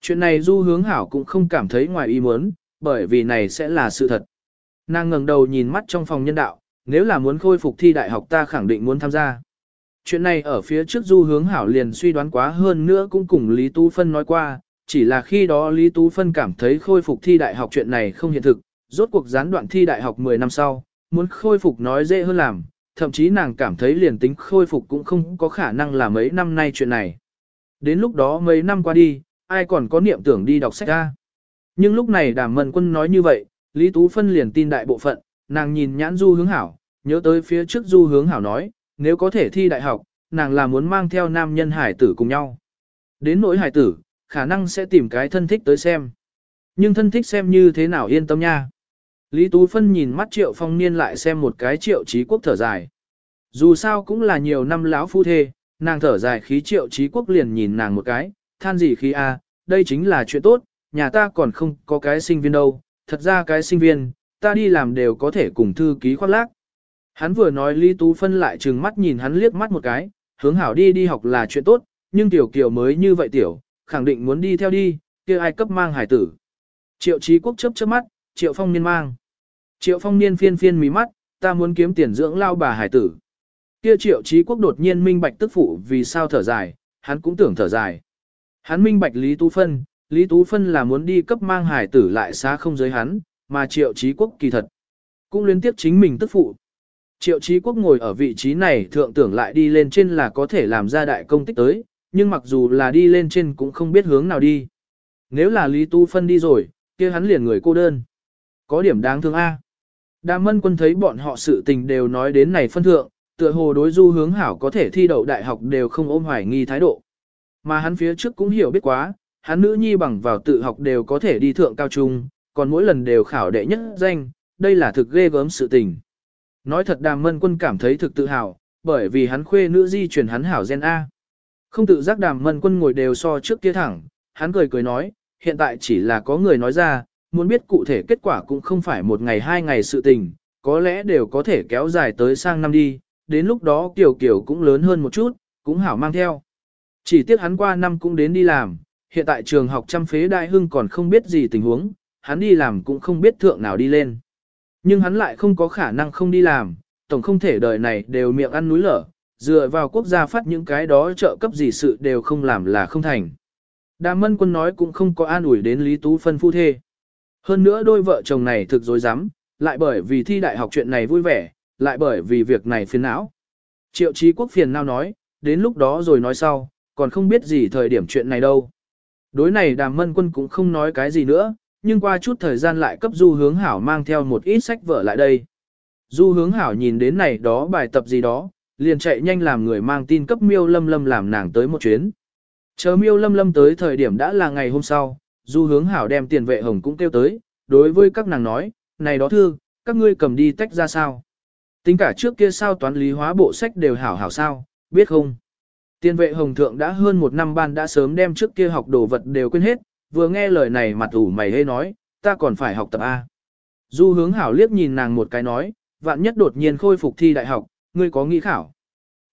Chuyện này Du Hướng Hảo cũng không cảm thấy ngoài ý muốn, bởi vì này sẽ là sự thật. Nàng ngẩng đầu nhìn mắt trong phòng nhân đạo, nếu là muốn khôi phục thi đại học ta khẳng định muốn tham gia. Chuyện này ở phía trước Du Hướng Hảo liền suy đoán quá hơn nữa cũng cùng Lý Tú Phân nói qua, chỉ là khi đó Lý Tú Phân cảm thấy khôi phục thi đại học chuyện này không hiện thực, rốt cuộc gián đoạn thi đại học 10 năm sau, muốn khôi phục nói dễ hơn làm, thậm chí nàng cảm thấy liền tính khôi phục cũng không có khả năng là mấy năm nay chuyện này. Đến lúc đó mấy năm qua đi, ai còn có niệm tưởng đi đọc sách ra. Nhưng lúc này đàm mân quân nói như vậy, Lý Tú Phân liền tin đại bộ phận, nàng nhìn nhãn du hướng hảo, nhớ tới phía trước du hướng hảo nói, nếu có thể thi đại học, nàng là muốn mang theo nam nhân hải tử cùng nhau. Đến nỗi hải tử, khả năng sẽ tìm cái thân thích tới xem. Nhưng thân thích xem như thế nào yên tâm nha. Lý Tú Phân nhìn mắt triệu phong niên lại xem một cái triệu trí quốc thở dài. Dù sao cũng là nhiều năm láo phu thê, nàng thở dài khí triệu trí quốc liền nhìn nàng một cái, than gì khí a, đây chính là chuyện tốt, nhà ta còn không có cái sinh viên đâu, thật ra cái sinh viên, ta đi làm đều có thể cùng thư ký khoác lác. Hắn vừa nói Lý Tú Phân lại trừng mắt nhìn hắn liếc mắt một cái, hướng hảo đi đi học là chuyện tốt, nhưng tiểu kiểu mới như vậy tiểu, khẳng định muốn đi theo đi, kia ai cấp mang hải tử. Triệu Chí quốc chớp chớp mắt, triệu phong niên mang. Triệu phong niên phiên phiên mí mắt, ta muốn kiếm tiền dưỡng lao bà hải tử. Kia triệu Chí quốc đột nhiên minh bạch tức phụ vì sao thở dài, hắn cũng tưởng thở dài. Hắn minh bạch Lý Tú Phân, Lý Tú Phân là muốn đi cấp mang hải tử lại xa không giới hắn, mà triệu trí quốc kỳ thật. Cũng liên tiếp chính mình tức phụ. Triệu trí quốc ngồi ở vị trí này thượng tưởng lại đi lên trên là có thể làm ra đại công tích tới, nhưng mặc dù là đi lên trên cũng không biết hướng nào đi. Nếu là Lý Tu Phân đi rồi, kia hắn liền người cô đơn. Có điểm đáng thương A. đàm mân quân thấy bọn họ sự tình đều nói đến này phân thượng, tựa hồ đối du hướng hảo có thể thi đậu đại học đều không ôm hoài nghi thái độ. Mà hắn phía trước cũng hiểu biết quá, hắn nữ nhi bằng vào tự học đều có thể đi thượng cao trung, còn mỗi lần đều khảo đệ nhất danh, đây là thực ghê gớm sự tình. Nói thật đàm mân quân cảm thấy thực tự hào, bởi vì hắn khuê nữ di truyền hắn hảo gen A. Không tự giác đàm mân quân ngồi đều so trước kia thẳng, hắn cười cười nói, hiện tại chỉ là có người nói ra, muốn biết cụ thể kết quả cũng không phải một ngày hai ngày sự tình, có lẽ đều có thể kéo dài tới sang năm đi, đến lúc đó Kiều Kiều cũng lớn hơn một chút, cũng hảo mang theo. Chỉ tiếc hắn qua năm cũng đến đi làm, hiện tại trường học trăm phế đại hưng còn không biết gì tình huống, hắn đi làm cũng không biết thượng nào đi lên. Nhưng hắn lại không có khả năng không đi làm, tổng không thể đời này đều miệng ăn núi lở, dựa vào quốc gia phát những cái đó trợ cấp gì sự đều không làm là không thành. Đàm mân quân nói cũng không có an ủi đến Lý Tú Phân phu thê. Hơn nữa đôi vợ chồng này thực dối rắm lại bởi vì thi đại học chuyện này vui vẻ, lại bởi vì việc này phiền não. Triệu trí quốc phiền nào nói, đến lúc đó rồi nói sau, còn không biết gì thời điểm chuyện này đâu. Đối này đàm mân quân cũng không nói cái gì nữa, nhưng qua chút thời gian lại cấp du hướng hảo mang theo một ít sách vở lại đây. Du hướng hảo nhìn đến này đó bài tập gì đó, liền chạy nhanh làm người mang tin cấp miêu lâm lâm làm nàng tới một chuyến. Chờ miêu lâm lâm tới thời điểm đã là ngày hôm sau, du hướng hảo đem tiền vệ hồng cũng kêu tới, đối với các nàng nói, này đó thương, các ngươi cầm đi tách ra sao. Tính cả trước kia sao toán lý hóa bộ sách đều hảo hảo sao, biết không? Tiền vệ hồng thượng đã hơn một năm ban đã sớm đem trước kia học đồ vật đều quên hết, vừa nghe lời này mặt ủ mày hê nói, ta còn phải học tập A. Du hướng hảo liếc nhìn nàng một cái nói, vạn nhất đột nhiên khôi phục thi đại học, ngươi có nghĩ khảo.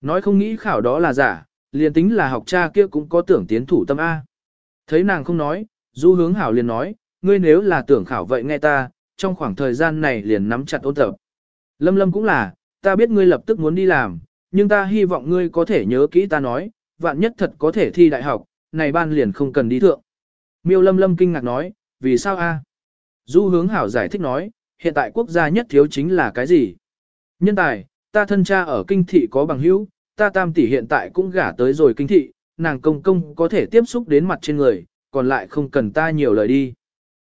Nói không nghĩ khảo đó là giả, liền tính là học cha kia cũng có tưởng tiến thủ tâm A. Thấy nàng không nói, du hướng hảo liền nói, ngươi nếu là tưởng khảo vậy nghe ta, trong khoảng thời gian này liền nắm chặt ôn tập. Lâm lâm cũng là, ta biết ngươi lập tức muốn đi làm, nhưng ta hy vọng ngươi có thể nhớ kỹ ta nói, vạn nhất thật có thể thi đại học, này ban liền không cần đi thượng. Miêu lâm lâm kinh ngạc nói, vì sao a? Du hướng hảo giải thích nói, hiện tại quốc gia nhất thiếu chính là cái gì? Nhân tài, ta thân cha ở kinh thị có bằng hữu, ta tam tỷ hiện tại cũng gả tới rồi kinh thị, nàng công công có thể tiếp xúc đến mặt trên người, còn lại không cần ta nhiều lời đi.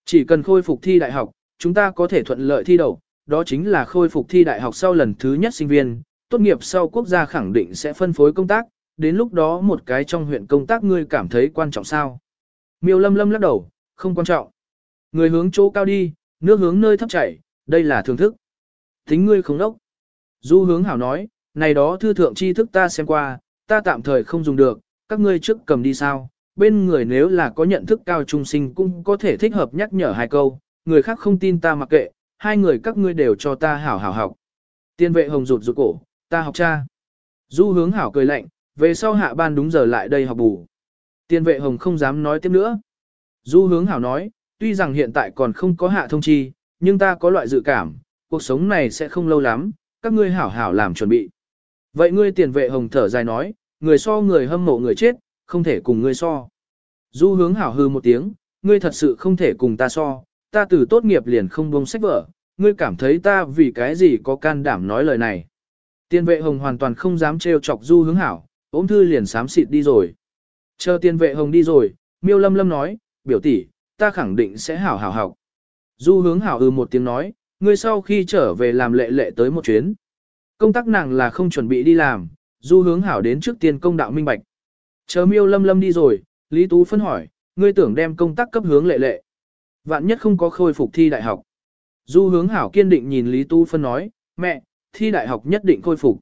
Chỉ cần khôi phục thi đại học, chúng ta có thể thuận lợi thi đậu, đó chính là khôi phục thi đại học sau lần thứ nhất sinh viên, tốt nghiệp sau quốc gia khẳng định sẽ phân phối công tác, đến lúc đó một cái trong huyện công tác ngươi cảm thấy quan trọng sao. Miêu lâm lâm lắc đầu, không quan trọng. Người hướng chỗ cao đi, nước hướng nơi thấp chảy, đây là thưởng thức. Tính ngươi không đốc. Du hướng hảo nói, này đó thư thượng tri thức ta xem qua, ta tạm thời không dùng được, các ngươi trước cầm đi sao. Bên người nếu là có nhận thức cao trung sinh cũng có thể thích hợp nhắc nhở hai câu, người khác không tin ta mặc kệ, hai người các ngươi đều cho ta hảo hảo học. Tiên vệ hồng rụt rụt cổ, ta học cha. Du hướng hảo cười lạnh, về sau hạ ban đúng giờ lại đây học bù. Tiên vệ hồng không dám nói tiếp nữa. Du hướng hảo nói, tuy rằng hiện tại còn không có hạ thông chi, nhưng ta có loại dự cảm, cuộc sống này sẽ không lâu lắm, các ngươi hảo hảo làm chuẩn bị. Vậy ngươi tiền vệ hồng thở dài nói, người so người hâm mộ người chết, không thể cùng ngươi so. Du hướng hảo hư một tiếng, ngươi thật sự không thể cùng ta so, ta từ tốt nghiệp liền không buông sách vở, ngươi cảm thấy ta vì cái gì có can đảm nói lời này. Tiền vệ hồng hoàn toàn không dám trêu chọc du hướng hảo, ôm thư liền sám xịt đi rồi. Chờ tiên vệ hồng đi rồi, miêu lâm lâm nói, biểu tỷ, ta khẳng định sẽ hảo hảo học. Du hướng hảo ư một tiếng nói, ngươi sau khi trở về làm lệ lệ tới một chuyến. Công tác nàng là không chuẩn bị đi làm, du hướng hảo đến trước tiên công đạo minh bạch. Chờ miêu lâm lâm đi rồi, Lý Tú phân hỏi, ngươi tưởng đem công tác cấp hướng lệ lệ. Vạn nhất không có khôi phục thi đại học. Du hướng hảo kiên định nhìn Lý Tú phân nói, mẹ, thi đại học nhất định khôi phục.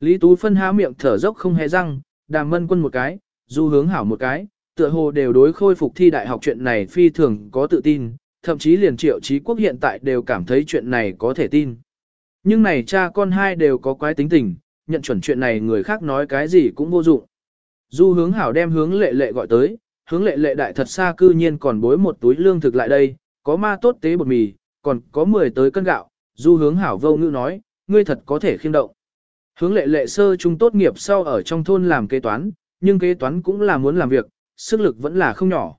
Lý Tú phân há miệng thở dốc không hề răng, đàm mân quân một cái, du hướng hảo một cái, tựa hồ đều đối khôi phục thi đại học chuyện này phi thường có tự tin, thậm chí liền triệu trí quốc hiện tại đều cảm thấy chuyện này có thể tin. Nhưng này cha con hai đều có quái tính tình, nhận chuẩn chuyện này người khác nói cái gì cũng vô dụng. Du hướng hảo đem hướng lệ lệ gọi tới, hướng lệ lệ đại thật xa cư nhiên còn bối một túi lương thực lại đây, có ma tốt tế bột mì, còn có 10 tới cân gạo, du hướng hảo vô ngữ nói, ngươi thật có thể khiêm động. Hướng lệ lệ sơ trung tốt nghiệp sau ở trong thôn làm kế toán, nhưng kế toán cũng là muốn làm việc, sức lực vẫn là không nhỏ.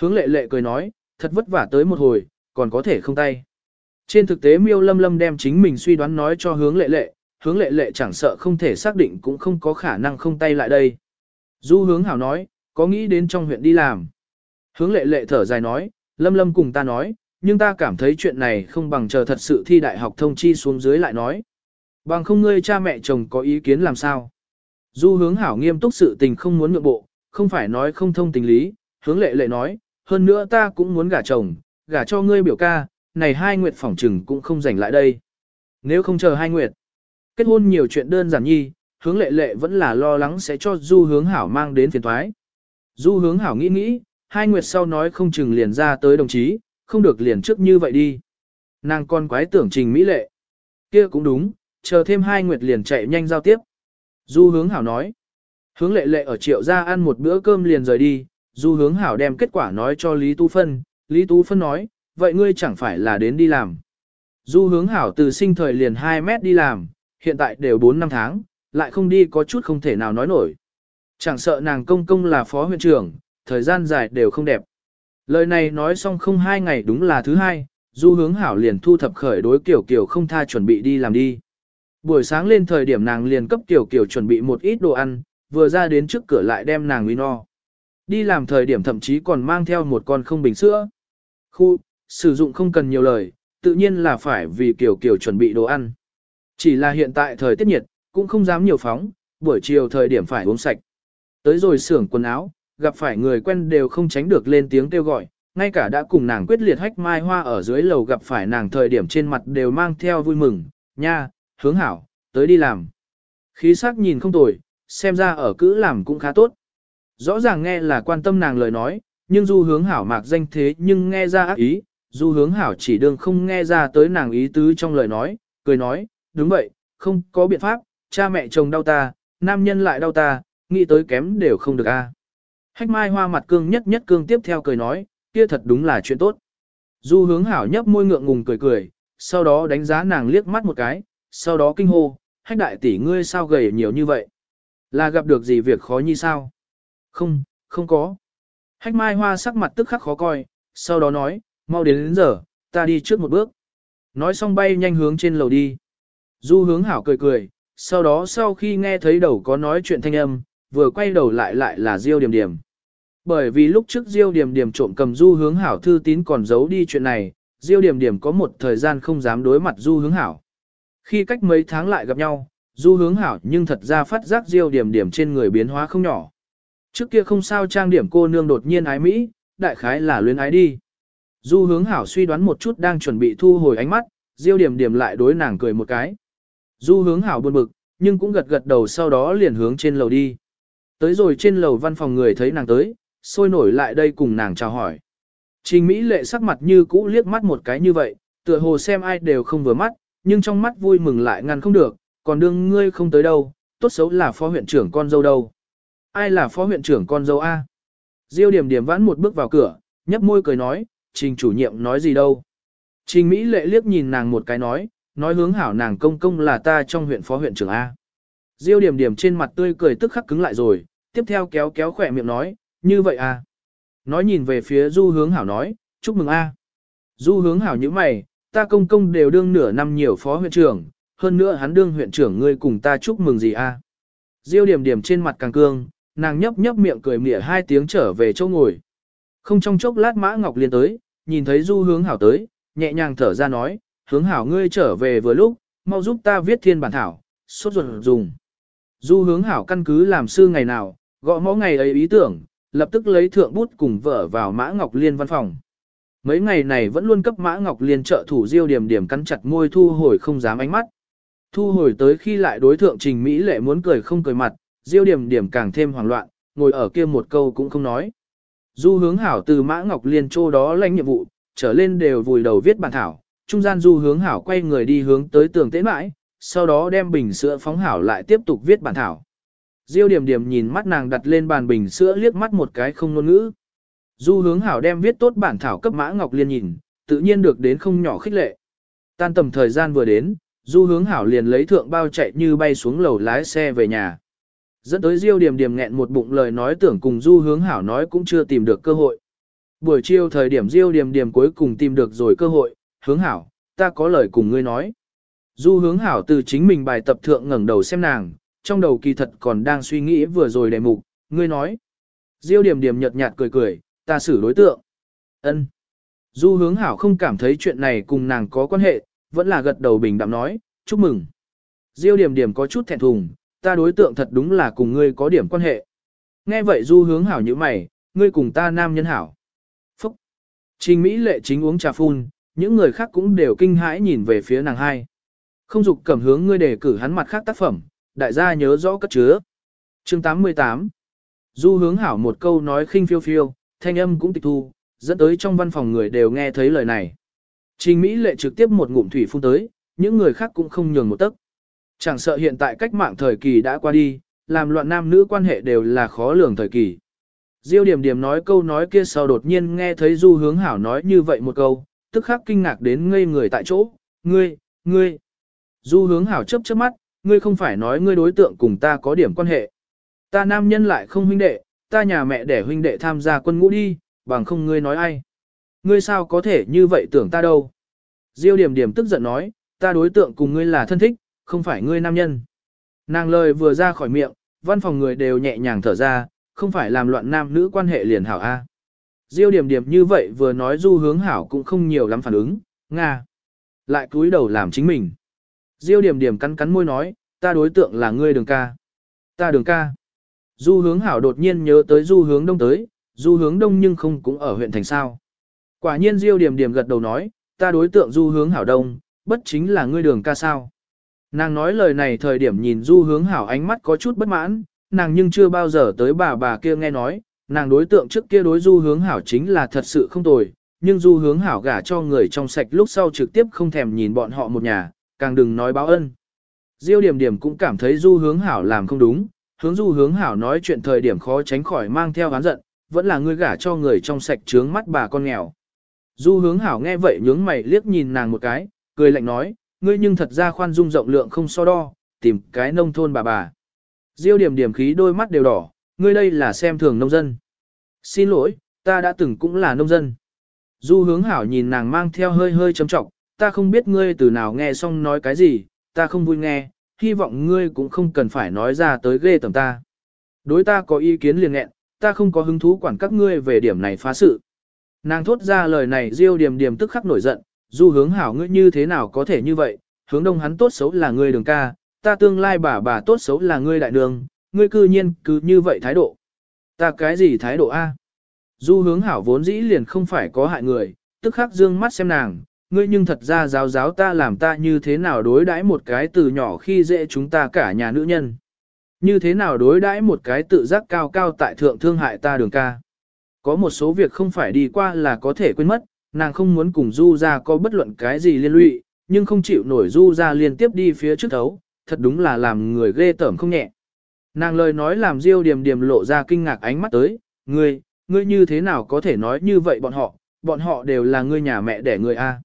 Hướng lệ lệ cười nói, thật vất vả tới một hồi, còn có thể không tay. Trên thực tế miêu lâm lâm đem chính mình suy đoán nói cho hướng lệ lệ, hướng lệ lệ chẳng sợ không thể xác định cũng không có khả năng không tay lại đây. Du hướng hảo nói, có nghĩ đến trong huyện đi làm. Hướng lệ lệ thở dài nói, lâm lâm cùng ta nói, nhưng ta cảm thấy chuyện này không bằng chờ thật sự thi đại học thông chi xuống dưới lại nói. Bằng không ngươi cha mẹ chồng có ý kiến làm sao. Du hướng hảo nghiêm túc sự tình không muốn nhượng bộ, không phải nói không thông tình lý, hướng lệ lệ nói, hơn nữa ta cũng muốn gả chồng, gả cho ngươi biểu ca, này hai nguyệt phỏng trừng cũng không rảnh lại đây. Nếu không chờ hai nguyệt, kết hôn nhiều chuyện đơn giản nhi, hướng lệ lệ vẫn là lo lắng sẽ cho du hướng hảo mang đến phiền thoái. Du hướng hảo nghĩ nghĩ, hai nguyệt sau nói không chừng liền ra tới đồng chí, không được liền trước như vậy đi. Nàng con quái tưởng trình mỹ lệ. kia cũng đúng, chờ thêm hai nguyệt liền chạy nhanh giao tiếp. Du hướng hảo nói. Hướng lệ lệ ở triệu gia ăn một bữa cơm liền rời đi, du hướng hảo đem kết quả nói cho Lý Tu Phân. Lý Tu Phân nói, vậy ngươi chẳng phải là đến đi làm. Du hướng hảo từ sinh thời liền 2 mét đi làm, hiện tại đều 4 năm tháng, lại không đi có chút không thể nào nói nổi. Chẳng sợ nàng công công là phó huyện trưởng, thời gian dài đều không đẹp. Lời này nói xong không hai ngày đúng là thứ hai, du hướng hảo liền thu thập khởi đối kiểu kiểu không tha chuẩn bị đi làm đi. Buổi sáng lên thời điểm nàng liền cấp Tiểu kiểu chuẩn bị một ít đồ ăn, vừa ra đến trước cửa lại đem nàng uy no. Đi làm thời điểm thậm chí còn mang theo một con không bình sữa. Khu, sử dụng không cần nhiều lời, tự nhiên là phải vì kiểu kiểu chuẩn bị đồ ăn. Chỉ là hiện tại thời tiết nhiệt, cũng không dám nhiều phóng, buổi chiều thời điểm phải uống sạch. Tới rồi xưởng quần áo, gặp phải người quen đều không tránh được lên tiếng kêu gọi, ngay cả đã cùng nàng quyết liệt hách mai hoa ở dưới lầu gặp phải nàng thời điểm trên mặt đều mang theo vui mừng, nha, hướng hảo, tới đi làm. Khí sắc nhìn không tồi, xem ra ở cữ làm cũng khá tốt. Rõ ràng nghe là quan tâm nàng lời nói, nhưng du hướng hảo mạc danh thế nhưng nghe ra ác ý, du hướng hảo chỉ đương không nghe ra tới nàng ý tứ trong lời nói, cười nói, đúng vậy, không có biện pháp, cha mẹ chồng đau ta, nam nhân lại đau ta, nghĩ tới kém đều không được a. Hách mai hoa mặt cương nhất nhất cương tiếp theo cười nói, kia thật đúng là chuyện tốt. Du hướng hảo nhấp môi ngượng ngùng cười cười, sau đó đánh giá nàng liếc mắt một cái, sau đó kinh hô, hách đại tỷ ngươi sao gầy nhiều như vậy? Là gặp được gì việc khó như sao? Không, không có. Hách mai hoa sắc mặt tức khắc khó coi, sau đó nói, mau đến đến giờ, ta đi trước một bước. Nói xong bay nhanh hướng trên lầu đi. Du hướng hảo cười cười, sau đó sau khi nghe thấy đầu có nói chuyện thanh âm, vừa quay đầu lại lại là Diêu Điểm Điểm. Bởi vì lúc trước Diêu Điểm Điểm trộm cầm Du Hướng Hảo thư tín còn giấu đi chuyện này, Diêu Điểm Điểm có một thời gian không dám đối mặt Du Hướng Hảo. Khi cách mấy tháng lại gặp nhau, Du Hướng Hảo nhưng thật ra phát giác Diêu Điểm Điểm trên người biến hóa không nhỏ. Trước kia không sao trang điểm cô nương đột nhiên ái Mỹ, đại khái là luyến ái đi. Du Hướng Hảo suy đoán một chút đang chuẩn bị thu hồi ánh mắt, Diêu Điểm Điểm lại đối nàng cười một cái. Du Hướng Hảo buồn bực, nhưng cũng gật gật đầu sau đó liền hướng trên lầu đi. Tới rồi trên lầu văn phòng người thấy nàng tới, sôi nổi lại đây cùng nàng chào hỏi. Trình Mỹ lệ sắc mặt như cũ liếc mắt một cái như vậy, tựa hồ xem ai đều không vừa mắt, nhưng trong mắt vui mừng lại ngăn không được, còn đương ngươi không tới đâu, tốt xấu là phó huyện trưởng con dâu đâu. Ai là phó huyện trưởng con dâu A? Diêu điểm điểm vãn một bước vào cửa, nhấp môi cười nói, trình chủ nhiệm nói gì đâu. Trình Mỹ lệ liếc nhìn nàng một cái nói, nói hướng hảo nàng công công là ta trong huyện phó huyện trưởng A. Diêu điểm điểm trên mặt tươi cười tức khắc cứng lại rồi, tiếp theo kéo kéo khỏe miệng nói, như vậy à. Nói nhìn về phía du hướng hảo nói, chúc mừng a. Du hướng hảo như mày, ta công công đều đương nửa năm nhiều phó huyện trưởng, hơn nữa hắn đương huyện trưởng ngươi cùng ta chúc mừng gì a. Diêu điểm điểm trên mặt càng cương, nàng nhấp nhấp miệng cười mỉa hai tiếng trở về chỗ ngồi. Không trong chốc lát mã ngọc liên tới, nhìn thấy du hướng hảo tới, nhẹ nhàng thở ra nói, hướng hảo ngươi trở về vừa lúc, mau giúp ta viết thiên bản thảo, sốt ruột dùng. Du hướng hảo căn cứ làm sư ngày nào, Gõ mõ ngày ấy ý tưởng, lập tức lấy thượng bút cùng vợ vào Mã Ngọc Liên văn phòng. Mấy ngày này vẫn luôn cấp Mã Ngọc Liên trợ thủ diêu điểm điểm cắn chặt môi thu hồi không dám ánh mắt. Thu hồi tới khi lại đối thượng Trình Mỹ lệ muốn cười không cười mặt, diêu điểm điểm càng thêm hoảng loạn, ngồi ở kia một câu cũng không nói. Du hướng hảo từ Mã Ngọc Liên chỗ đó lãnh nhiệm vụ, trở lên đều vùi đầu viết bản thảo, trung gian du hướng hảo quay người đi hướng tới tường tế mãi, sau đó đem bình sữa phóng hảo lại tiếp tục viết bản thảo. Diêu điểm điểm nhìn mắt nàng đặt lên bàn bình sữa liếc mắt một cái không ngôn ngữ. Du hướng hảo đem viết tốt bản thảo cấp mã ngọc liên nhìn, tự nhiên được đến không nhỏ khích lệ. Tan tầm thời gian vừa đến, du hướng hảo liền lấy thượng bao chạy như bay xuống lầu lái xe về nhà. Dẫn tới Diêu điểm điểm nghẹn một bụng lời nói tưởng cùng du hướng hảo nói cũng chưa tìm được cơ hội. Buổi chiều thời điểm Diêu điểm điểm cuối cùng tìm được rồi cơ hội, hướng hảo, ta có lời cùng ngươi nói. Du hướng hảo từ chính mình bài tập thượng ngẩng đầu xem nàng, trong đầu kỳ thật còn đang suy nghĩ vừa rồi đề mục, ngươi nói. Diêu điểm điểm nhợt nhạt cười cười, ta xử đối tượng. ân Du hướng hảo không cảm thấy chuyện này cùng nàng có quan hệ, vẫn là gật đầu bình đạm nói, chúc mừng. Diêu điểm điểm có chút thẹn thùng, ta đối tượng thật đúng là cùng ngươi có điểm quan hệ. Nghe vậy du hướng hảo như mày, ngươi cùng ta nam nhân hảo. Phúc! Trình Mỹ lệ chính uống trà phun, những người khác cũng đều kinh hãi nhìn về phía nàng hai. Không dục cầm hướng ngươi đề cử hắn mặt khác tác phẩm, đại gia nhớ rõ cất chứa. Chương 88 Du hướng hảo một câu nói khinh phiêu phiêu, thanh âm cũng tịch thu, dẫn tới trong văn phòng người đều nghe thấy lời này. Trình Mỹ lệ trực tiếp một ngụm thủy phun tới, những người khác cũng không nhường một tấc. Chẳng sợ hiện tại cách mạng thời kỳ đã qua đi, làm loạn nam nữ quan hệ đều là khó lường thời kỳ. Diêu điểm điểm nói câu nói kia sau đột nhiên nghe thấy du hướng hảo nói như vậy một câu, tức khắc kinh ngạc đến ngây người tại chỗ, ngươi, ngươi. Du hướng hảo chớp chớp mắt, ngươi không phải nói ngươi đối tượng cùng ta có điểm quan hệ. Ta nam nhân lại không huynh đệ, ta nhà mẹ để huynh đệ tham gia quân ngũ đi, bằng không ngươi nói ai. Ngươi sao có thể như vậy tưởng ta đâu. Diêu điểm điểm tức giận nói, ta đối tượng cùng ngươi là thân thích, không phải ngươi nam nhân. Nàng lời vừa ra khỏi miệng, văn phòng người đều nhẹ nhàng thở ra, không phải làm loạn nam nữ quan hệ liền hảo A. Diêu điểm điểm như vậy vừa nói du hướng hảo cũng không nhiều lắm phản ứng, Nga. Lại cúi đầu làm chính mình. Diêu điểm điểm cắn cắn môi nói, ta đối tượng là ngươi đường ca. Ta đường ca. Du hướng hảo đột nhiên nhớ tới du hướng đông tới, du hướng đông nhưng không cũng ở huyện thành sao. Quả nhiên Diêu điểm điểm gật đầu nói, ta đối tượng du hướng hảo đông, bất chính là ngươi đường ca sao. Nàng nói lời này thời điểm nhìn du hướng hảo ánh mắt có chút bất mãn, nàng nhưng chưa bao giờ tới bà bà kia nghe nói, nàng đối tượng trước kia đối du hướng hảo chính là thật sự không tồi, nhưng du hướng hảo gả cho người trong sạch lúc sau trực tiếp không thèm nhìn bọn họ một nhà, càng đừng nói báo ân. Diêu điểm điểm cũng cảm thấy du hướng hảo làm không đúng, hướng du hướng hảo nói chuyện thời điểm khó tránh khỏi mang theo hán giận, vẫn là ngươi gả cho người trong sạch trướng mắt bà con nghèo. Du hướng hảo nghe vậy nhướng mày liếc nhìn nàng một cái, cười lạnh nói, ngươi nhưng thật ra khoan dung rộng lượng không so đo, tìm cái nông thôn bà bà. Diêu điểm điểm khí đôi mắt đều đỏ, ngươi đây là xem thường nông dân. Xin lỗi, ta đã từng cũng là nông dân. Du hướng hảo nhìn nàng mang theo hơi hơi chấm trọng, ta không biết ngươi từ nào nghe xong nói cái gì, ta không vui nghe, hy vọng ngươi cũng không cần phải nói ra tới ghê tầm ta. Đối ta có ý kiến liền nghẹn, ta không có hứng thú quản các ngươi về điểm này phá sự. Nàng thốt ra lời này diêu điểm điểm tức khắc nổi giận, du hướng hảo ngươi như thế nào có thể như vậy, hướng đông hắn tốt xấu là ngươi đường ca, ta tương lai bà bà tốt xấu là ngươi đại đường, ngươi cư nhiên cứ như vậy thái độ. Ta cái gì thái độ A? Du hướng hảo vốn dĩ liền không phải có hại người, tức khắc dương mắt xem nàng, ngươi nhưng thật ra giáo giáo ta làm ta như thế nào đối đãi một cái từ nhỏ khi dễ chúng ta cả nhà nữ nhân. Như thế nào đối đãi một cái tự giác cao cao tại thượng thương hại ta đường ca. Có một số việc không phải đi qua là có thể quên mất, nàng không muốn cùng Du ra có bất luận cái gì liên lụy, nhưng không chịu nổi Du ra liên tiếp đi phía trước thấu, thật đúng là làm người ghê tởm không nhẹ. Nàng lời nói làm Diêu Điềm Điềm lộ ra kinh ngạc ánh mắt tới, ngươi, ngươi như thế nào có thể nói như vậy bọn họ, bọn họ đều là ngươi nhà mẹ đẻ người A.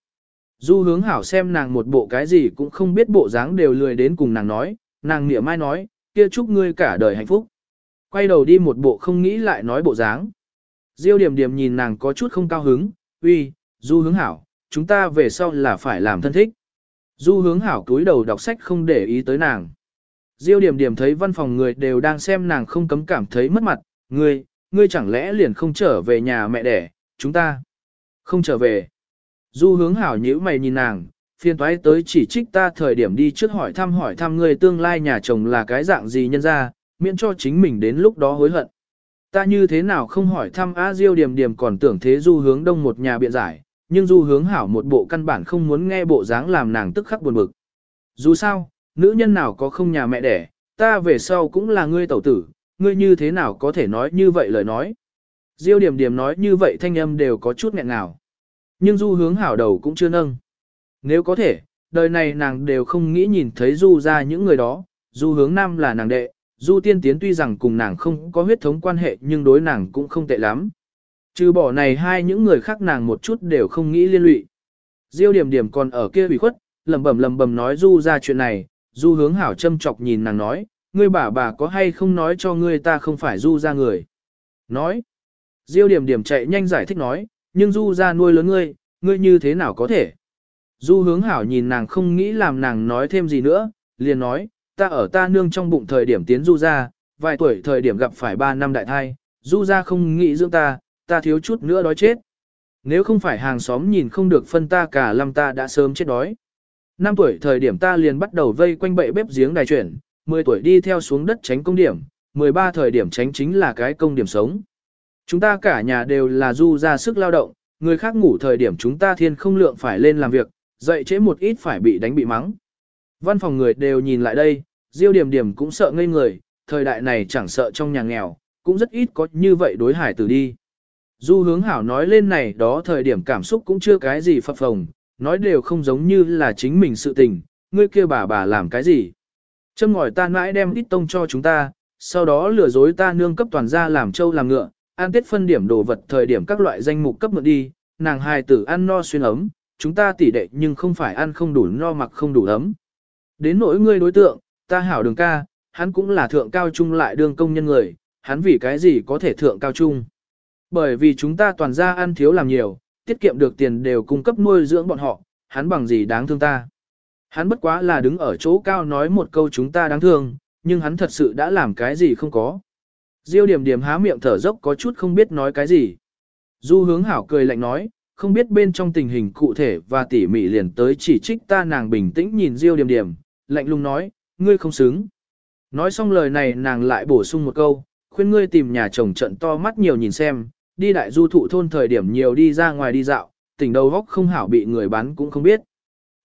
Du hướng hảo xem nàng một bộ cái gì cũng không biết bộ dáng đều lười đến cùng nàng nói, nàng niệm mai nói, kia chúc ngươi cả đời hạnh phúc. Quay đầu đi một bộ không nghĩ lại nói bộ dáng. Diêu điểm điểm nhìn nàng có chút không cao hứng, uy, du hướng hảo, chúng ta về sau là phải làm thân thích. Du hướng hảo cúi đầu đọc sách không để ý tới nàng. Diêu điểm điểm thấy văn phòng người đều đang xem nàng không cấm cảm thấy mất mặt, ngươi, ngươi chẳng lẽ liền không trở về nhà mẹ đẻ, chúng ta không trở về. Du hướng hảo nhíu mày nhìn nàng, phiên toái tới chỉ trích ta thời điểm đi trước hỏi thăm hỏi thăm người tương lai nhà chồng là cái dạng gì nhân ra, miễn cho chính mình đến lúc đó hối hận. Ta như thế nào không hỏi thăm A Diêu điểm điểm còn tưởng thế du hướng đông một nhà biện giải, nhưng du hướng hảo một bộ căn bản không muốn nghe bộ dáng làm nàng tức khắc buồn bực. Dù sao, nữ nhân nào có không nhà mẹ đẻ, ta về sau cũng là ngươi tẩu tử, ngươi như thế nào có thể nói như vậy lời nói. Diêu điểm điểm nói như vậy thanh âm đều có chút nghẹn ngào. Nhưng du hướng hảo đầu cũng chưa nâng. Nếu có thể, đời này nàng đều không nghĩ nhìn thấy du ra những người đó, du hướng nam là nàng đệ, du tiên tiến tuy rằng cùng nàng không có huyết thống quan hệ nhưng đối nàng cũng không tệ lắm. Trừ bỏ này hai những người khác nàng một chút đều không nghĩ liên lụy. Diêu điểm điểm còn ở kia bị khuất, lầm bầm lầm bầm nói du ra chuyện này, du hướng hảo châm chọc nhìn nàng nói, ngươi bà bà có hay không nói cho ngươi ta không phải du ra người. Nói, diêu điểm điểm chạy nhanh giải thích nói, nhưng du ra nuôi lớn ngươi, ngươi như thế nào có thể. Du hướng hảo nhìn nàng không nghĩ làm nàng nói thêm gì nữa, liền nói, ta ở ta nương trong bụng thời điểm tiến du ra, vài tuổi thời điểm gặp phải ba năm đại thai, du ra không nghĩ dưỡng ta, ta thiếu chút nữa đói chết. Nếu không phải hàng xóm nhìn không được phân ta cả lâm ta đã sớm chết đói. Năm tuổi thời điểm ta liền bắt đầu vây quanh bệ bếp giếng đài chuyển, 10 tuổi đi theo xuống đất tránh công điểm, 13 thời điểm tránh chính là cái công điểm sống. Chúng ta cả nhà đều là du ra sức lao động, người khác ngủ thời điểm chúng ta thiên không lượng phải lên làm việc, dậy trễ một ít phải bị đánh bị mắng. Văn phòng người đều nhìn lại đây, Diêu Điểm Điểm cũng sợ ngây người, thời đại này chẳng sợ trong nhà nghèo, cũng rất ít có như vậy đối hải tử đi. Du hướng hảo nói lên này đó thời điểm cảm xúc cũng chưa cái gì phập phồng, nói đều không giống như là chính mình sự tình, ngươi kia bà bà làm cái gì. Châm ngòi ta mãi đem ít tông cho chúng ta, sau đó lừa dối ta nương cấp toàn ra làm trâu làm ngựa, an tết phân điểm đồ vật thời điểm các loại danh mục cấp mượn đi, nàng hài tử ăn no xuyên ấm, chúng ta tỉ đệ nhưng không phải ăn không đủ no mặc không đủ ấm. Đến nỗi ngươi đối tượng, ta hảo đường ca, hắn cũng là thượng cao trung lại đương công nhân người, hắn vì cái gì có thể thượng cao trung. Bởi vì chúng ta toàn ra ăn thiếu làm nhiều, tiết kiệm được tiền đều cung cấp nuôi dưỡng bọn họ, hắn bằng gì đáng thương ta. Hắn bất quá là đứng ở chỗ cao nói một câu chúng ta đáng thương, nhưng hắn thật sự đã làm cái gì không có. Diêu điểm điểm há miệng thở dốc có chút không biết nói cái gì. Du hướng hảo cười lạnh nói, không biết bên trong tình hình cụ thể và tỉ mỉ liền tới chỉ trích ta nàng bình tĩnh nhìn Diêu điểm điểm, lạnh lùng nói, ngươi không xứng. Nói xong lời này nàng lại bổ sung một câu, khuyên ngươi tìm nhà chồng trận to mắt nhiều nhìn xem, đi đại du thụ thôn thời điểm nhiều đi ra ngoài đi dạo, tỉnh đầu góc không hảo bị người bán cũng không biết.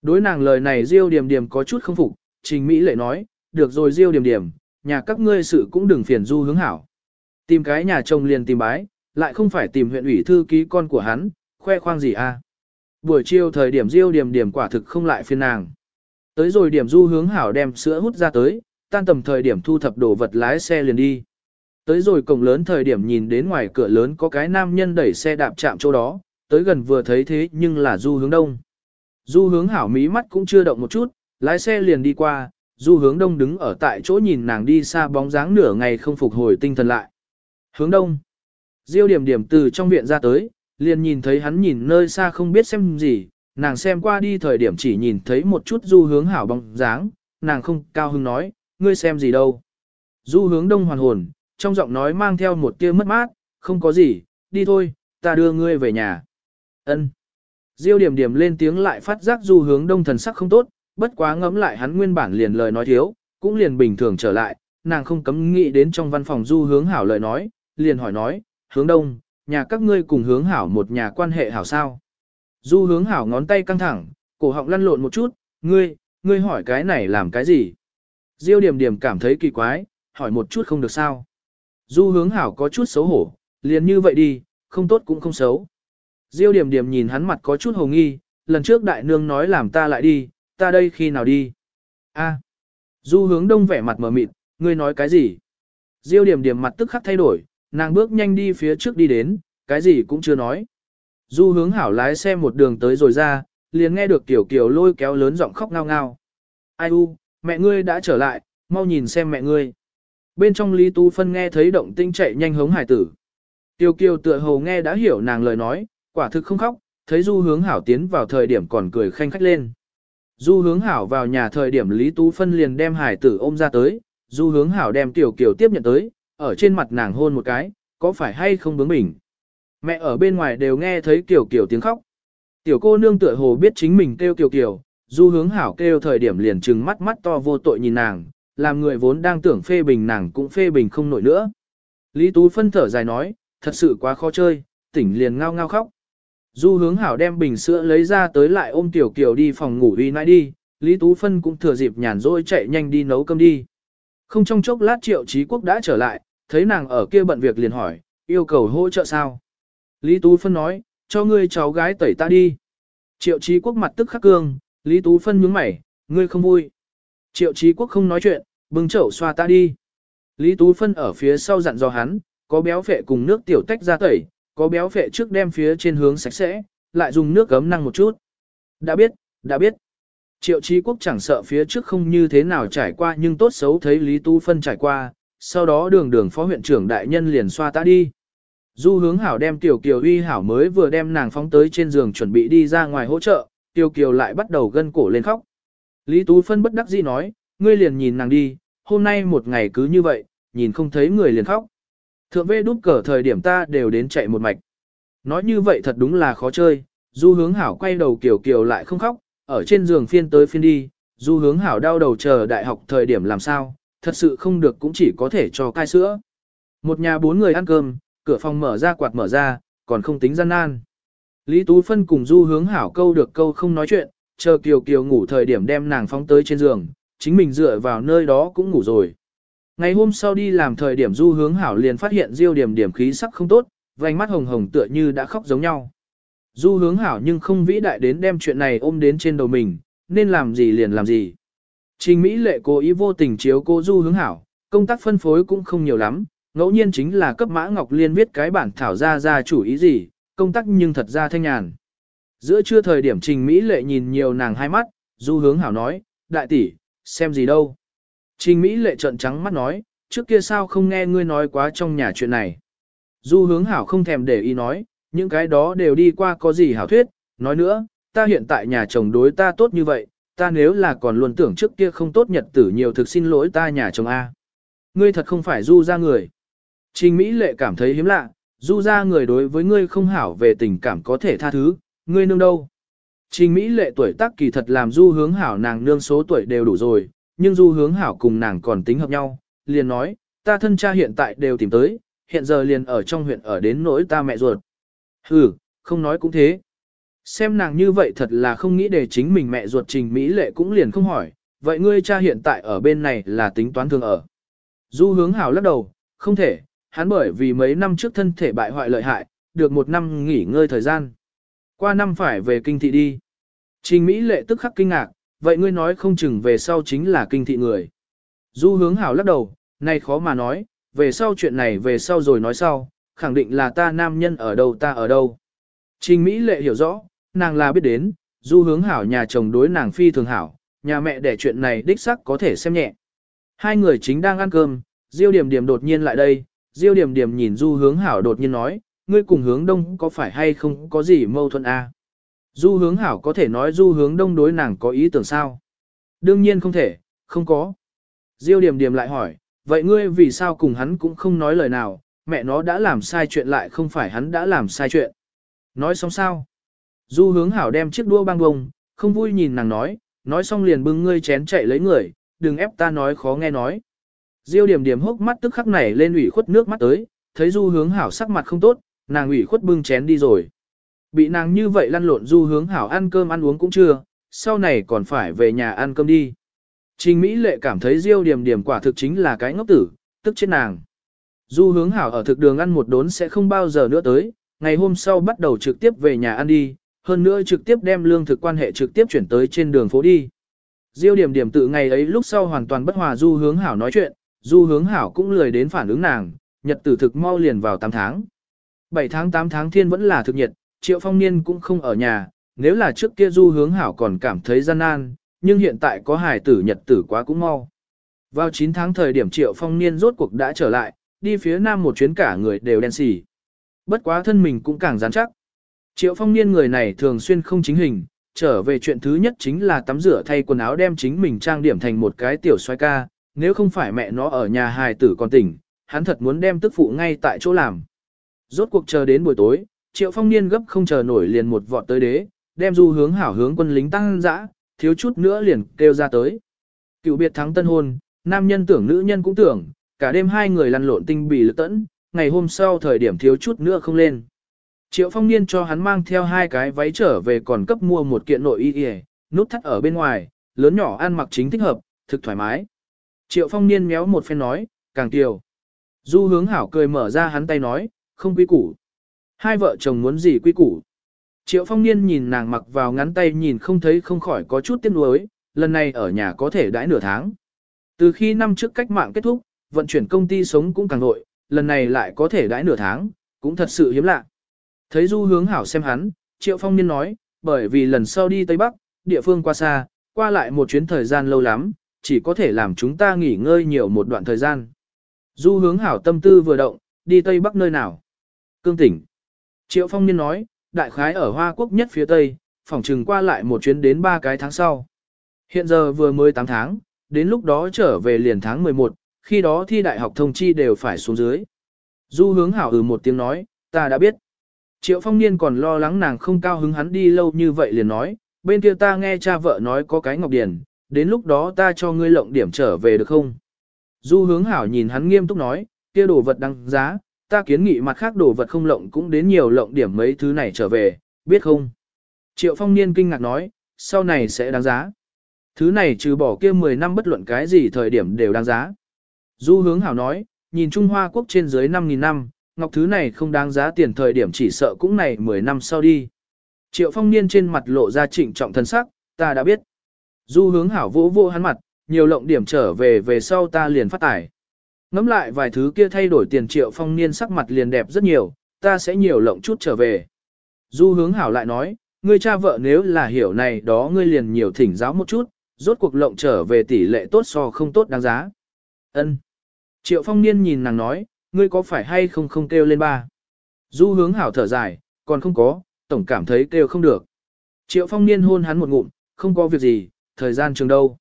Đối nàng lời này Diêu Điềm Điềm có chút không phục, Trình Mỹ lệ nói, được rồi Diêu Điềm Điềm, nhà các ngươi sự cũng đừng phiền du hướng hảo. Tìm cái nhà chồng liền tìm bái, lại không phải tìm huyện ủy thư ký con của hắn, khoe khoang gì a? À. Buổi chiều thời điểm Diêu điểm điểm quả thực không lại phiền nàng. Tới rồi điểm du hướng hảo đem sữa hút ra tới, tan tầm thời điểm thu thập đồ vật lái xe liền đi. Tới rồi cổng lớn thời điểm nhìn đến ngoài cửa lớn có cái nam nhân đẩy xe đạp chạm chỗ đó, tới gần vừa thấy thế nhưng là du hướng đông. Du hướng hảo mí mắt cũng chưa động một chút, lái xe liền đi qua, du hướng đông đứng ở tại chỗ nhìn nàng đi xa bóng dáng nửa ngày không phục hồi tinh thần lại. Hướng đông. Diêu điểm điểm từ trong viện ra tới, liền nhìn thấy hắn nhìn nơi xa không biết xem gì, nàng xem qua đi thời điểm chỉ nhìn thấy một chút du hướng hảo bóng dáng, nàng không cao hứng nói, ngươi xem gì đâu. Du hướng đông hoàn hồn, trong giọng nói mang theo một tia mất mát, không có gì, đi thôi, ta đưa ngươi về nhà. Ân. Diêu điểm điểm lên tiếng lại phát giác du hướng đông thần sắc không tốt, bất quá ngẫm lại hắn nguyên bản liền lời nói thiếu, cũng liền bình thường trở lại, nàng không cấm nghĩ đến trong văn phòng du hướng hảo lời nói, liền hỏi nói, hướng đông, nhà các ngươi cùng hướng hảo một nhà quan hệ hảo sao. Du hướng hảo ngón tay căng thẳng, cổ họng lăn lộn một chút, ngươi, ngươi hỏi cái này làm cái gì? Diêu điểm điểm cảm thấy kỳ quái, hỏi một chút không được sao. Du hướng hảo có chút xấu hổ, liền như vậy đi, không tốt cũng không xấu. Diêu điểm điểm nhìn hắn mặt có chút hồ nghi, lần trước đại nương nói làm ta lại đi, ta đây khi nào đi? A. Du hướng đông vẻ mặt mờ mịt, ngươi nói cái gì? Diêu điểm điểm mặt tức khắc thay đổi, nàng bước nhanh đi phía trước đi đến, cái gì cũng chưa nói. Du hướng hảo lái xe một đường tới rồi ra, liền nghe được tiểu kiều lôi kéo lớn giọng khóc ngao ngao. Ai u, mẹ ngươi đã trở lại, mau nhìn xem mẹ ngươi. Bên trong Lý Tu Phân nghe thấy động tinh chạy nhanh hống hải tử. Tiêu kiều tựa hồ nghe đã hiểu nàng lời nói, quả thực không khóc, thấy du hướng hảo tiến vào thời điểm còn cười khanh khách lên. Du hướng hảo vào nhà thời điểm Lý Tu Phân liền đem hải tử ôm ra tới, du hướng hảo đem tiểu kiều tiếp nhận tới, ở trên mặt nàng hôn một cái, có phải hay không bướng bỉnh. Mẹ ở bên ngoài đều nghe thấy kiểu kiểu tiếng khóc. Tiểu cô nương tựa hồ biết chính mình kêu kiều kiều, du hướng hảo kêu thời điểm liền trừng mắt mắt to vô tội nhìn nàng, làm người vốn đang tưởng phê bình nàng cũng phê bình không nổi nữa. Lý Tú phân thở dài nói, thật sự quá khó chơi, tỉnh liền ngao ngao khóc. Du hướng hảo đem bình sữa lấy ra tới lại ôm tiểu kiều đi phòng ngủ uy nãi đi, Lý Tú Phân cũng thừa dịp nhàn rỗi chạy nhanh đi nấu cơm đi. Không trong chốc lát triệu trí quốc đã trở lại, thấy nàng ở kia bận việc liền hỏi, yêu cầu hỗ trợ sao? Lý Tú Phân nói, cho ngươi cháu gái tẩy ta đi. Triệu Chí quốc mặt tức khắc cương, Lý Tú Phân nhướng mày, ngươi không vui. Triệu Chí quốc không nói chuyện, bưng chậu xoa ta đi. Lý Tú Phân ở phía sau dặn dò hắn, có béo phệ cùng nước tiểu tách ra tẩy, có béo phệ trước đem phía trên hướng sạch sẽ, lại dùng nước gấm năng một chút. Đã biết, đã biết. Triệu Chí Quốc chẳng sợ phía trước không như thế nào trải qua nhưng tốt xấu thấy Lý Tú Phân trải qua, sau đó đường đường phó huyện trưởng đại nhân liền xoa ta đi. Du hướng hảo đem Tiểu Kiều uy hảo mới vừa đem nàng phóng tới trên giường chuẩn bị đi ra ngoài hỗ trợ, Tiểu Kiều lại bắt đầu gân cổ lên khóc. Lý Tú Phân bất đắc dĩ nói, ngươi liền nhìn nàng đi, hôm nay một ngày cứ như vậy, nhìn không thấy người liền khóc. Thượng vê đút cờ thời điểm ta đều đến chạy một mạch. Nói như vậy thật đúng là khó chơi, du hướng hảo quay đầu kiều kiều lại không khóc, ở trên giường phiên tới phiên đi, du hướng hảo đau đầu chờ đại học thời điểm làm sao, thật sự không được cũng chỉ có thể cho cai sữa. Một nhà bốn người ăn cơm, cửa phòng mở ra quạt mở ra, còn không tính gian nan. Lý Tú Phân cùng du hướng hảo câu được câu không nói chuyện, chờ kiều kiều ngủ thời điểm đem nàng phóng tới trên giường, chính mình dựa vào nơi đó cũng ngủ rồi. Ngày hôm sau đi làm thời điểm du hướng hảo liền phát hiện diêu điểm điểm khí sắc không tốt, vành mắt hồng hồng tựa như đã khóc giống nhau. Du hướng hảo nhưng không vĩ đại đến đem chuyện này ôm đến trên đầu mình, nên làm gì liền làm gì. Trình Mỹ lệ cố ý vô tình chiếu cô du hướng hảo, công tác phân phối cũng không nhiều lắm, ngẫu nhiên chính là cấp mã Ngọc Liên viết cái bản thảo ra ra chủ ý gì, công tác nhưng thật ra thanh nhàn. Giữa trưa thời điểm Trình Mỹ lệ nhìn nhiều nàng hai mắt, du hướng hảo nói, đại tỷ, xem gì đâu. Trình Mỹ lệ trợn trắng mắt nói, trước kia sao không nghe ngươi nói quá trong nhà chuyện này. Du hướng hảo không thèm để ý nói, những cái đó đều đi qua có gì hảo thuyết, nói nữa, ta hiện tại nhà chồng đối ta tốt như vậy, ta nếu là còn luôn tưởng trước kia không tốt nhật tử nhiều thực xin lỗi ta nhà chồng A. Ngươi thật không phải du ra người. Trình Mỹ lệ cảm thấy hiếm lạ, du ra người đối với ngươi không hảo về tình cảm có thể tha thứ, ngươi nương đâu. Trình Mỹ lệ tuổi tác kỳ thật làm du hướng hảo nàng nương số tuổi đều đủ rồi, nhưng du hướng hảo cùng nàng còn tính hợp nhau, liền nói, ta thân cha hiện tại đều tìm tới, hiện giờ liền ở trong huyện ở đến nỗi ta mẹ ruột. Ừ, không nói cũng thế. Xem nàng như vậy thật là không nghĩ để chính mình mẹ ruột trình Mỹ lệ cũng liền không hỏi, vậy ngươi cha hiện tại ở bên này là tính toán thường ở. Du hướng hảo lắc đầu, không thể, hắn bởi vì mấy năm trước thân thể bại hoại lợi hại, được một năm nghỉ ngơi thời gian. Qua năm phải về kinh thị đi. Trình Mỹ lệ tức khắc kinh ngạc, vậy ngươi nói không chừng về sau chính là kinh thị người. Du hướng hảo lắc đầu, này khó mà nói, về sau chuyện này về sau rồi nói sau, khẳng định là ta nam nhân ở đâu ta ở đâu. Trình Mỹ lệ hiểu rõ, nàng là biết đến, du hướng hảo nhà chồng đối nàng phi thường hảo, nhà mẹ để chuyện này đích sắc có thể xem nhẹ. Hai người chính đang ăn cơm, Diêu Điểm Điểm đột nhiên lại đây, Diêu Điểm Điểm nhìn du hướng hảo đột nhiên nói, ngươi cùng hướng đông có phải hay không có gì mâu thuẫn a? À? Du hướng hảo có thể nói du hướng đông đối nàng có ý tưởng sao? Đương nhiên không thể, không có. Diêu Điểm Điểm lại hỏi, vậy ngươi vì sao cùng hắn cũng không nói lời nào, mẹ nó đã làm sai chuyện lại không phải hắn đã làm sai chuyện. Nói xong sao? Du hướng hảo đem chiếc đũa băng bông, không vui nhìn nàng nói, nói xong liền bưng ngươi chén chạy lấy người, đừng ép ta nói khó nghe nói. Diêu điểm điểm hốc mắt tức khắc nảy lên ủy khuất nước mắt tới, thấy du hướng hảo sắc mặt không tốt, nàng ủy khuất bưng chén đi rồi. Bị nàng như vậy lăn lộn du hướng hảo ăn cơm ăn uống cũng chưa, sau này còn phải về nhà ăn cơm đi. Trình Mỹ lệ cảm thấy Diêu điểm điểm quả thực chính là cái ngốc tử, tức chết nàng. Du hướng hảo ở thực đường ăn một đốn sẽ không bao giờ nữa tới, ngày hôm sau bắt đầu trực tiếp về nhà ăn đi, hơn nữa trực tiếp đem lương thực quan hệ trực tiếp chuyển tới trên đường phố đi. Diêu điểm điểm tự ngày ấy lúc sau hoàn toàn bất hòa du hướng hảo nói chuyện, du hướng hảo cũng lười đến phản ứng nàng, nhật tử thực mau liền vào 8 tháng. 7 tháng 8 tháng thiên vẫn là thực nhiệt, triệu phong niên cũng không ở nhà, nếu là trước kia du hướng hảo còn cảm thấy gian nan, nhưng hiện tại có hài tử nhật tử quá cũng mau. Vào 9 tháng thời điểm triệu phong niên rốt cuộc đã trở lại, đi phía nam một chuyến cả người đều đen xỉ. Bất quá thân mình cũng càng rắn chắc. Triệu phong niên người này thường xuyên không chính hình, trở về chuyện thứ nhất chính là tắm rửa thay quần áo đem chính mình trang điểm thành một cái tiểu xoay ca, nếu không phải mẹ nó ở nhà hài tử còn tỉnh, hắn thật muốn đem tức phụ ngay tại chỗ làm. Rốt cuộc chờ đến buổi tối, triệu phong niên gấp không chờ nổi liền một vọt tới đế, đem du hướng hảo hướng quân lính tăng dã, thiếu chút nữa liền kêu ra tới. Cựu biệt thắng tân hôn, nam nhân tưởng nữ nhân cũng tưởng, cả đêm hai người lăn lộn tinh bì lực tẫn, ngày hôm sau thời điểm thiếu chút nữa không lên. Triệu phong niên cho hắn mang theo hai cái váy trở về còn cấp mua một kiện nội y y, nút thắt ở bên ngoài, lớn nhỏ ăn mặc chính thích hợp, thực thoải mái. Triệu phong niên méo một phen nói, càng kiều. Du hướng hảo cười mở ra hắn tay nói, không quy củ. Hai vợ chồng muốn gì quy củ. Triệu phong niên nhìn nàng mặc vào ngắn tay nhìn không thấy không khỏi có chút tiếc nuối, lần này ở nhà có thể đãi nửa tháng. Từ khi năm trước cách mạng kết thúc, vận chuyển công ty sống cũng càng nội, lần này lại có thể đãi nửa tháng, cũng thật sự hiếm lạ. Thấy du hướng hảo xem hắn, Triệu Phong Niên nói, bởi vì lần sau đi Tây Bắc, địa phương qua xa, qua lại một chuyến thời gian lâu lắm, chỉ có thể làm chúng ta nghỉ ngơi nhiều một đoạn thời gian. Du hướng hảo tâm tư vừa động, đi Tây Bắc nơi nào? Cương tỉnh. Triệu Phong Niên nói, đại khái ở Hoa Quốc nhất phía Tây, phỏng trừng qua lại một chuyến đến ba cái tháng sau. Hiện giờ vừa mới 8 tháng, đến lúc đó trở về liền tháng 11, khi đó thi đại học thông chi đều phải xuống dưới. Du hướng hảo ừ một tiếng nói, ta đã biết. Triệu phong niên còn lo lắng nàng không cao hứng hắn đi lâu như vậy liền nói, bên kia ta nghe cha vợ nói có cái ngọc điển, đến lúc đó ta cho ngươi lộng điểm trở về được không? Du hướng hảo nhìn hắn nghiêm túc nói, kia đồ vật đăng giá, ta kiến nghị mặt khác đồ vật không lộng cũng đến nhiều lộng điểm mấy thứ này trở về, biết không? Triệu phong niên kinh ngạc nói, sau này sẽ đáng giá. Thứ này trừ bỏ kia 10 năm bất luận cái gì thời điểm đều đáng giá. Du hướng hảo nói, nhìn Trung Hoa quốc trên dưới 5.000 năm, ngọc thứ này không đáng giá tiền thời điểm chỉ sợ cũng này 10 năm sau đi. Triệu phong niên trên mặt lộ ra trịnh trọng thân sắc, ta đã biết. Du hướng hảo vỗ vô hắn mặt, nhiều lộng điểm trở về về sau ta liền phát tải. Ngắm lại vài thứ kia thay đổi tiền triệu phong niên sắc mặt liền đẹp rất nhiều, ta sẽ nhiều lộng chút trở về. Du hướng hảo lại nói, ngươi cha vợ nếu là hiểu này đó ngươi liền nhiều thỉnh giáo một chút, rốt cuộc lộng trở về tỷ lệ tốt so không tốt đáng giá. Ân. Triệu phong niên nhìn nàng nói, ngươi có phải hay không không kêu lên ba. Du hướng hảo thở dài, còn không có, tổng cảm thấy kêu không được. Triệu phong niên hôn hắn một ngụm, không có việc gì, thời gian trường đâu.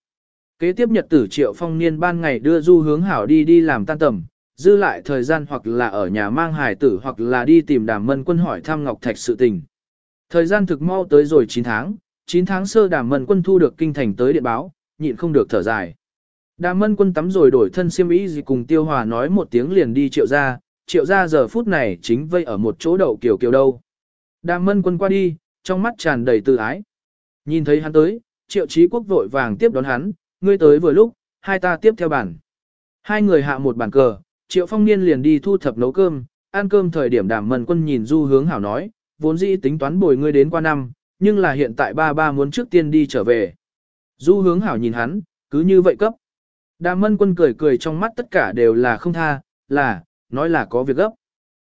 Kế tiếp nhật tử triệu phong niên ban ngày đưa du hướng hảo đi đi làm tan tầm, dư lại thời gian hoặc là ở nhà mang Hải tử hoặc là đi tìm đàm mân quân hỏi thăm Ngọc Thạch sự tình. Thời gian thực mau tới rồi 9 tháng, 9 tháng sơ đàm mân quân thu được kinh thành tới điện báo, nhịn không được thở dài. Đàm mân quân tắm rồi đổi thân xiêm y gì cùng tiêu hòa nói một tiếng liền đi triệu ra, triệu ra giờ phút này chính vây ở một chỗ đậu kiều kiều đâu. Đàm mân quân qua đi, trong mắt tràn đầy tự ái. Nhìn thấy hắn tới, triệu trí quốc vội vàng tiếp đón hắn, ngươi tới vừa lúc, hai ta tiếp theo bản. Hai người hạ một bàn cờ, triệu phong niên liền đi thu thập nấu cơm, ăn cơm thời điểm đàm mân quân nhìn du hướng hảo nói, vốn dĩ tính toán bồi ngươi đến qua năm, nhưng là hiện tại ba ba muốn trước tiên đi trở về. Du hướng hảo nhìn hắn, cứ như vậy cấp. Đàm mân quân cười cười trong mắt tất cả đều là không tha, là, nói là có việc gấp.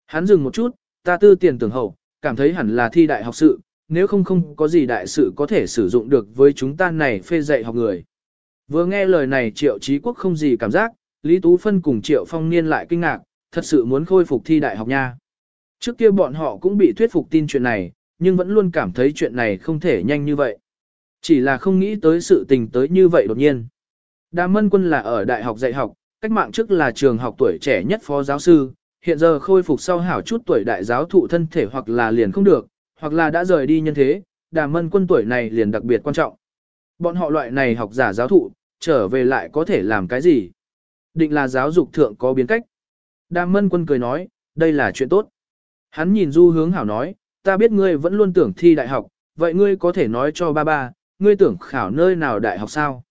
Hắn dừng một chút, ta tư tiền tưởng hậu, cảm thấy hẳn là thi đại học sự, nếu không không có gì đại sự có thể sử dụng được với chúng ta này phê dạy học người. Vừa nghe lời này triệu trí quốc không gì cảm giác, Lý Tú Phân cùng triệu phong niên lại kinh ngạc, thật sự muốn khôi phục thi đại học nha. Trước kia bọn họ cũng bị thuyết phục tin chuyện này, nhưng vẫn luôn cảm thấy chuyện này không thể nhanh như vậy. Chỉ là không nghĩ tới sự tình tới như vậy đột nhiên. Đàm Mân Quân là ở đại học dạy học, cách mạng trước là trường học tuổi trẻ nhất phó giáo sư, hiện giờ khôi phục sau hảo chút tuổi đại giáo thụ thân thể hoặc là liền không được, hoặc là đã rời đi nhân thế, Đàm Mân Quân tuổi này liền đặc biệt quan trọng. Bọn họ loại này học giả giáo thụ, trở về lại có thể làm cái gì? Định là giáo dục thượng có biến cách. Đàm Mân Quân cười nói, đây là chuyện tốt. Hắn nhìn Du Hướng Hảo nói, ta biết ngươi vẫn luôn tưởng thi đại học, vậy ngươi có thể nói cho ba ba, ngươi tưởng khảo nơi nào đại học sao?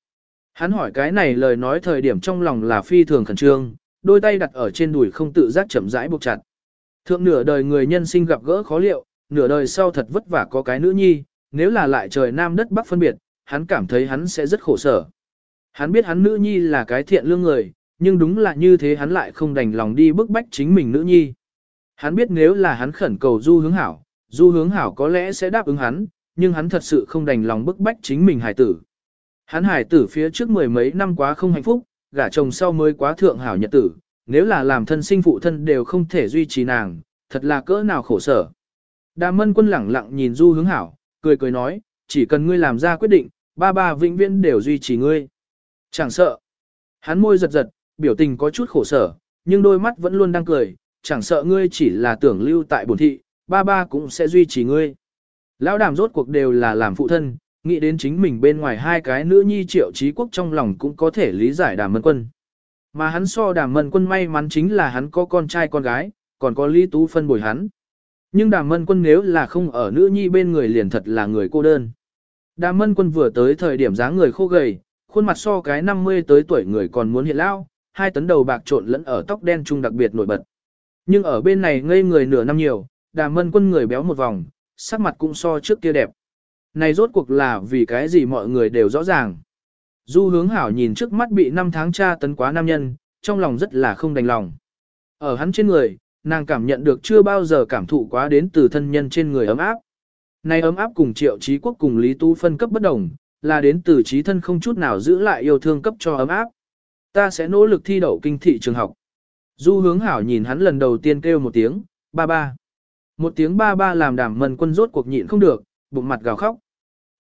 Hắn hỏi cái này lời nói thời điểm trong lòng là phi thường khẩn trương, đôi tay đặt ở trên đùi không tự giác chậm rãi buộc chặt. Thượng nửa đời người nhân sinh gặp gỡ khó liệu, nửa đời sau thật vất vả có cái nữ nhi, nếu là lại trời nam đất bắc phân biệt, hắn cảm thấy hắn sẽ rất khổ sở. Hắn biết hắn nữ nhi là cái thiện lương người, nhưng đúng là như thế hắn lại không đành lòng đi bức bách chính mình nữ nhi. Hắn biết nếu là hắn khẩn cầu du hướng hảo, du hướng hảo có lẽ sẽ đáp ứng hắn, nhưng hắn thật sự không đành lòng bức bách chính mình hải tử. Hắn hải tử phía trước mười mấy năm quá không hạnh phúc, gả chồng sau mới quá thượng hảo nhật tử, nếu là làm thân sinh phụ thân đều không thể duy trì nàng, thật là cỡ nào khổ sở. Đà mân quân lẳng lặng nhìn du hướng hảo, cười cười nói, chỉ cần ngươi làm ra quyết định, ba ba vĩnh viễn đều duy trì ngươi. Chẳng sợ. Hắn môi giật giật, biểu tình có chút khổ sở, nhưng đôi mắt vẫn luôn đang cười, chẳng sợ ngươi chỉ là tưởng lưu tại bổn thị, ba ba cũng sẽ duy trì ngươi. Lão đàm rốt cuộc đều là làm phụ thân, nghĩ đến chính mình bên ngoài hai cái nữ nhi triệu trí quốc trong lòng cũng có thể lý giải đàm mân quân. Mà hắn so đàm mân quân may mắn chính là hắn có con trai con gái, còn có lý tú phân bồi hắn. Nhưng đàm mân quân nếu là không ở nữ nhi bên người liền thật là người cô đơn. Đàm mân quân vừa tới thời điểm dáng người khô gầy, khuôn mặt so cái 50 tới tuổi người còn muốn hiện lao, hai tấn đầu bạc trộn lẫn ở tóc đen trung đặc biệt nổi bật. Nhưng ở bên này ngây người nửa năm nhiều, đàm mân quân người béo một vòng, sắc mặt cũng so trước kia đẹp. Này rốt cuộc là vì cái gì mọi người đều rõ ràng. Du hướng hảo nhìn trước mắt bị năm tháng tra tấn quá nam nhân, trong lòng rất là không đành lòng. Ở hắn trên người, nàng cảm nhận được chưa bao giờ cảm thụ quá đến từ thân nhân trên người ấm áp. Này ấm áp cùng triệu trí quốc cùng Lý Tu phân cấp bất đồng, là đến từ trí thân không chút nào giữ lại yêu thương cấp cho ấm áp. Ta sẽ nỗ lực thi đậu kinh thị trường học. Du hướng hảo nhìn hắn lần đầu tiên kêu một tiếng, ba ba. Một tiếng ba ba làm đàm mần quân rốt cuộc nhịn không được, bụng mặt gào khóc.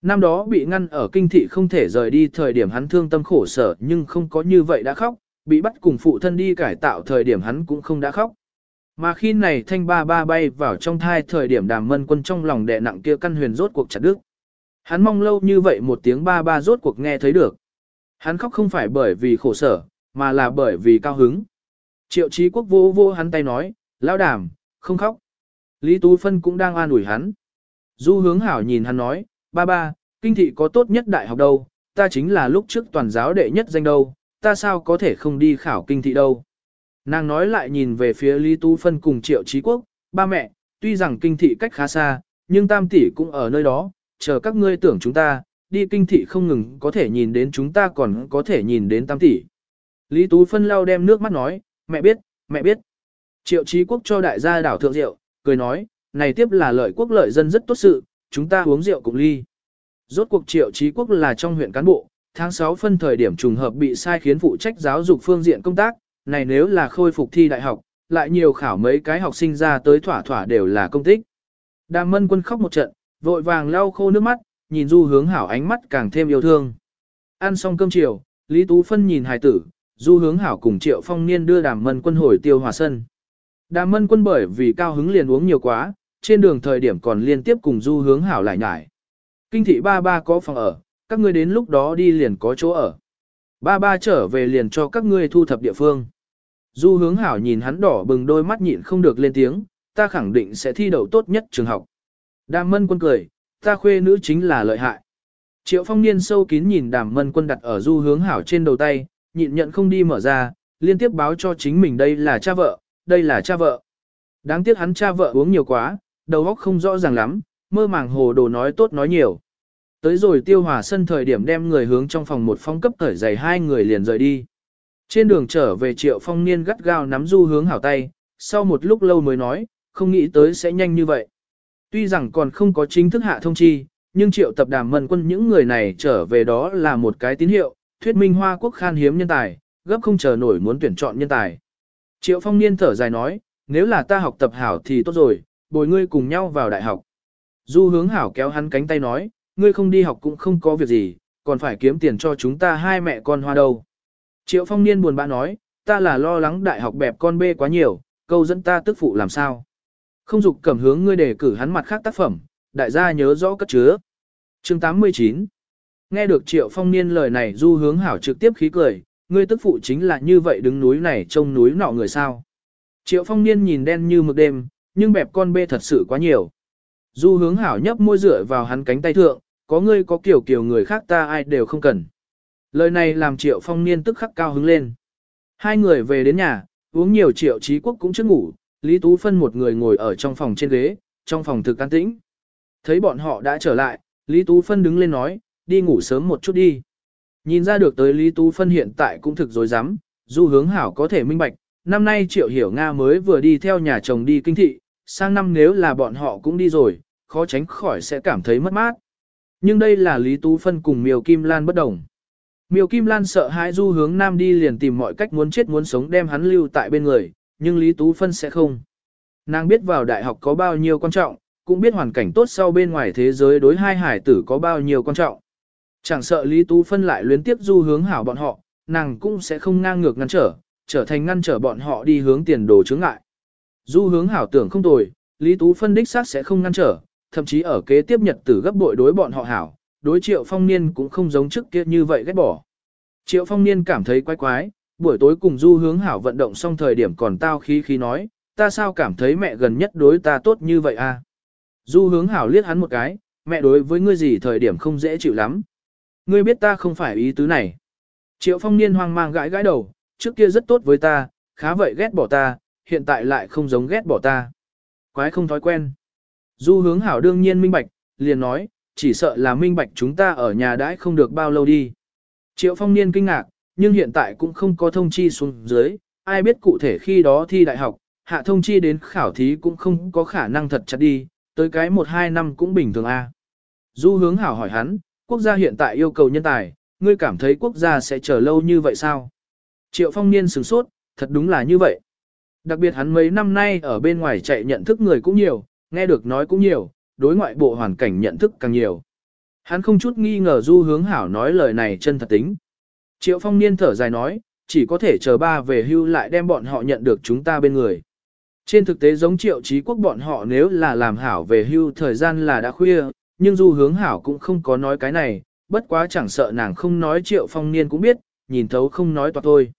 Năm đó bị ngăn ở kinh thị không thể rời đi thời điểm hắn thương tâm khổ sở nhưng không có như vậy đã khóc, bị bắt cùng phụ thân đi cải tạo thời điểm hắn cũng không đã khóc. Mà khi này thanh ba ba bay vào trong thai thời điểm đàm mân quân trong lòng đè nặng kia căn huyền rốt cuộc chặt đứt. Hắn mong lâu như vậy một tiếng ba ba rốt cuộc nghe thấy được. Hắn khóc không phải bởi vì khổ sở, mà là bởi vì cao hứng. Triệu trí quốc vô vô hắn tay nói, lão đàm, không khóc. Lý Tú Phân cũng đang an ủi hắn. Du hướng hảo nhìn hắn nói, ba ba, kinh thị có tốt nhất đại học đâu, ta chính là lúc trước toàn giáo đệ nhất danh đâu, ta sao có thể không đi khảo kinh thị đâu. Nàng nói lại nhìn về phía Lý Tú Phân cùng Triệu Trí Quốc, ba mẹ, tuy rằng kinh thị cách khá xa, nhưng tam tỷ cũng ở nơi đó, chờ các ngươi tưởng chúng ta, đi kinh thị không ngừng có thể nhìn đến chúng ta còn có thể nhìn đến tam tỷ. Lý Tú Phân lau đem nước mắt nói, mẹ biết, mẹ biết. Triệu Trí Quốc cho đại gia đảo thượng rượu, cười nói, này tiếp là lợi quốc lợi dân rất tốt sự, chúng ta uống rượu cùng ly. Rốt cuộc Triệu Trí Quốc là trong huyện cán bộ, tháng 6 phân thời điểm trùng hợp bị sai khiến phụ trách giáo dục phương diện công tác, này nếu là khôi phục thi đại học, lại nhiều khảo mấy cái học sinh ra tới thỏa thỏa đều là công tích. Đàm mân quân khóc một trận, vội vàng lau khô nước mắt, nhìn du hướng hảo ánh mắt càng thêm yêu thương. Ăn xong cơm chiều, Lý Tú Phân nhìn hài tử, du hướng hảo cùng triệu phong niên đưa đàm mân quân hồi tiêu hòa sân. Đàm mân quân bởi vì cao hứng liền uống nhiều quá, trên đường thời điểm còn liên tiếp cùng du hướng hảo lại nhải. Kinh thị ba ba có phòng ở, các ngươi đến lúc đó đi liền có chỗ ở. Ba ba trở về liền cho các ngươi thu thập địa phương. Du hướng hảo nhìn hắn đỏ bừng đôi mắt nhịn không được lên tiếng, ta khẳng định sẽ thi đậu tốt nhất trường học. Đàm mân quân cười, ta khuê nữ chính là lợi hại. Triệu phong niên sâu kín nhìn đàm mân quân đặt ở du hướng hảo trên đầu tay, nhịn nhận không đi mở ra, liên tiếp báo cho chính mình đây là cha vợ, đây là cha vợ. Đáng tiếc hắn cha vợ uống nhiều quá, đầu óc không rõ ràng lắm, mơ màng hồ đồ nói tốt nói nhiều. Tới rồi tiêu hòa sân thời điểm đem người hướng trong phòng một phong cấp cởi giày hai người liền rời đi. Trên đường trở về triệu phong niên gắt gao nắm du hướng hảo tay, sau một lúc lâu mới nói, không nghĩ tới sẽ nhanh như vậy. Tuy rằng còn không có chính thức hạ thông chi, nhưng triệu tập đàm mần quân những người này trở về đó là một cái tín hiệu, thuyết minh Hoa Quốc khan hiếm nhân tài, gấp không chờ nổi muốn tuyển chọn nhân tài. Triệu phong niên thở dài nói, nếu là ta học tập hảo thì tốt rồi, bồi ngươi cùng nhau vào đại học. Du hướng hảo kéo hắn cánh tay nói, ngươi không đi học cũng không có việc gì, còn phải kiếm tiền cho chúng ta hai mẹ con hoa đâu. Triệu phong niên buồn bã nói, ta là lo lắng đại học bẹp con bê quá nhiều, câu dẫn ta tức phụ làm sao. Không dục cẩm hướng ngươi để cử hắn mặt khác tác phẩm, đại gia nhớ rõ cất chứa. Chương 89 Nghe được Triệu Phong Niên lời này du hướng hảo trực tiếp khí cười, ngươi tức phụ chính là như vậy đứng núi này trông núi nọ người sao. Triệu Phong Niên nhìn đen như mực đêm, nhưng bẹp con bê thật sự quá nhiều. Du hướng hảo nhấp môi rửa vào hắn cánh tay thượng, có ngươi có kiểu kiểu người khác ta ai đều không cần. Lời này làm Triệu Phong Niên tức khắc cao hứng lên. Hai người về đến nhà, uống nhiều Triệu Trí Quốc cũng chưa ngủ, Lý Tú Phân một người ngồi ở trong phòng trên ghế, trong phòng thực an tĩnh. Thấy bọn họ đã trở lại, Lý Tú Phân đứng lên nói, đi ngủ sớm một chút đi. Nhìn ra được tới Lý Tú Phân hiện tại cũng thực dối rắm dù hướng hảo có thể minh bạch, năm nay Triệu Hiểu Nga mới vừa đi theo nhà chồng đi kinh thị, sang năm nếu là bọn họ cũng đi rồi, khó tránh khỏi sẽ cảm thấy mất mát. Nhưng đây là Lý Tú Phân cùng Miêu Kim Lan bất đồng. Miêu Kim Lan sợ hãi du hướng nam đi liền tìm mọi cách muốn chết muốn sống đem hắn lưu tại bên người, nhưng Lý Tú Phân sẽ không. Nàng biết vào đại học có bao nhiêu quan trọng, cũng biết hoàn cảnh tốt sau bên ngoài thế giới đối hai hải tử có bao nhiêu quan trọng. Chẳng sợ Lý Tú Phân lại luyến tiếp du hướng hảo bọn họ, nàng cũng sẽ không ngang ngược ngăn trở, trở thành ngăn trở bọn họ đi hướng tiền đồ chướng ngại. Du hướng hảo tưởng không tồi, Lý Tú Phân đích xác sẽ không ngăn trở, thậm chí ở kế tiếp nhật tử gấp bội đối bọn họ hảo, đối triệu phong niên cũng không giống trước kia như vậy ghét bỏ. Triệu phong niên cảm thấy quái quái, buổi tối cùng du hướng hảo vận động xong thời điểm còn tao khí khí nói, ta sao cảm thấy mẹ gần nhất đối ta tốt như vậy à? Du hướng hảo liếc hắn một cái, mẹ đối với ngươi gì thời điểm không dễ chịu lắm. Ngươi biết ta không phải ý tứ này. Triệu phong niên hoang mang gãi gãi đầu, trước kia rất tốt với ta, khá vậy ghét bỏ ta, hiện tại lại không giống ghét bỏ ta. Quái không thói quen. Du hướng hảo đương nhiên minh bạch, liền nói, chỉ sợ là minh bạch chúng ta ở nhà đãi không được bao lâu đi. Triệu phong niên kinh ngạc, nhưng hiện tại cũng không có thông chi xuống dưới, ai biết cụ thể khi đó thi đại học, hạ thông chi đến khảo thí cũng không có khả năng thật chặt đi, tới cái 1-2 năm cũng bình thường a. Du hướng hảo hỏi hắn, quốc gia hiện tại yêu cầu nhân tài, ngươi cảm thấy quốc gia sẽ chờ lâu như vậy sao? Triệu phong niên sửng sốt, thật đúng là như vậy. Đặc biệt hắn mấy năm nay ở bên ngoài chạy nhận thức người cũng nhiều, nghe được nói cũng nhiều, đối ngoại bộ hoàn cảnh nhận thức càng nhiều. Hắn không chút nghi ngờ du hướng hảo nói lời này chân thật tính. Triệu phong niên thở dài nói, chỉ có thể chờ ba về hưu lại đem bọn họ nhận được chúng ta bên người. Trên thực tế giống triệu trí quốc bọn họ nếu là làm hảo về hưu thời gian là đã khuya, nhưng du hướng hảo cũng không có nói cái này, bất quá chẳng sợ nàng không nói triệu phong niên cũng biết, nhìn thấu không nói toạc thôi.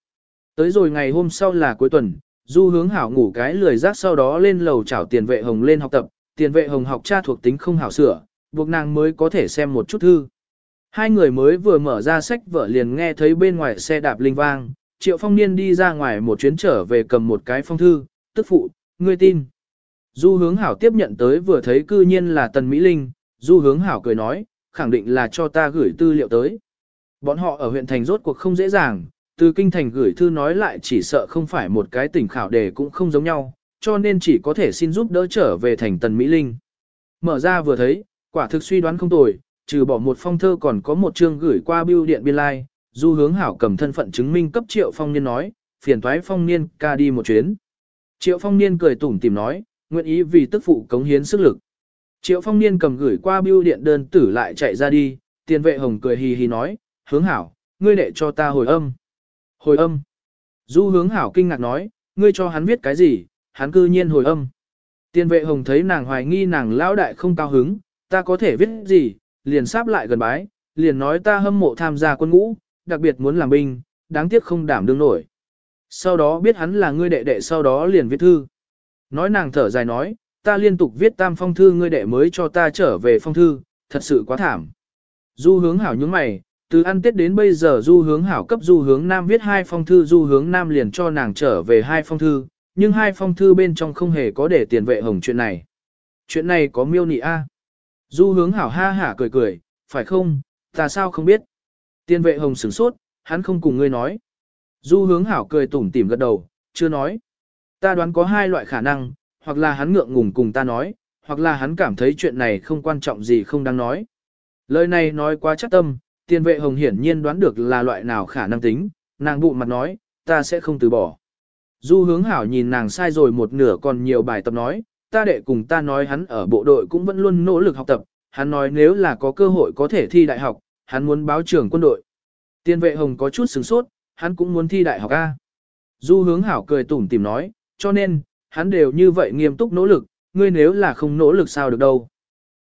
Tới rồi ngày hôm sau là cuối tuần, du hướng hảo ngủ cái lười rác sau đó lên lầu chảo tiền vệ hồng lên học tập, tiền vệ hồng học cha thuộc tính không hảo sửa, buộc nàng mới có thể xem một chút thư. Hai người mới vừa mở ra sách vợ liền nghe thấy bên ngoài xe đạp linh vang, triệu phong niên đi ra ngoài một chuyến trở về cầm một cái phong thư, tức phụ, ngươi tin. Du hướng hảo tiếp nhận tới vừa thấy cư nhiên là tần Mỹ Linh, du hướng hảo cười nói, khẳng định là cho ta gửi tư liệu tới. Bọn họ ở huyện thành rốt cuộc không dễ dàng, từ kinh thành gửi thư nói lại chỉ sợ không phải một cái tỉnh khảo đề cũng không giống nhau, cho nên chỉ có thể xin giúp đỡ trở về thành tần Mỹ Linh. Mở ra vừa thấy, quả thực suy đoán không tồi, trừ bỏ một phong thơ còn có một chương gửi qua bưu điện biên lai, du hướng hảo cầm thân phận chứng minh cấp triệu phong niên nói, phiền thoái phong niên ca đi một chuyến. Triệu phong niên cười tủm tìm nói, nguyện ý vì tức phụ cống hiến sức lực. Triệu phong niên cầm gửi qua bưu điện đơn tử lại chạy ra đi, tiền vệ hồng cười hì hì nói, hướng hảo, ngươi đệ cho ta hồi âm. Hồi âm. Du hướng hảo kinh ngạc nói, ngươi cho hắn viết cái gì, hắn cư nhiên hồi âm. tiên vệ hồng thấy nàng hoài nghi nàng lão đại không cao hứng, ta có thể viết gì, liền sáp lại gần bái, liền nói ta hâm mộ tham gia quân ngũ, đặc biệt muốn làm binh, đáng tiếc không đảm đương nổi. Sau đó biết hắn là ngươi đệ đệ sau đó liền viết thư. Nói nàng thở dài nói, ta liên tục viết tam phong thư ngươi đệ mới cho ta trở về phong thư, thật sự quá thảm. Du hướng hảo những mày, từ ăn tết đến bây giờ du hướng hảo cấp du hướng nam viết hai phong thư du hướng nam liền cho nàng trở về hai phong thư, nhưng hai phong thư bên trong không hề có để tiền vệ hồng chuyện này. Chuyện này có miêu nị a. Du hướng hảo ha hả cười cười, phải không, ta sao không biết. Tiền vệ hồng sửng sốt, hắn không cùng ngươi nói. Du hướng hảo cười tủm tỉm gật đầu, chưa nói. Ta đoán có hai loại khả năng, hoặc là hắn ngượng ngùng cùng ta nói, hoặc là hắn cảm thấy chuyện này không quan trọng gì không đáng nói. Lời này nói quá chắc tâm, tiền vệ hồng hiển nhiên đoán được là loại nào khả năng tính, nàng bụng mặt nói, ta sẽ không từ bỏ. Du hướng hảo nhìn nàng sai rồi một nửa còn nhiều bài tập nói, ta đệ cùng ta nói hắn ở bộ đội cũng vẫn luôn nỗ lực học tập, hắn nói nếu là có cơ hội có thể thi đại học, hắn muốn báo trưởng quân đội. Tiên vệ hồng có chút sửng sốt, hắn cũng muốn thi đại học A. Du hướng hảo cười tủm tìm nói, cho nên, hắn đều như vậy nghiêm túc nỗ lực, ngươi nếu là không nỗ lực sao được đâu.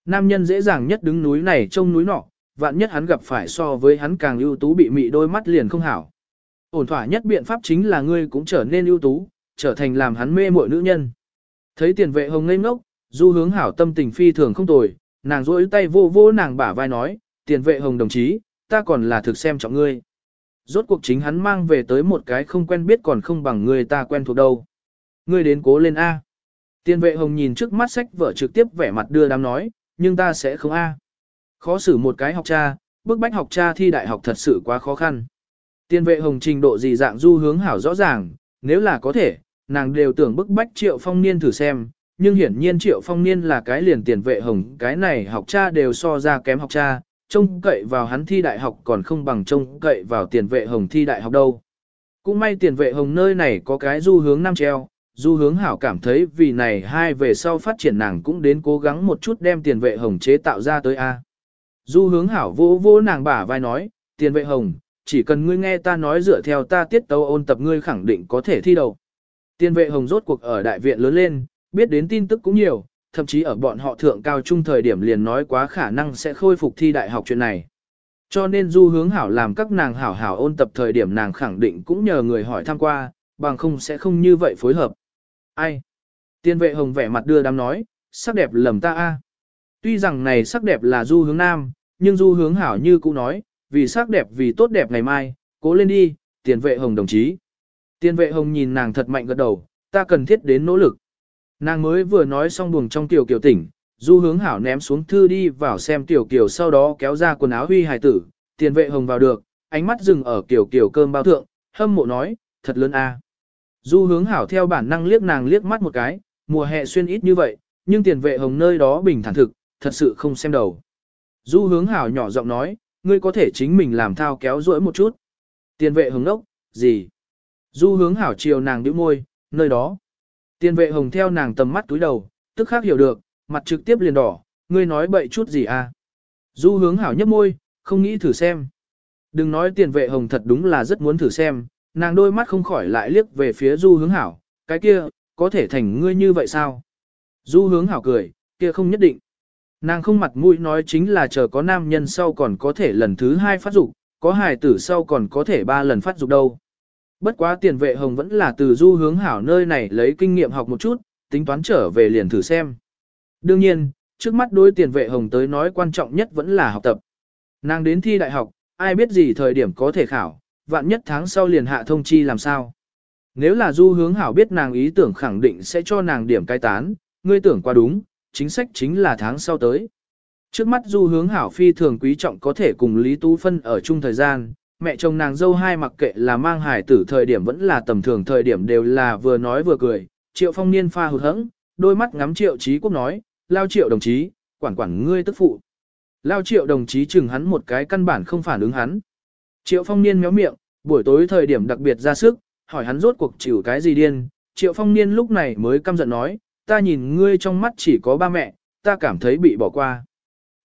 Nam nhân dễ dàng nhất đứng núi này trông núi nọ, vạn nhất hắn gặp phải so với hắn càng ưu tú bị mị đôi mắt liền không hảo. Ổn thỏa nhất biện pháp chính là ngươi cũng trở nên ưu tú, trở thành làm hắn mê muội nữ nhân. Thấy tiền vệ hồng ngây ngốc, du hướng hảo tâm tình phi thường không tồi, nàng rỗi tay vô vô nàng bả vai nói, tiền vệ hồng đồng chí, ta còn là thực xem trọng ngươi. Rốt cuộc chính hắn mang về tới một cái không quen biết còn không bằng người ta quen thuộc đâu. Ngươi đến cố lên A. Tiền vệ hồng nhìn trước mắt sách vợ trực tiếp vẻ mặt đưa đám nói, nhưng ta sẽ không A. Khó xử một cái học cha, bức bách học cha thi đại học thật sự quá khó khăn. Tiền vệ hồng trình độ gì dạng du hướng hảo rõ ràng, nếu là có thể, nàng đều tưởng bức bách triệu phong niên thử xem, nhưng hiển nhiên triệu phong niên là cái liền tiền vệ hồng, cái này học cha đều so ra kém học cha, trông cậy vào hắn thi đại học còn không bằng trông cậy vào tiền vệ hồng thi đại học đâu. Cũng may tiền vệ hồng nơi này có cái du hướng nam treo, du hướng hảo cảm thấy vì này hai về sau phát triển nàng cũng đến cố gắng một chút đem tiền vệ hồng chế tạo ra tới A. Du hướng hảo vô vô nàng bả vai nói, tiền vệ hồng, chỉ cần ngươi nghe ta nói dựa theo ta tiết tấu ôn tập ngươi khẳng định có thể thi đầu. Tiền vệ hồng rốt cuộc ở đại viện lớn lên, biết đến tin tức cũng nhiều, thậm chí ở bọn họ thượng cao trung thời điểm liền nói quá khả năng sẽ khôi phục thi đại học chuyện này. Cho nên du hướng hảo làm các nàng hảo hảo ôn tập thời điểm nàng khẳng định cũng nhờ người hỏi thăm qua, bằng không sẽ không như vậy phối hợp. Ai? Tiên vệ hồng vẻ mặt đưa đám nói, sắc đẹp lầm ta a. Tuy rằng này sắc đẹp là du hướng nam, nhưng du hướng hảo như cũng nói, vì sắc đẹp vì tốt đẹp ngày mai, cố lên đi, tiền vệ hồng đồng chí. Tiền vệ hồng nhìn nàng thật mạnh gật đầu, ta cần thiết đến nỗ lực. Nàng mới vừa nói xong buồng trong tiểu kiều tỉnh, du hướng hảo ném xuống thư đi vào xem tiểu kiều sau đó kéo ra quần áo huy hài tử, tiền vệ hồng vào được, ánh mắt dừng ở kiểu kiểu cơm bao thượng, hâm mộ nói, thật lớn a. Du hướng hảo theo bản năng liếc nàng liếc mắt một cái, mùa hè xuyên ít như vậy, nhưng tiền vệ hồng nơi đó bình thản thực, thật sự không xem đầu. Du hướng hảo nhỏ giọng nói, ngươi có thể chính mình làm thao kéo rỗi một chút. Tiền vệ hồng đốc, gì? Du hướng hảo chiều nàng nhíu môi, nơi đó. Tiền vệ hồng theo nàng tầm mắt túi đầu, tức khắc hiểu được, mặt trực tiếp liền đỏ, ngươi nói bậy chút gì à? Du hướng hảo nhấp môi, không nghĩ thử xem. Đừng nói tiền vệ hồng thật đúng là rất muốn thử xem, nàng đôi mắt không khỏi lại liếc về phía du hướng hảo, cái kia, có thể thành ngươi như vậy sao? Du hướng hảo cười, kia không nhất định. Nàng không mặt mũi nói chính là chờ có nam nhân sau còn có thể lần thứ hai phát dục, có hài tử sau còn có thể ba lần phát dục đâu. Bất quá tiền vệ hồng vẫn là từ du hướng hảo nơi này lấy kinh nghiệm học một chút, tính toán trở về liền thử xem. Đương nhiên, trước mắt đối tiền vệ hồng tới nói quan trọng nhất vẫn là học tập. Nàng đến thi đại học, ai biết gì thời điểm có thể khảo, vạn nhất tháng sau liền hạ thông chi làm sao. Nếu là du hướng hảo biết nàng ý tưởng khẳng định sẽ cho nàng điểm cai tán, ngươi tưởng qua đúng, chính sách chính là tháng sau tới. Trước mắt du hướng hảo phi thường quý trọng có thể cùng Lý Tú Phân ở chung thời gian, mẹ chồng nàng dâu hai mặc kệ là mang hải tử thời điểm vẫn là tầm thường thời điểm đều là vừa nói vừa cười. Triệu phong niên pha hụt hẫng, đôi mắt ngắm triệu trí quốc nói, lao triệu đồng chí, quản quản ngươi tức phụ. Lao triệu đồng chí chừng hắn một cái căn bản không phản ứng hắn. Triệu phong niên méo miệng, buổi tối thời điểm đặc biệt ra sức, hỏi hắn rốt cuộc chịu cái gì điên. Triệu phong niên lúc này mới căm giận nói, ta nhìn ngươi trong mắt chỉ có ba mẹ, ta cảm thấy bị bỏ qua.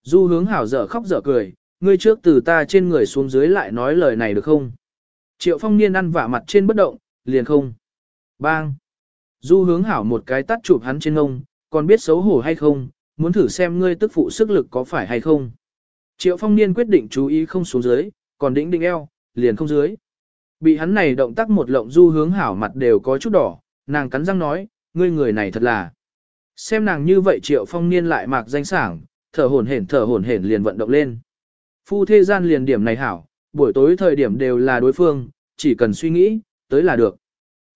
Du hướng hảo dở khóc dở cười, ngươi trước từ ta trên người xuống dưới lại nói lời này được không? Triệu phong niên ăn vả mặt trên bất động, liền không. Bang! Du hướng hảo một cái tắt chụp hắn trên ngông, còn biết xấu hổ hay không, muốn thử xem ngươi tức phụ sức lực có phải hay không. Triệu phong niên quyết định chú ý không xuống dưới, còn đĩnh đĩnh eo, liền không dưới. Bị hắn này động tác một lộng du hướng hảo mặt đều có chút đỏ, nàng cắn răng nói, ngươi người này thật là. Xem nàng như vậy triệu phong niên lại mạc danh sảng, thở hổn hển thở hổn hển liền vận động lên. Phu thế gian liền điểm này hảo, buổi tối thời điểm đều là đối phương, chỉ cần suy nghĩ, tới là được.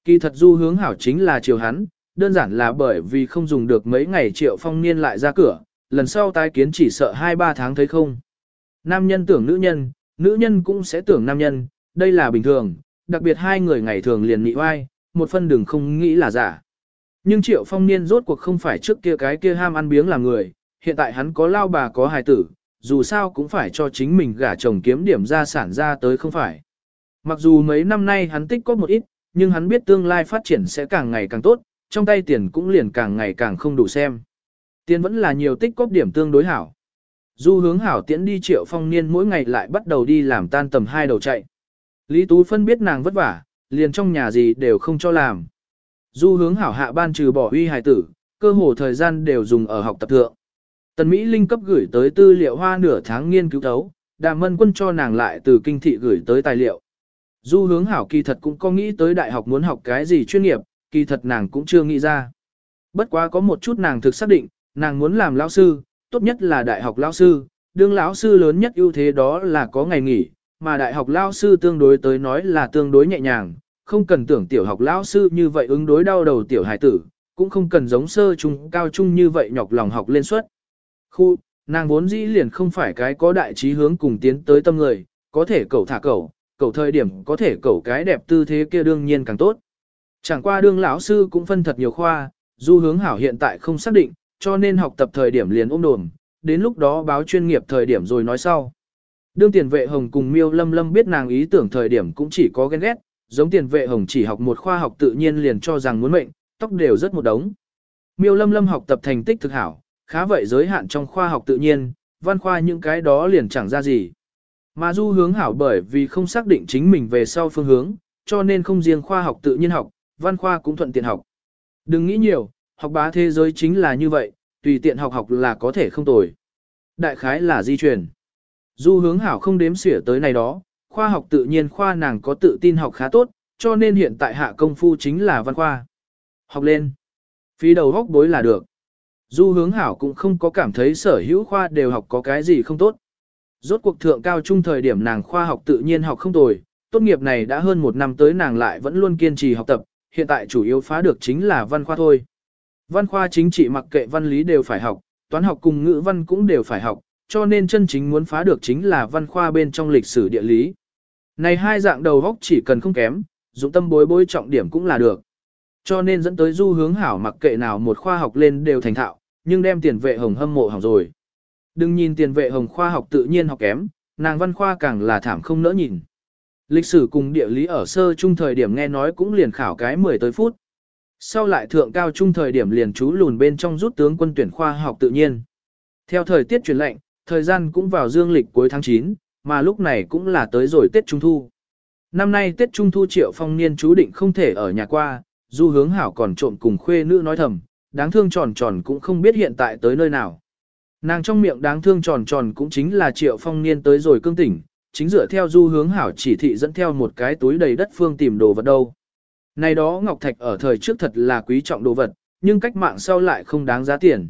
Kỳ thật du hướng hảo chính là chiều hắn, đơn giản là bởi vì không dùng được mấy ngày triệu phong niên lại ra cửa, lần sau tái kiến chỉ sợ 2-3 tháng thấy không. Nam nhân tưởng nữ nhân, nữ nhân cũng sẽ tưởng nam nhân, đây là bình thường, đặc biệt hai người ngày thường liền nị oai, một phân đừng không nghĩ là giả. Nhưng triệu phong niên rốt cuộc không phải trước kia cái kia ham ăn biếng làm người, hiện tại hắn có lao bà có hài tử, dù sao cũng phải cho chính mình gả chồng kiếm điểm gia sản ra tới không phải. Mặc dù mấy năm nay hắn tích có một ít, nhưng hắn biết tương lai phát triển sẽ càng ngày càng tốt, trong tay tiền cũng liền càng ngày càng không đủ xem. Tiền vẫn là nhiều tích cóp điểm tương đối hảo. Du hướng hảo tiễn đi triệu phong niên mỗi ngày lại bắt đầu đi làm tan tầm hai đầu chạy. Lý Tú Phân biết nàng vất vả, liền trong nhà gì đều không cho làm. Du hướng hảo hạ ban trừ bỏ uy hài tử, cơ hồ thời gian đều dùng ở học tập thượng. Tần Mỹ Linh cấp gửi tới tư liệu hoa nửa tháng nghiên cứu thấu, đàm mân quân cho nàng lại từ kinh thị gửi tới tài liệu. Du hướng hảo kỳ thật cũng có nghĩ tới đại học muốn học cái gì chuyên nghiệp, kỳ thật nàng cũng chưa nghĩ ra. Bất quá có một chút nàng thực xác định, nàng muốn làm lao sư, tốt nhất là đại học lao sư, đương lão sư lớn nhất ưu thế đó là có ngày nghỉ, mà đại học lao sư tương đối tới nói là tương đối nhẹ nhàng, không cần tưởng tiểu học lão sư như vậy ứng đối đau đầu tiểu hải tử, cũng không cần giống sơ trung cao trung như vậy nhọc lòng học lên suất. Khu, nàng vốn dĩ liền không phải cái có đại trí hướng cùng tiến tới tâm người, có thể cầu thả cầu, cầu thời điểm có thể cầu cái đẹp tư thế kia đương nhiên càng tốt. Chẳng qua đương lão sư cũng phân thật nhiều khoa, du hướng hảo hiện tại không xác định, cho nên học tập thời điểm liền ôm đồm, đến lúc đó báo chuyên nghiệp thời điểm rồi nói sau. Đương tiền vệ hồng cùng miêu lâm lâm biết nàng ý tưởng thời điểm cũng chỉ có ghen ghét, giống tiền vệ hồng chỉ học một khoa học tự nhiên liền cho rằng muốn mệnh, tóc đều rất một đống. Miêu lâm lâm học tập thành tích thực hảo, khá vậy giới hạn trong khoa học tự nhiên, văn khoa những cái đó liền chẳng ra gì. Mà du hướng hảo bởi vì không xác định chính mình về sau phương hướng, cho nên không riêng khoa học tự nhiên học, văn khoa cũng thuận tiện học. Đừng nghĩ nhiều, học bá thế giới chính là như vậy, tùy tiện học học là có thể không tồi. Đại khái là di truyền. Du hướng hảo không đếm xỉa tới này đó, khoa học tự nhiên khoa nàng có tự tin học khá tốt, cho nên hiện tại hạ công phu chính là văn khoa. Học lên. Phí đầu góc bối là được. Du hướng hảo cũng không có cảm thấy sở hữu khoa đều học có cái gì không tốt. Rốt cuộc thượng cao trung thời điểm nàng khoa học tự nhiên học không tồi, tốt nghiệp này đã hơn một năm tới nàng lại vẫn luôn kiên trì học tập, hiện tại chủ yếu phá được chính là văn khoa thôi. Văn khoa chính trị mặc kệ văn lý đều phải học, toán học cùng ngữ văn cũng đều phải học, cho nên chân chính muốn phá được chính là văn khoa bên trong lịch sử địa lý. Này hai dạng đầu góc chỉ cần không kém, dụng tâm bối bối trọng điểm cũng là được. Cho nên dẫn tới du hướng hảo mặc kệ nào một khoa học lên đều thành thạo, nhưng đem tiền vệ hồng hâm mộ hỏng rồi. Đừng nhìn tiền vệ hồng khoa học tự nhiên học kém, nàng văn khoa càng là thảm không nỡ nhìn. Lịch sử cùng địa lý ở sơ trung thời điểm nghe nói cũng liền khảo cái 10 tới phút. Sau lại thượng cao trung thời điểm liền chú lùn bên trong rút tướng quân tuyển khoa học tự nhiên. Theo thời tiết chuyển lệnh, thời gian cũng vào dương lịch cuối tháng 9, mà lúc này cũng là tới rồi Tết Trung Thu. Năm nay Tết Trung Thu triệu phong niên chú định không thể ở nhà qua, du hướng hảo còn trộn cùng khuê nữ nói thầm, đáng thương tròn tròn cũng không biết hiện tại tới nơi nào. Nàng trong miệng đáng thương tròn tròn cũng chính là triệu phong niên tới rồi cương tỉnh, chính dựa theo du hướng hảo chỉ thị dẫn theo một cái túi đầy đất phương tìm đồ vật đâu. Này đó ngọc thạch ở thời trước thật là quý trọng đồ vật, nhưng cách mạng sau lại không đáng giá tiền.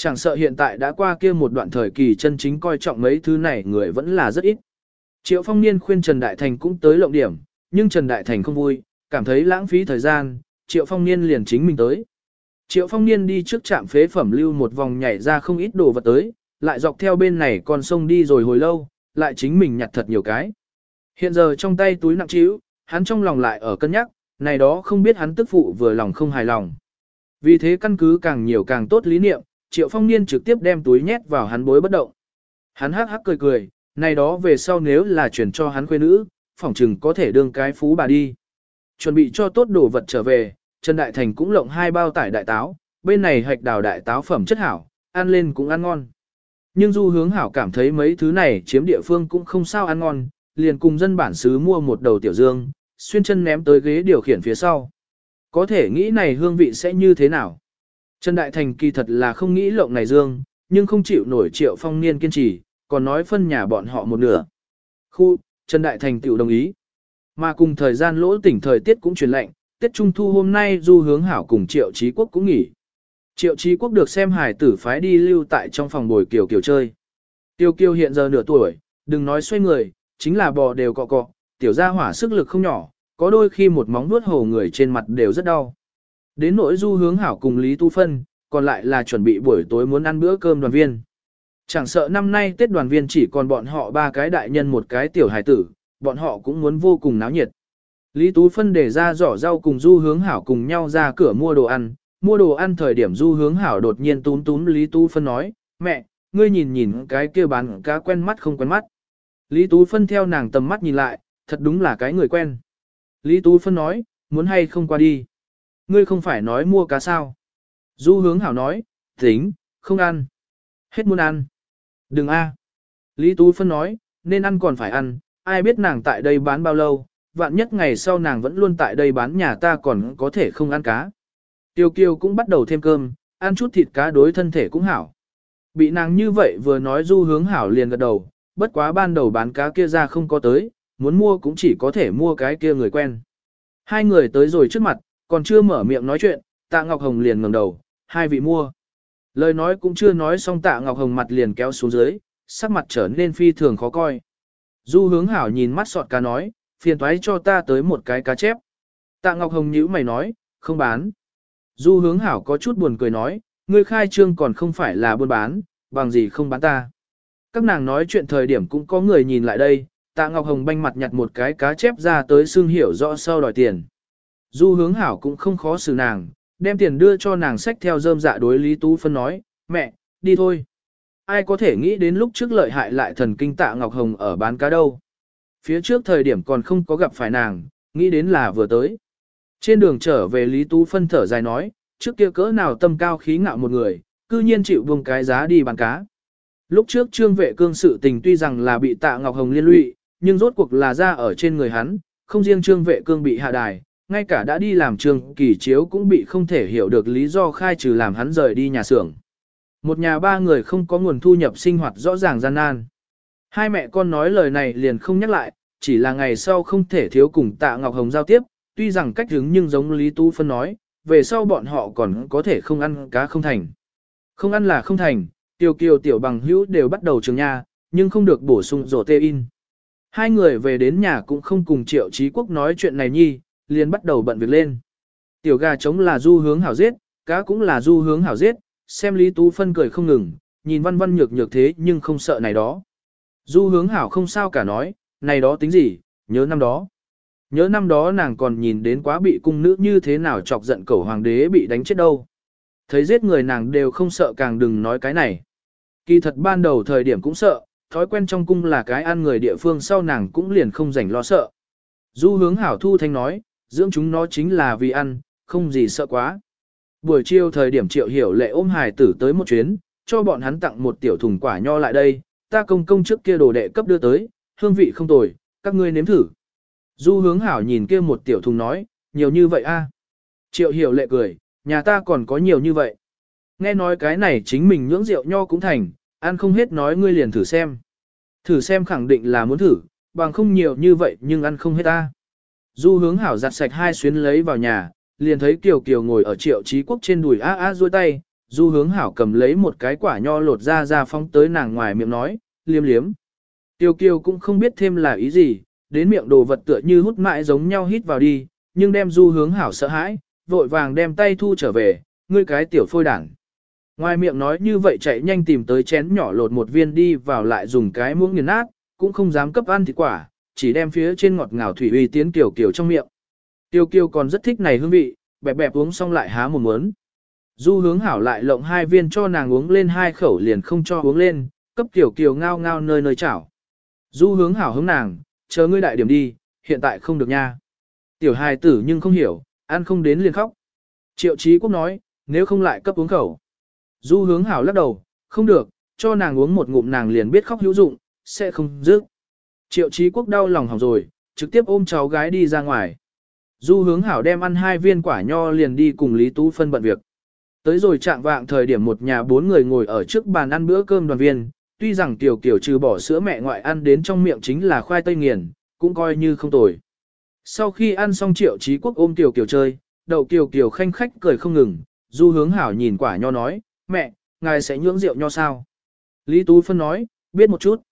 Chẳng sợ hiện tại đã qua kia một đoạn thời kỳ chân chính coi trọng mấy thứ này người vẫn là rất ít. Triệu phong niên khuyên Trần Đại Thành cũng tới lộng điểm, nhưng Trần Đại Thành không vui, cảm thấy lãng phí thời gian, Triệu phong niên liền chính mình tới. Triệu phong niên đi trước trạm phế phẩm lưu một vòng nhảy ra không ít đồ vật tới, lại dọc theo bên này con sông đi rồi hồi lâu, lại chính mình nhặt thật nhiều cái. Hiện giờ trong tay túi nặng trĩu, hắn trong lòng lại ở cân nhắc, này đó không biết hắn tức phụ vừa lòng không hài lòng. Vì thế căn cứ càng nhiều càng tốt lý niệm, Triệu Phong Niên trực tiếp đem túi nhét vào hắn bối bất động. Hắn hắc hắc cười cười, này đó về sau nếu là chuyển cho hắn quê nữ, phỏng chừng có thể đương cái phú bà đi. Chuẩn bị cho tốt đồ vật trở về, Trần Đại Thành cũng lộng hai bao tải đại táo, bên này hạch đào đại táo phẩm chất hảo, ăn lên cũng ăn ngon. Nhưng du hướng hảo cảm thấy mấy thứ này chiếm địa phương cũng không sao ăn ngon, liền cùng dân bản xứ mua một đầu tiểu dương, xuyên chân ném tới ghế điều khiển phía sau. Có thể nghĩ này hương vị sẽ như thế nào? Trần Đại Thành kỳ thật là không nghĩ lộng này dương, nhưng không chịu nổi triệu phong niên kiên trì, còn nói phân nhà bọn họ một nửa. Khu, Trần Đại Thành tiểu đồng ý. Mà cùng thời gian lỗ tỉnh thời tiết cũng truyền lệnh, Tết Trung Thu hôm nay du hướng hảo cùng Triệu Trí Quốc cũng nghỉ. Triệu Trí Quốc được xem hải tử phái đi lưu tại trong phòng bồi kiều kiều chơi. Tiêu kiều hiện giờ nửa tuổi, đừng nói xoay người, chính là bò đều cọ cọ, tiểu gia hỏa sức lực không nhỏ, có đôi khi một móng vuốt hồ người trên mặt đều rất đau. Đến nỗi du hướng hảo cùng Lý Tu Phân, còn lại là chuẩn bị buổi tối muốn ăn bữa cơm đoàn viên. Chẳng sợ năm nay Tết đoàn viên chỉ còn bọn họ ba cái đại nhân một cái tiểu hải tử, bọn họ cũng muốn vô cùng náo nhiệt. Lý Tú Phân để ra giỏ rau cùng Du Hướng Hảo cùng nhau ra cửa mua đồ ăn, mua đồ ăn thời điểm Du Hướng Hảo đột nhiên túm túm Lý Tú Phân nói, mẹ, ngươi nhìn nhìn cái kia bán cá quen mắt không quen mắt. Lý Tú Phân theo nàng tầm mắt nhìn lại, thật đúng là cái người quen. Lý Tú Phân nói, muốn hay không qua đi. Ngươi không phải nói mua cá sao. Du Hướng Hảo nói, tính, không ăn. Hết muốn ăn. Đừng a. Lý Tú Phân nói, nên ăn còn phải ăn, ai biết nàng tại đây bán bao lâu, vạn nhất ngày sau nàng vẫn luôn tại đây bán nhà ta còn có thể không ăn cá. Tiêu kiều cũng bắt đầu thêm cơm, ăn chút thịt cá đối thân thể cũng hảo. Bị nàng như vậy vừa nói du hướng hảo liền gật đầu, bất quá ban đầu bán cá kia ra không có tới, muốn mua cũng chỉ có thể mua cái kia người quen. Hai người tới rồi trước mặt, còn chưa mở miệng nói chuyện, tạ Ngọc Hồng liền ngẩng đầu, hai vị mua. Lời nói cũng chưa nói xong tạ Ngọc Hồng mặt liền kéo xuống dưới, sắc mặt trở nên phi thường khó coi. Du hướng hảo nhìn mắt sọt cá nói, phiền toái cho ta tới một cái cá chép. Tạ Ngọc Hồng nhíu mày nói, không bán. Du hướng hảo có chút buồn cười nói, ngươi khai trương còn không phải là buôn bán, bằng gì không bán ta. Các nàng nói chuyện thời điểm cũng có người nhìn lại đây, tạ Ngọc Hồng banh mặt nhặt một cái cá chép ra tới xương hiểu rõ sau đòi tiền. Du hướng hảo cũng không khó xử nàng, đem tiền đưa cho nàng sách theo dơm dạ đối Lý Tú Phân nói, mẹ, đi thôi. Ai có thể nghĩ đến lúc trước lợi hại lại thần kinh tạ Ngọc Hồng ở bán cá đâu. Phía trước thời điểm còn không có gặp phải nàng, nghĩ đến là vừa tới. Trên đường trở về Lý Tú phân thở dài nói, trước kia cỡ nào tâm cao khí ngạo một người, cư nhiên chịu buông cái giá đi bán cá. Lúc trước trương vệ cương sự tình tuy rằng là bị tạ Ngọc Hồng liên lụy, nhưng rốt cuộc là ra ở trên người hắn, không riêng trương vệ cương bị hạ đài, ngay cả đã đi làm trường kỳ chiếu cũng bị không thể hiểu được lý do khai trừ làm hắn rời đi nhà xưởng. Một nhà ba người không có nguồn thu nhập sinh hoạt rõ ràng gian nan. Hai mẹ con nói lời này liền không nhắc lại, chỉ là ngày sau không thể thiếu cùng tạ Ngọc Hồng giao tiếp, tuy rằng cách hứng nhưng giống Lý Tu Phân nói, về sau bọn họ còn có thể không ăn cá không thành. Không ăn là không thành, tiêu kiều tiểu bằng hữu đều bắt đầu trường nha, nhưng không được bổ sung rổ tê in. Hai người về đến nhà cũng không cùng triệu trí quốc nói chuyện này nhi, liền bắt đầu bận việc lên. Tiểu gà trống là du hướng hảo giết, cá cũng là du hướng hảo giết, xem Lý Tú Phân cười không ngừng, nhìn văn văn nhược nhược thế nhưng không sợ này đó. Du hướng hảo không sao cả nói, này đó tính gì, nhớ năm đó. Nhớ năm đó nàng còn nhìn đến quá bị cung nữ như thế nào chọc giận cẩu hoàng đế bị đánh chết đâu. Thấy giết người nàng đều không sợ càng đừng nói cái này. Kỳ thật ban đầu thời điểm cũng sợ, thói quen trong cung là cái ăn người địa phương sau nàng cũng liền không rảnh lo sợ. Du hướng hảo thu thanh nói, dưỡng chúng nó chính là vì ăn, không gì sợ quá. Buổi chiều thời điểm triệu hiểu lệ ôm hài tử tới một chuyến, cho bọn hắn tặng một tiểu thùng quả nho lại đây, ta công công trước kia đồ đệ cấp đưa tới, hương vị không tồi, các ngươi nếm thử. Du hướng hảo nhìn kia một tiểu thùng nói, nhiều như vậy a Triệu hiểu lệ cười, nhà ta còn có nhiều như vậy. Nghe nói cái này chính mình nhưỡng rượu nho cũng thành, ăn không hết nói ngươi liền thử xem. Thử xem khẳng định là muốn thử, bằng không nhiều như vậy nhưng ăn không hết ta. Du hướng hảo giặt sạch hai xuyến lấy vào nhà, liền thấy Kiều Kiều ngồi ở triệu trí quốc trên đùi á á duỗi tay, du hướng hảo cầm lấy một cái quả nho lột ra ra phóng tới nàng ngoài miệng nói, liếm liếm. Tiêu Kiều cũng không biết thêm là ý gì, đến miệng đồ vật tựa như hút mãi giống nhau hít vào đi, nhưng đem du hướng hảo sợ hãi, vội vàng đem tay thu trở về, ngươi cái tiểu phôi đảng. Ngoài miệng nói như vậy chạy nhanh tìm tới chén nhỏ lột một viên đi vào lại dùng cái muỗng nghiền nát, cũng không dám cấp ăn thịt quả, chỉ đem phía trên ngọt ngào thủy uy tiến tiểu kiều trong miệng. Tiêu kiều còn rất thích này hương vị, bẹp bẹp uống xong lại há một muốn. Du hướng hảo lại lộng hai viên cho nàng uống lên hai khẩu liền không cho uống lên, cấp tiểu kiều ngao ngao nơi nơi chảo. Du hướng hảo hướng nàng, chờ ngươi đại điểm đi, hiện tại không được nha. Tiểu hài tử nhưng không hiểu, ăn không đến liền khóc. Triệu trí quốc nói, nếu không lại cấp uống khẩu. Du hướng hảo lắc đầu, không được, cho nàng uống một ngụm nàng liền biết khóc hữu dụng, sẽ không dứt. Triệu Chí quốc đau lòng hỏng rồi, trực tiếp ôm cháu gái đi ra ngoài. Du hướng hảo đem ăn hai viên quả nho liền đi cùng Lý Tú phân bận việc. Tới rồi trạng vạng thời điểm một nhà bốn người ngồi ở trước bàn ăn bữa cơm đoàn viên, tuy rằng tiểu kiểu trừ bỏ sữa mẹ ngoại ăn đến trong miệng chính là khoai tây nghiền, cũng coi như không tồi. Sau khi ăn xong triệu trí quốc ôm tiểu kiểu chơi, đậu tiểu kiểu khanh khách cười không ngừng, du hướng hảo nhìn quả nho nói, mẹ, ngài sẽ nhưỡng rượu nho sao? Lý Tú Phân nói, biết một chút.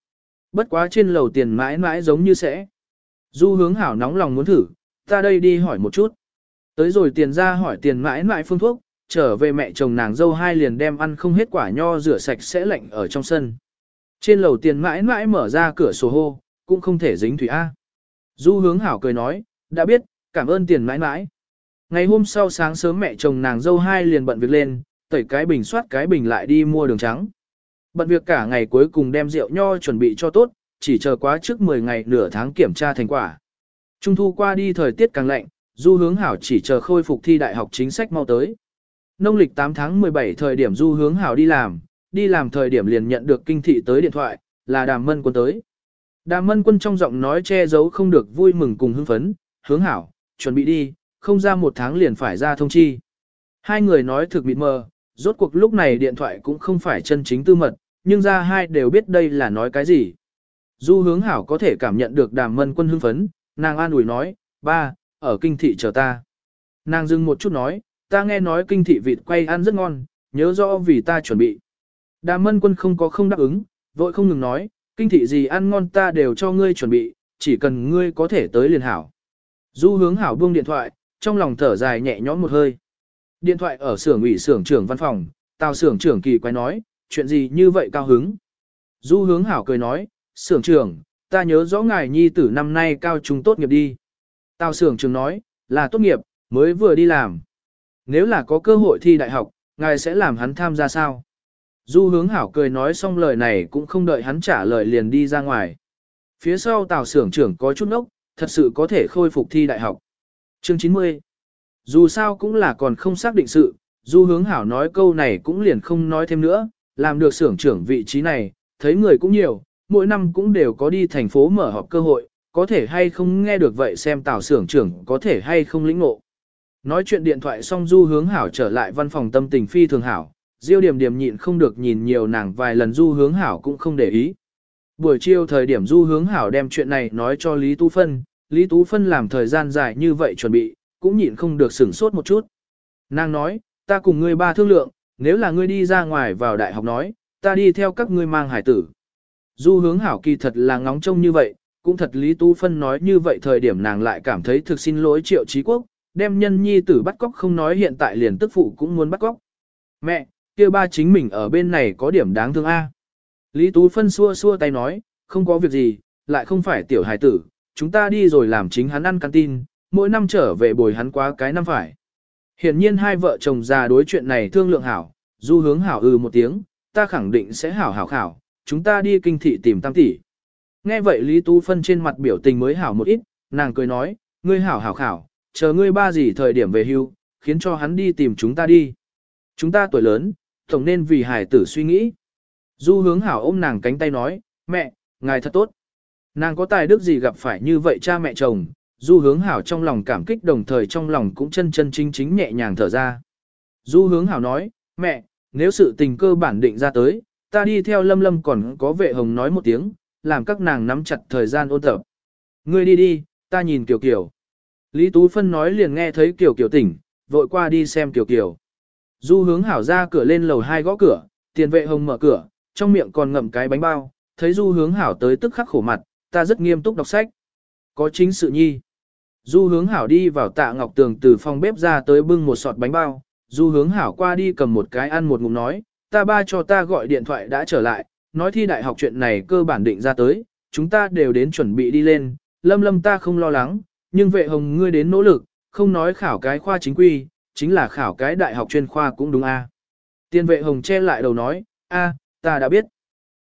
Bất quá trên lầu tiền mãi mãi giống như sẽ. Du hướng hảo nóng lòng muốn thử, ta đây đi hỏi một chút. Tới rồi tiền ra hỏi tiền mãi mãi phương thuốc, trở về mẹ chồng nàng dâu hai liền đem ăn không hết quả nho rửa sạch sẽ lạnh ở trong sân. Trên lầu tiền mãi mãi mở ra cửa sổ hô, cũng không thể dính thủy A. Du hướng hảo cười nói, đã biết, cảm ơn tiền mãi mãi. Ngày hôm sau sáng sớm mẹ chồng nàng dâu hai liền bận việc lên, tẩy cái bình soát cái bình lại đi mua đường trắng. Bận việc cả ngày cuối cùng đem rượu nho chuẩn bị cho tốt, chỉ chờ quá trước 10 ngày nửa tháng kiểm tra thành quả. Trung thu qua đi thời tiết càng lạnh, du hướng hảo chỉ chờ khôi phục thi đại học chính sách mau tới. Nông lịch 8 tháng 17 thời điểm du hướng hảo đi làm, đi làm thời điểm liền nhận được kinh thị tới điện thoại, là đàm mân quân tới. Đàm mân quân trong giọng nói che giấu không được vui mừng cùng hưng phấn, hướng hảo, chuẩn bị đi, không ra một tháng liền phải ra thông chi. Hai người nói thực mịt mờ, rốt cuộc lúc này điện thoại cũng không phải chân chính tư mật, nhưng ra hai đều biết đây là nói cái gì. Du hướng hảo có thể cảm nhận được đàm mân quân hưng phấn, nàng an ủi nói, ba, ở kinh thị chờ ta. Nàng dừng một chút nói, ta nghe nói kinh thị vịt quay ăn rất ngon, nhớ rõ vì ta chuẩn bị. Đàm mân quân không có không đáp ứng, vội không ngừng nói, kinh thị gì ăn ngon ta đều cho ngươi chuẩn bị, chỉ cần ngươi có thể tới liền hảo. Du hướng hảo buông điện thoại, trong lòng thở dài nhẹ nhõm một hơi. Điện thoại ở xưởng ủy xưởng trưởng văn phòng, tào xưởng trưởng kỳ quái nói, chuyện gì như vậy cao hứng. Du hướng hảo cười nói, Sưởng trưởng, ta nhớ rõ ngài nhi tử năm nay cao trung tốt nghiệp đi. Tào Sưởng trưởng nói, là tốt nghiệp, mới vừa đi làm. Nếu là có cơ hội thi đại học, ngài sẽ làm hắn tham gia sao? Du hướng hảo cười nói xong lời này cũng không đợi hắn trả lời liền đi ra ngoài. Phía sau tào Sưởng trưởng có chút nốc, thật sự có thể khôi phục thi đại học. Chương 90 Dù sao cũng là còn không xác định sự, du hướng hảo nói câu này cũng liền không nói thêm nữa, làm được xưởng trưởng vị trí này, thấy người cũng nhiều, mỗi năm cũng đều có đi thành phố mở họp cơ hội, có thể hay không nghe được vậy xem tào xưởng trưởng có thể hay không lĩnh ngộ. Nói chuyện điện thoại xong du hướng hảo trở lại văn phòng tâm tình phi thường hảo, diêu điểm điểm nhịn không được nhìn nhiều nàng vài lần du hướng hảo cũng không để ý. Buổi chiều thời điểm du hướng hảo đem chuyện này nói cho Lý Tú Phân, Lý Tú Phân làm thời gian dài như vậy chuẩn bị, cũng nhịn không được sửng sốt một chút. Nàng nói, ta cùng ngươi ba thương lượng, nếu là ngươi đi ra ngoài vào đại học nói, ta đi theo các ngươi mang hải tử. Du hướng hảo kỳ thật là ngóng trông như vậy, cũng thật Lý Tú Phân nói như vậy thời điểm nàng lại cảm thấy thực xin lỗi triệu trí quốc, đem nhân nhi tử bắt cóc không nói hiện tại liền tức phụ cũng muốn bắt cóc. Mẹ, kia ba chính mình ở bên này có điểm đáng thương a. Lý Tú Phân xua xua tay nói, không có việc gì, lại không phải tiểu hài tử, chúng ta đi rồi làm chính hắn ăn canteen, mỗi năm trở về bồi hắn quá cái năm phải. Hiển nhiên hai vợ chồng già đối chuyện này thương lượng hảo, du hướng hảo ư ừ một tiếng, ta khẳng định sẽ hảo hảo khảo, chúng ta đi kinh thị tìm tam tỷ. Nghe vậy Lý Tu Phân trên mặt biểu tình mới hảo một ít, nàng cười nói, ngươi hảo hảo khảo, chờ ngươi ba gì thời điểm về hưu, khiến cho hắn đi tìm chúng ta đi. Chúng ta tuổi lớn, tổng nên vì hải tử suy nghĩ. Du hướng hảo ôm nàng cánh tay nói, mẹ, ngài thật tốt. Nàng có tài đức gì gặp phải như vậy cha mẹ chồng, du hướng hảo trong lòng cảm kích đồng thời trong lòng cũng chân chân chính chính nhẹ nhàng thở ra. Du hướng hảo nói, mẹ, nếu sự tình cơ bản định ra tới, ta đi theo lâm lâm còn có vệ hồng nói một tiếng, làm các nàng nắm chặt thời gian ôn tập. Ngươi đi đi, ta nhìn Kiều Kiều. Lý Tú Phân nói liền nghe thấy Kiều Kiều tỉnh, vội qua đi xem Kiều Kiều. Du hướng hảo ra cửa lên lầu hai gõ cửa, tiền vệ hồng mở cửa, trong miệng còn ngậm cái bánh bao, thấy du hướng hảo tới tức khắc khổ mặt, ta rất nghiêm túc đọc sách. Có chính sự nhi. Du hướng hảo đi vào tạ ngọc tường từ phòng bếp ra tới bưng một sọt bánh bao, du hướng hảo qua đi cầm một cái ăn một ngụm nói, ta ba cho ta gọi điện thoại đã trở lại, nói thi đại học chuyện này cơ bản định ra tới, chúng ta đều đến chuẩn bị đi lên, lâm lâm ta không lo lắng, nhưng vệ hồng ngươi đến nỗ lực, không nói khảo cái khoa chính quy, chính là khảo cái đại học chuyên khoa cũng đúng a. Tiên vệ hồng che lại đầu nói, a, ta đã biết.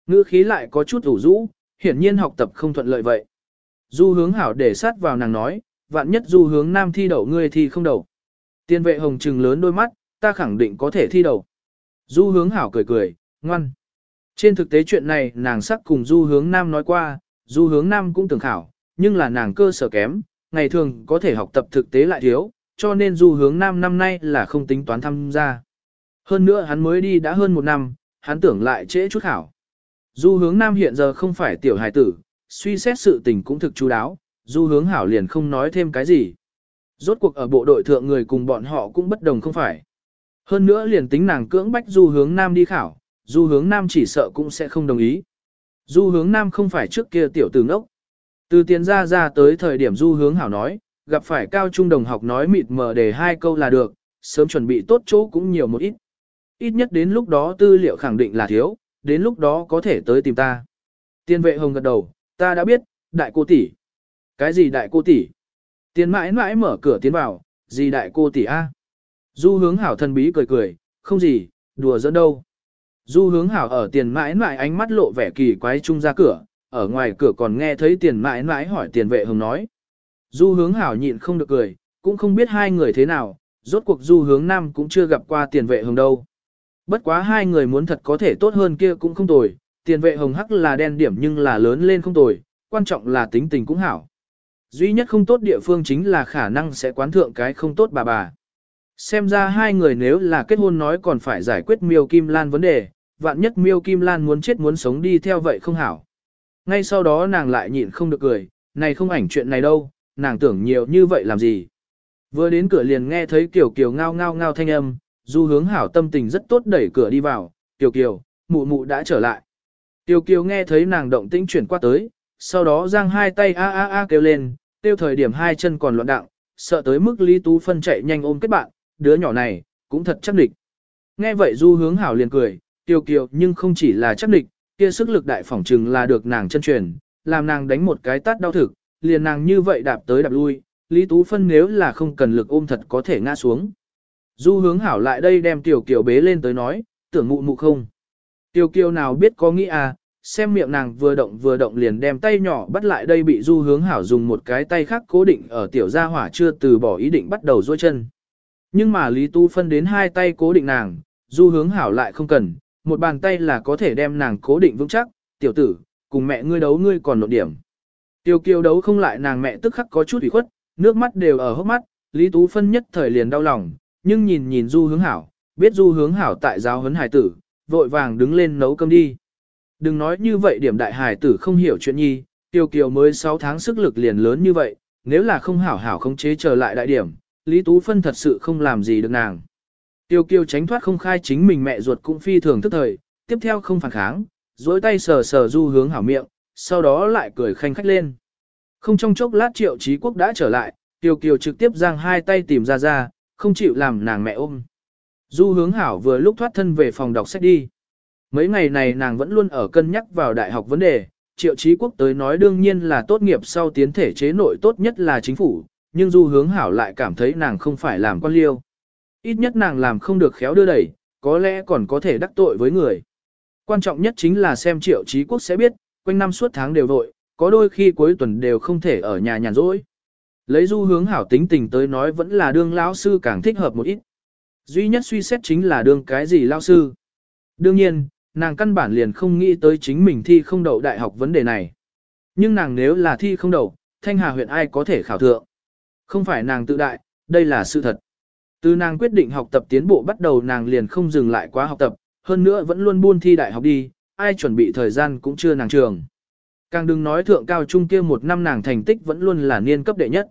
Ngữ khí lại có chút ủ rũ, hiển nhiên học tập không thuận lợi vậy. Du hướng hảo để sát vào nàng nói, vạn nhất du hướng nam thi đậu ngươi thì không đậu. Tiên vệ hồng trừng lớn đôi mắt, ta khẳng định có thể thi đậu. Du hướng hảo cười cười, ngoan. Trên thực tế chuyện này nàng sắc cùng du hướng nam nói qua, du hướng nam cũng tưởng khảo, nhưng là nàng cơ sở kém, ngày thường có thể học tập thực tế lại thiếu, cho nên du hướng nam năm nay là không tính toán tham gia. Hơn nữa hắn mới đi đã hơn một năm, hắn tưởng lại trễ chút khảo. Du hướng nam hiện giờ không phải tiểu hài tử, suy xét sự tình cũng thực chú đáo, du hướng hảo liền không nói thêm cái gì. Rốt cuộc ở bộ đội thượng người cùng bọn họ cũng bất đồng không phải. Hơn nữa liền tính nàng cưỡng bách du hướng nam đi khảo, du hướng nam chỉ sợ cũng sẽ không đồng ý. Du hướng nam không phải trước kia tiểu tử ngốc. Từ tiền ra ra tới thời điểm du hướng hảo nói, gặp phải cao trung đồng học nói mịt mờ để hai câu là được, sớm chuẩn bị tốt chỗ cũng nhiều một ít. Ít nhất đến lúc đó tư liệu khẳng định là thiếu, đến lúc đó có thể tới tìm ta. Tiên vệ hồng gật đầu, ta đã biết, đại cô tỷ. Cái gì đại cô tỷ? tiền mãi mãi mở cửa tiến vào, gì đại cô tỷ a? Du hướng hảo thần bí cười cười, không gì, đùa dẫn đâu. Du hướng hảo ở tiền mãi mãi ánh mắt lộ vẻ kỳ quái chung ra cửa, ở ngoài cửa còn nghe thấy tiền mãi mãi hỏi tiền vệ hồng nói. Du hướng hảo nhịn không được cười, cũng không biết hai người thế nào, rốt cuộc du hướng nam cũng chưa gặp qua tiền vệ hồng đâu. Bất quá hai người muốn thật có thể tốt hơn kia cũng không tồi, tiền vệ hồng hắc là đen điểm nhưng là lớn lên không tồi, quan trọng là tính tình cũng hảo. Duy nhất không tốt địa phương chính là khả năng sẽ quán thượng cái không tốt bà bà. Xem ra hai người nếu là kết hôn nói còn phải giải quyết miêu kim lan vấn đề, vạn nhất miêu kim lan muốn chết muốn sống đi theo vậy không hảo. Ngay sau đó nàng lại nhịn không được cười, này không ảnh chuyện này đâu, nàng tưởng nhiều như vậy làm gì. Vừa đến cửa liền nghe thấy kiều kiều ngao ngao ngao thanh âm, du hướng hảo tâm tình rất tốt đẩy cửa đi vào, kiều kiều, mụ mụ đã trở lại. kiều kiều nghe thấy nàng động tĩnh chuyển qua tới, sau đó giang hai tay a a a kêu lên, tiêu thời điểm hai chân còn loạn đặng, sợ tới mức Lý Tú Phân chạy nhanh ôm kết bạn, đứa nhỏ này, cũng thật chắc địch. Nghe vậy du hướng hảo liền cười, tiêu kiều nhưng không chỉ là chắc địch, kia sức lực đại phỏng trừng là được nàng chân truyền, làm nàng đánh một cái tát đau thực, liền nàng như vậy đạp tới đạp lui, Lý Tú Phân nếu là không cần lực ôm thật có thể ngã xuống. Du hướng hảo lại đây đem tiểu kiều bế lên tới nói, tưởng mụ mụ không. Tiểu kiều nào biết có nghĩ à, xem miệng nàng vừa động vừa động liền đem tay nhỏ bắt lại đây bị du hướng hảo dùng một cái tay khác cố định ở tiểu gia hỏa chưa từ bỏ ý định bắt đầu dôi chân. Nhưng mà Lý Tu phân đến hai tay cố định nàng, du hướng hảo lại không cần, một bàn tay là có thể đem nàng cố định vững chắc, tiểu tử, cùng mẹ ngươi đấu ngươi còn nộn điểm. Tiểu kiều đấu không lại nàng mẹ tức khắc có chút ủy khuất, nước mắt đều ở hốc mắt, Lý Tú phân nhất thời liền đau lòng, nhưng nhìn nhìn du hướng hảo, biết du hướng hảo tại giáo huấn hải tử, vội vàng đứng lên nấu cơm đi. Đừng nói như vậy điểm đại hải tử không hiểu chuyện nhi, tiêu kiều mới 6 tháng sức lực liền lớn như vậy, nếu là không hảo hảo không chế trở lại đại điểm, Lý Tú Phân thật sự không làm gì được nàng. Tiêu kiều tránh thoát không khai chính mình mẹ ruột cũng phi thường tức thời, tiếp theo không phản kháng, dối tay sờ sờ du hướng hảo miệng, sau đó lại cười khanh khách lên. Không trong chốc lát triệu trí quốc đã trở lại, Tiêu kiều trực tiếp giang hai tay tìm ra ra, không chịu làm nàng mẹ ôm. Du hướng hảo vừa lúc thoát thân về phòng đọc sách đi. Mấy ngày này nàng vẫn luôn ở cân nhắc vào đại học vấn đề, triệu chí quốc tới nói đương nhiên là tốt nghiệp sau tiến thể chế nội tốt nhất là chính phủ, nhưng du hướng hảo lại cảm thấy nàng không phải làm quan liêu. Ít nhất nàng làm không được khéo đưa đẩy, có lẽ còn có thể đắc tội với người. Quan trọng nhất chính là xem triệu chí quốc sẽ biết, quanh năm suốt tháng đều vội, có đôi khi cuối tuần đều không thể ở nhà nhàn rỗi. Lấy du hướng hảo tính tình tới nói vẫn là đương lão sư càng thích hợp một ít. Duy nhất suy xét chính là đương cái gì lão sư. Đương nhiên, nàng căn bản liền không nghĩ tới chính mình thi không đậu đại học vấn đề này. Nhưng nàng nếu là thi không đậu, Thanh Hà huyện ai có thể khảo thượng. Không phải nàng tự đại, đây là sự thật. Từ nàng quyết định học tập tiến bộ bắt đầu nàng liền không dừng lại quá học tập, hơn nữa vẫn luôn buôn thi đại học đi, ai chuẩn bị thời gian cũng chưa nàng trường. Càng đừng nói thượng cao trung kia một năm nàng thành tích vẫn luôn là niên cấp đệ nhất.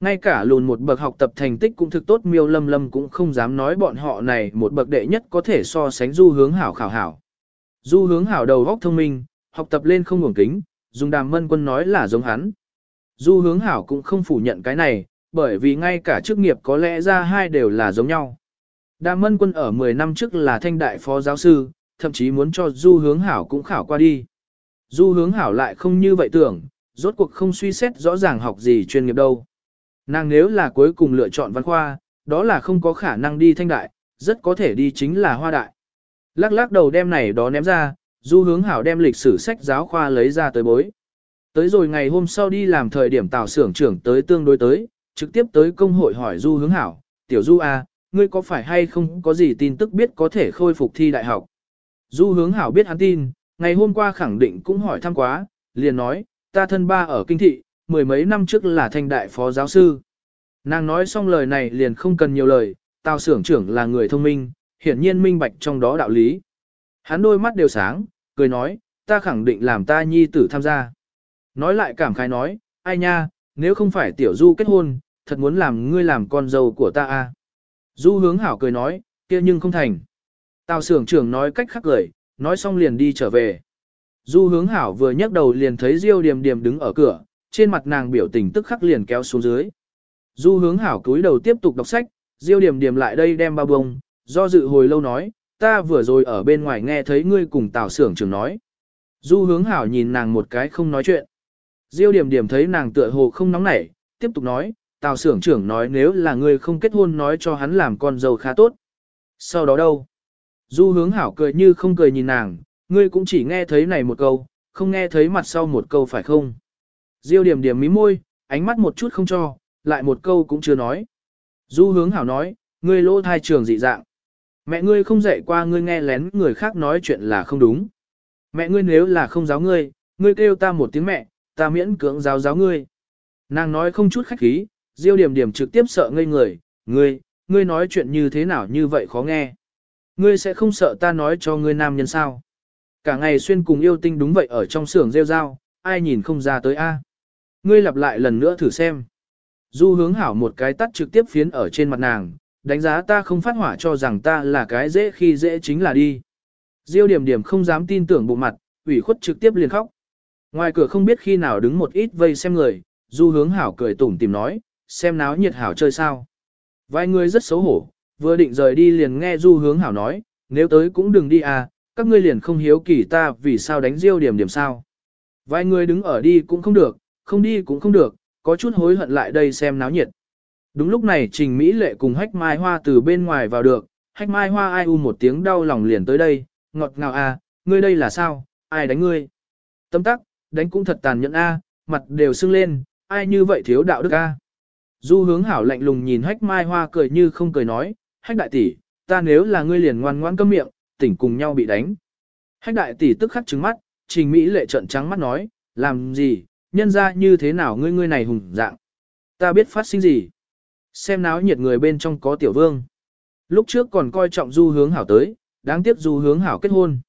Ngay cả lùn một bậc học tập thành tích cũng thực tốt miêu lâm lâm cũng không dám nói bọn họ này một bậc đệ nhất có thể so sánh du hướng hảo khảo hảo. Du hướng hảo đầu góc thông minh, học tập lên không ngủng kính, dùng đàm mân quân nói là giống hắn. Du hướng hảo cũng không phủ nhận cái này, bởi vì ngay cả chức nghiệp có lẽ ra hai đều là giống nhau. Đàm mân quân ở 10 năm trước là thanh đại phó giáo sư, thậm chí muốn cho du hướng hảo cũng khảo qua đi. Du hướng hảo lại không như vậy tưởng, rốt cuộc không suy xét rõ ràng học gì chuyên nghiệp đâu. Nàng nếu là cuối cùng lựa chọn văn khoa, đó là không có khả năng đi thanh đại, rất có thể đi chính là hoa đại. Lắc lắc đầu đem này đó ném ra, du hướng hảo đem lịch sử sách giáo khoa lấy ra tới bối. Tới rồi ngày hôm sau đi làm thời điểm tào xưởng trưởng tới tương đối tới, trực tiếp tới công hội hỏi du hướng hảo, tiểu du a, ngươi có phải hay không có gì tin tức biết có thể khôi phục thi đại học. Du hướng hảo biết hắn tin, ngày hôm qua khẳng định cũng hỏi thăm quá, liền nói, ta thân ba ở kinh thị, mười mấy năm trước là thanh đại phó giáo sư. Nàng nói xong lời này liền không cần nhiều lời, tào xưởng trưởng là người thông minh, hiển nhiên minh bạch trong đó đạo lý. Hắn đôi mắt đều sáng, cười nói, ta khẳng định làm ta nhi tử tham gia. Nói lại cảm khái nói, ai nha, nếu không phải tiểu du kết hôn, thật muốn làm ngươi làm con dâu của ta a. À. Du hướng hảo cười nói, kia nhưng không thành. Tào sưởng trưởng nói cách khác cười, nói xong liền đi trở về. Du hướng hảo vừa nhấc đầu liền thấy Diêu Điềm Điềm đứng ở cửa, trên mặt nàng biểu tình tức khắc liền kéo xuống dưới. Du hướng hảo cúi đầu tiếp tục đọc sách, Diêu Điềm Điềm lại đây đem bao bông, do dự hồi lâu nói, ta vừa rồi ở bên ngoài nghe thấy ngươi cùng Tào xưởng trưởng nói. Du hướng hảo nhìn nàng một cái không nói chuyện. Diêu điểm điểm thấy nàng tựa hồ không nóng nảy, tiếp tục nói, Tào xưởng trưởng nói nếu là ngươi không kết hôn nói cho hắn làm con dâu khá tốt. Sau đó đâu? Du hướng hảo cười như không cười nhìn nàng, ngươi cũng chỉ nghe thấy này một câu, không nghe thấy mặt sau một câu phải không? Diêu điểm điểm mí môi, ánh mắt một chút không cho, lại một câu cũng chưa nói. Du hướng hảo nói, ngươi lỗ thai trường dị dạng. Mẹ ngươi không dạy qua ngươi nghe lén người khác nói chuyện là không đúng. Mẹ ngươi nếu là không giáo ngươi, ngươi kêu ta một tiếng mẹ, ta miễn cưỡng giáo giáo ngươi. Nàng nói không chút khách khí, Diêu điểm điểm trực tiếp sợ ngây người, ngươi, ngươi nói chuyện như thế nào như vậy khó nghe. Ngươi sẽ không sợ ta nói cho ngươi nam nhân sao. Cả ngày xuyên cùng yêu tinh đúng vậy ở trong xưởng rêu rao, ai nhìn không ra tới a. Ngươi lặp lại lần nữa thử xem. Du hướng hảo một cái tắt trực tiếp phiến ở trên mặt nàng, đánh giá ta không phát hỏa cho rằng ta là cái dễ khi dễ chính là đi. Diêu điểm điểm không dám tin tưởng bộ mặt, ủy khuất trực tiếp liền khóc. Ngoài cửa không biết khi nào đứng một ít vây xem người, du hướng hảo cười tủm tìm nói, xem náo nhiệt hảo chơi sao. Vài người rất xấu hổ, vừa định rời đi liền nghe du hướng hảo nói, nếu tới cũng đừng đi à, các ngươi liền không hiếu kỳ ta vì sao đánh diêu điểm điểm sao. Vài người đứng ở đi cũng không được, không đi cũng không được, có chút hối hận lại đây xem náo nhiệt. Đúng lúc này Trình Mỹ Lệ cùng Hách Mai Hoa từ bên ngoài vào được, Hách Mai Hoa ai u một tiếng đau lòng liền tới đây, ngọt ngào à, ngươi đây là sao, ai đánh ngươi? Tâm tắc, đánh cũng thật tàn nhẫn a, mặt đều sưng lên, ai như vậy thiếu đạo đức a. Du hướng hảo lạnh lùng nhìn Hách Mai Hoa cười như không cười nói, Hách đại tỷ, ta nếu là ngươi liền ngoan ngoãn câm miệng, tỉnh cùng nhau bị đánh. Hách đại tỷ tức khắc trứng mắt, Trình Mỹ Lệ trợn trắng mắt nói, làm gì, nhân ra như thế nào ngươi ngươi này hùng dạng. Ta biết phát sinh gì. Xem náo nhiệt người bên trong có tiểu vương. Lúc trước còn coi trọng du hướng hảo tới, đáng tiếc du hướng hảo kết hôn.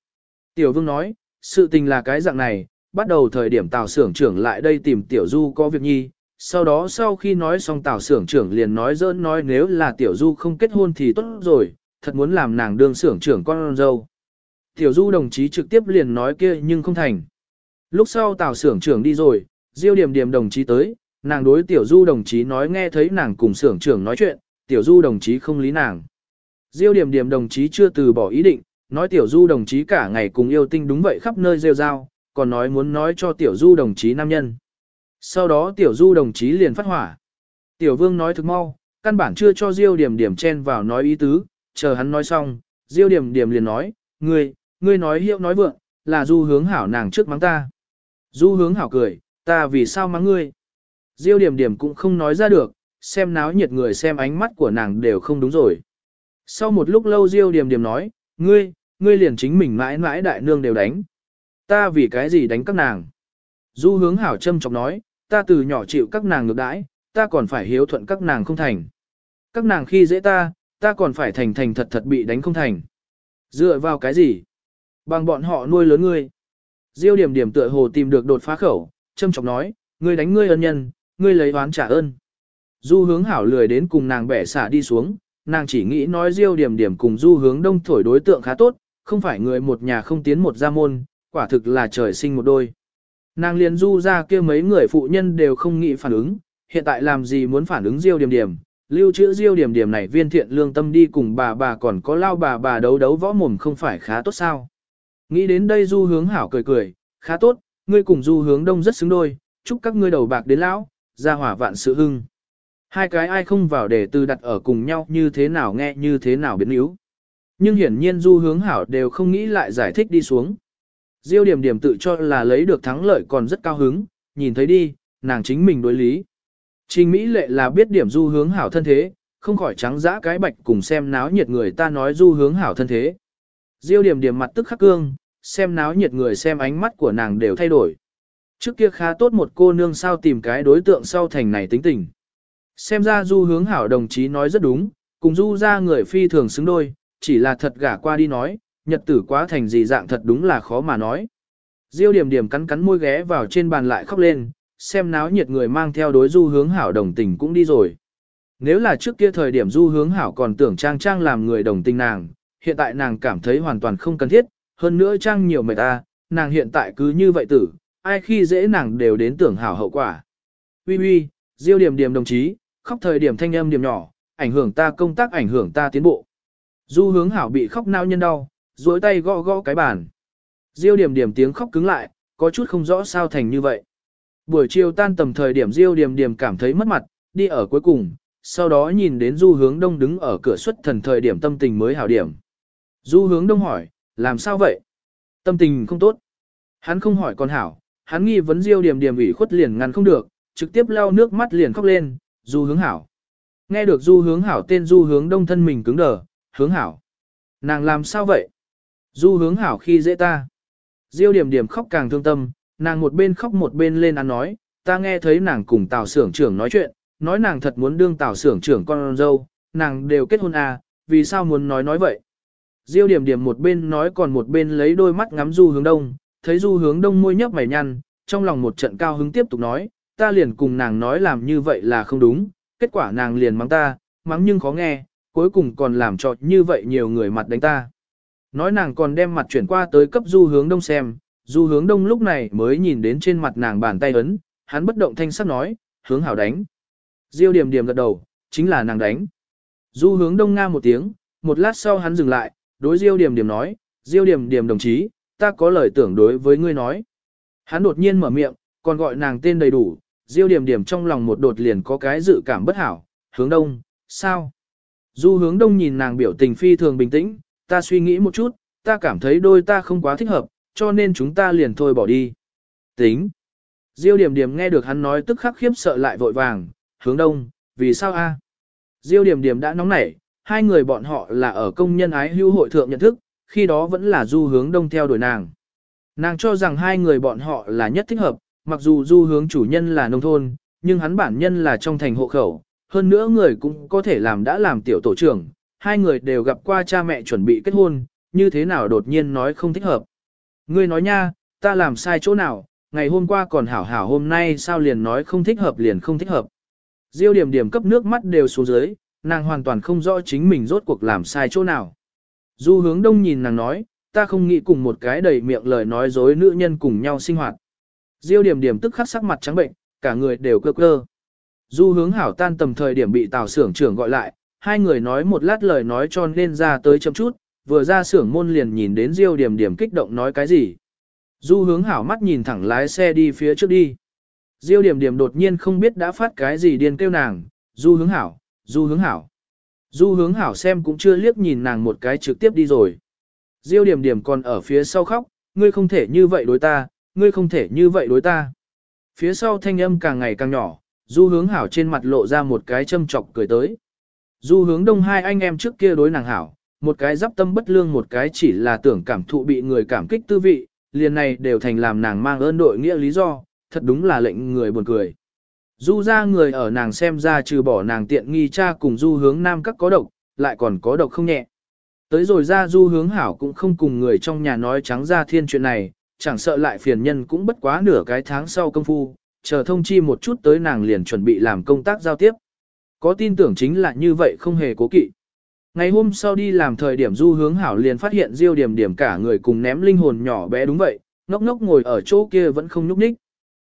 Tiểu vương nói, sự tình là cái dạng này, bắt đầu thời điểm tào xưởng trưởng lại đây tìm tiểu du có việc nhi. Sau đó sau khi nói xong tào xưởng trưởng liền nói dỡn nói nếu là tiểu du không kết hôn thì tốt rồi, thật muốn làm nàng đương xưởng trưởng con dâu. Tiểu du đồng chí trực tiếp liền nói kia nhưng không thành. Lúc sau tào xưởng trưởng đi rồi, diêu điểm điểm đồng chí tới, nàng đối tiểu du đồng chí nói nghe thấy nàng cùng xưởng trưởng nói chuyện, tiểu du đồng chí không lý nàng. Diêu điểm điểm đồng chí chưa từ bỏ ý định, nói tiểu du đồng chí cả ngày cùng yêu tinh đúng vậy khắp nơi rêu rao, còn nói muốn nói cho tiểu du đồng chí nam nhân. Sau đó tiểu du đồng chí liền phát hỏa. Tiểu vương nói thực mau, căn bản chưa cho Diêu điểm điểm chen vào nói ý tứ, chờ hắn nói xong, Diêu điểm điểm liền nói, ngươi, ngươi nói hiệu nói vượng, là du hướng hảo nàng trước mắng ta. Du hướng hảo cười, ta vì sao mắng ngươi? Diêu điểm điểm cũng không nói ra được, xem náo nhiệt người xem ánh mắt của nàng đều không đúng rồi. Sau một lúc lâu Diêu điểm điểm nói, ngươi, ngươi liền chính mình mãi mãi đại nương đều đánh. Ta vì cái gì đánh các nàng? Du hướng hảo châm chọc nói, ta từ nhỏ chịu các nàng ngược đãi, ta còn phải hiếu thuận các nàng không thành. Các nàng khi dễ ta, ta còn phải thành thành thật thật bị đánh không thành. Dựa vào cái gì? Bằng bọn họ nuôi lớn ngươi. Diêu điểm điểm tựa hồ tìm được đột phá khẩu, châm chọc nói, ngươi đánh ngươi ân nhân, ngươi lấy oán trả ơn. Du hướng hảo lười đến cùng nàng bẻ xả đi xuống, nàng chỉ nghĩ nói diêu điểm điểm cùng du hướng đông thổi đối tượng khá tốt, không phải người một nhà không tiến một gia môn, quả thực là trời sinh một đôi. Nàng liền du ra kia mấy người phụ nhân đều không nghĩ phản ứng, hiện tại làm gì muốn phản ứng diêu điểm điểm, lưu trữ diêu điểm điểm này viên thiện lương tâm đi cùng bà bà còn có lao bà bà đấu đấu võ mồm không phải khá tốt sao. Nghĩ đến đây du hướng hảo cười cười, khá tốt, ngươi cùng du hướng đông rất xứng đôi, chúc các ngươi đầu bạc đến lão, ra hỏa vạn sự hưng. Hai cái ai không vào để từ đặt ở cùng nhau như thế nào nghe như thế nào biến yếu. Nhưng hiển nhiên du hướng hảo đều không nghĩ lại giải thích đi xuống. Diêu điểm điểm tự cho là lấy được thắng lợi còn rất cao hứng, nhìn thấy đi, nàng chính mình đối lý. Trình Mỹ lệ là biết điểm du hướng hảo thân thế, không khỏi trắng dã cái bạch cùng xem náo nhiệt người ta nói du hướng hảo thân thế. Diêu điểm điểm mặt tức khắc cương, xem náo nhiệt người xem ánh mắt của nàng đều thay đổi. Trước kia khá tốt một cô nương sao tìm cái đối tượng sau thành này tính tình. Xem ra du hướng hảo đồng chí nói rất đúng, cùng du ra người phi thường xứng đôi, chỉ là thật gả qua đi nói, nhật tử quá thành gì dạng thật đúng là khó mà nói. Diêu điểm điểm cắn cắn môi ghé vào trên bàn lại khóc lên, xem náo nhiệt người mang theo đối du hướng hảo đồng tình cũng đi rồi. Nếu là trước kia thời điểm du hướng hảo còn tưởng trang trang làm người đồng tình nàng, hiện tại nàng cảm thấy hoàn toàn không cần thiết, hơn nữa trang nhiều mệt ta, nàng hiện tại cứ như vậy tử, ai khi dễ nàng đều đến tưởng hảo hậu quả. Ui ui, diêu điểm điểm đồng chí, khóc thời điểm thanh âm điểm nhỏ, ảnh hưởng ta công tác ảnh hưởng ta tiến bộ. Du hướng hảo bị khóc nao nhân đau, duỗi tay gõ gõ cái bàn. Diêu điểm điểm tiếng khóc cứng lại, có chút không rõ sao thành như vậy. Buổi chiều tan tầm thời điểm Diêu điểm điểm cảm thấy mất mặt, đi ở cuối cùng, sau đó nhìn đến du hướng đông đứng ở cửa xuất thần thời điểm tâm tình mới hảo điểm. Du hướng đông hỏi, làm sao vậy? Tâm tình không tốt. Hắn không hỏi con hảo, hắn nghi vấn Diêu điểm điểm ủy khuất liền ngăn không được, trực tiếp lau nước mắt liền khóc lên, du hướng hảo. Nghe được du hướng hảo tên du hướng đông thân mình cứng đờ, hướng hảo. Nàng làm sao vậy? Du hướng hảo khi dễ ta. Diêu điểm điểm khóc càng thương tâm, nàng một bên khóc một bên lên ăn nói, ta nghe thấy nàng cùng tào xưởng trưởng nói chuyện, nói nàng thật muốn đương tào xưởng trưởng con dâu, nàng đều kết hôn à, vì sao muốn nói nói vậy? Diêu điểm điểm một bên nói còn một bên lấy đôi mắt ngắm du hướng đông, thấy du hướng đông môi nhấp mày nhăn, trong lòng một trận cao hứng tiếp tục nói, ta liền cùng nàng nói làm như vậy là không đúng, kết quả nàng liền mắng ta, mắng nhưng khó nghe, cuối cùng còn làm cho như vậy nhiều người mặt đánh ta. Nói nàng còn đem mặt chuyển qua tới cấp du hướng đông xem, du hướng đông lúc này mới nhìn đến trên mặt nàng bàn tay ấn, hắn bất động thanh sắc nói, hướng hảo đánh. Diêu điểm điểm gật đầu, chính là nàng đánh. Du hướng đông nga một tiếng, một lát sau hắn dừng lại, đối diêu điểm điểm nói, diêu điểm điểm đồng chí, ta có lời tưởng đối với ngươi nói. Hắn đột nhiên mở miệng, còn gọi nàng tên đầy đủ, diêu điểm điểm trong lòng một đột liền có cái dự cảm bất hảo, hướng đông, sao? Du hướng đông nhìn nàng biểu tình phi thường bình tĩnh, ta suy nghĩ một chút, ta cảm thấy đôi ta không quá thích hợp, cho nên chúng ta liền thôi bỏ đi. Tính. Diêu điểm điểm nghe được hắn nói tức khắc khiếp sợ lại vội vàng, hướng đông, vì sao a? Diêu điểm điểm đã nóng nảy, hai người bọn họ là ở công nhân ái hưu hội thượng nhận thức, khi đó vẫn là du hướng đông theo đuổi nàng. Nàng cho rằng hai người bọn họ là nhất thích hợp, mặc dù du hướng chủ nhân là nông thôn, nhưng hắn bản nhân là trong thành hộ khẩu, hơn nữa người cũng có thể làm đã làm tiểu tổ trưởng, hai người đều gặp qua cha mẹ chuẩn bị kết hôn, như thế nào đột nhiên nói không thích hợp. Ngươi nói nha, ta làm sai chỗ nào, ngày hôm qua còn hảo hảo hôm nay sao liền nói không thích hợp liền không thích hợp. Diêu điểm điểm cấp nước mắt đều xuống dưới, nàng hoàn toàn không rõ chính mình rốt cuộc làm sai chỗ nào. Du hướng đông nhìn nàng nói, ta không nghĩ cùng một cái đầy miệng lời nói dối nữ nhân cùng nhau sinh hoạt. Diêu điểm điểm tức khắc sắc mặt trắng bệnh, cả người đều cơ cơ. Du hướng hảo tan tầm thời điểm bị tào xưởng trưởng gọi lại, hai người nói một lát lời nói cho nên ra tới chậm chút, vừa ra xưởng môn liền nhìn đến Diêu điểm điểm kích động nói cái gì. Du hướng hảo mắt nhìn thẳng lái xe đi phía trước đi. Diêu điểm điểm đột nhiên không biết đã phát cái gì điên kêu nàng, du hướng hảo, du hướng hảo. Du hướng hảo xem cũng chưa liếc nhìn nàng một cái trực tiếp đi rồi. Diêu điểm điểm còn ở phía sau khóc, ngươi không thể như vậy đối ta, ngươi không thể như vậy đối ta. Phía sau thanh âm càng ngày càng nhỏ, du hướng hảo trên mặt lộ ra một cái châm chọc cười tới. Du hướng đông hai anh em trước kia đối nàng hảo, một cái giáp tâm bất lương một cái chỉ là tưởng cảm thụ bị người cảm kích tư vị, liền này đều thành làm nàng mang ơn đội nghĩa lý do, thật đúng là lệnh người buồn cười. Du ra người ở nàng xem ra trừ bỏ nàng tiện nghi cha cùng du hướng nam các có độc, lại còn có độc không nhẹ. Tới rồi ra du hướng hảo cũng không cùng người trong nhà nói trắng ra thiên chuyện này, chẳng sợ lại phiền nhân cũng bất quá nửa cái tháng sau công phu, chờ thông chi một chút tới nàng liền chuẩn bị làm công tác giao tiếp. Có tin tưởng chính là như vậy không hề cố kỵ. Ngày hôm sau đi làm thời điểm du hướng hảo liền phát hiện diêu điểm điểm cả người cùng ném linh hồn nhỏ bé đúng vậy, ngốc ngốc ngồi ở chỗ kia vẫn không nhúc nhích.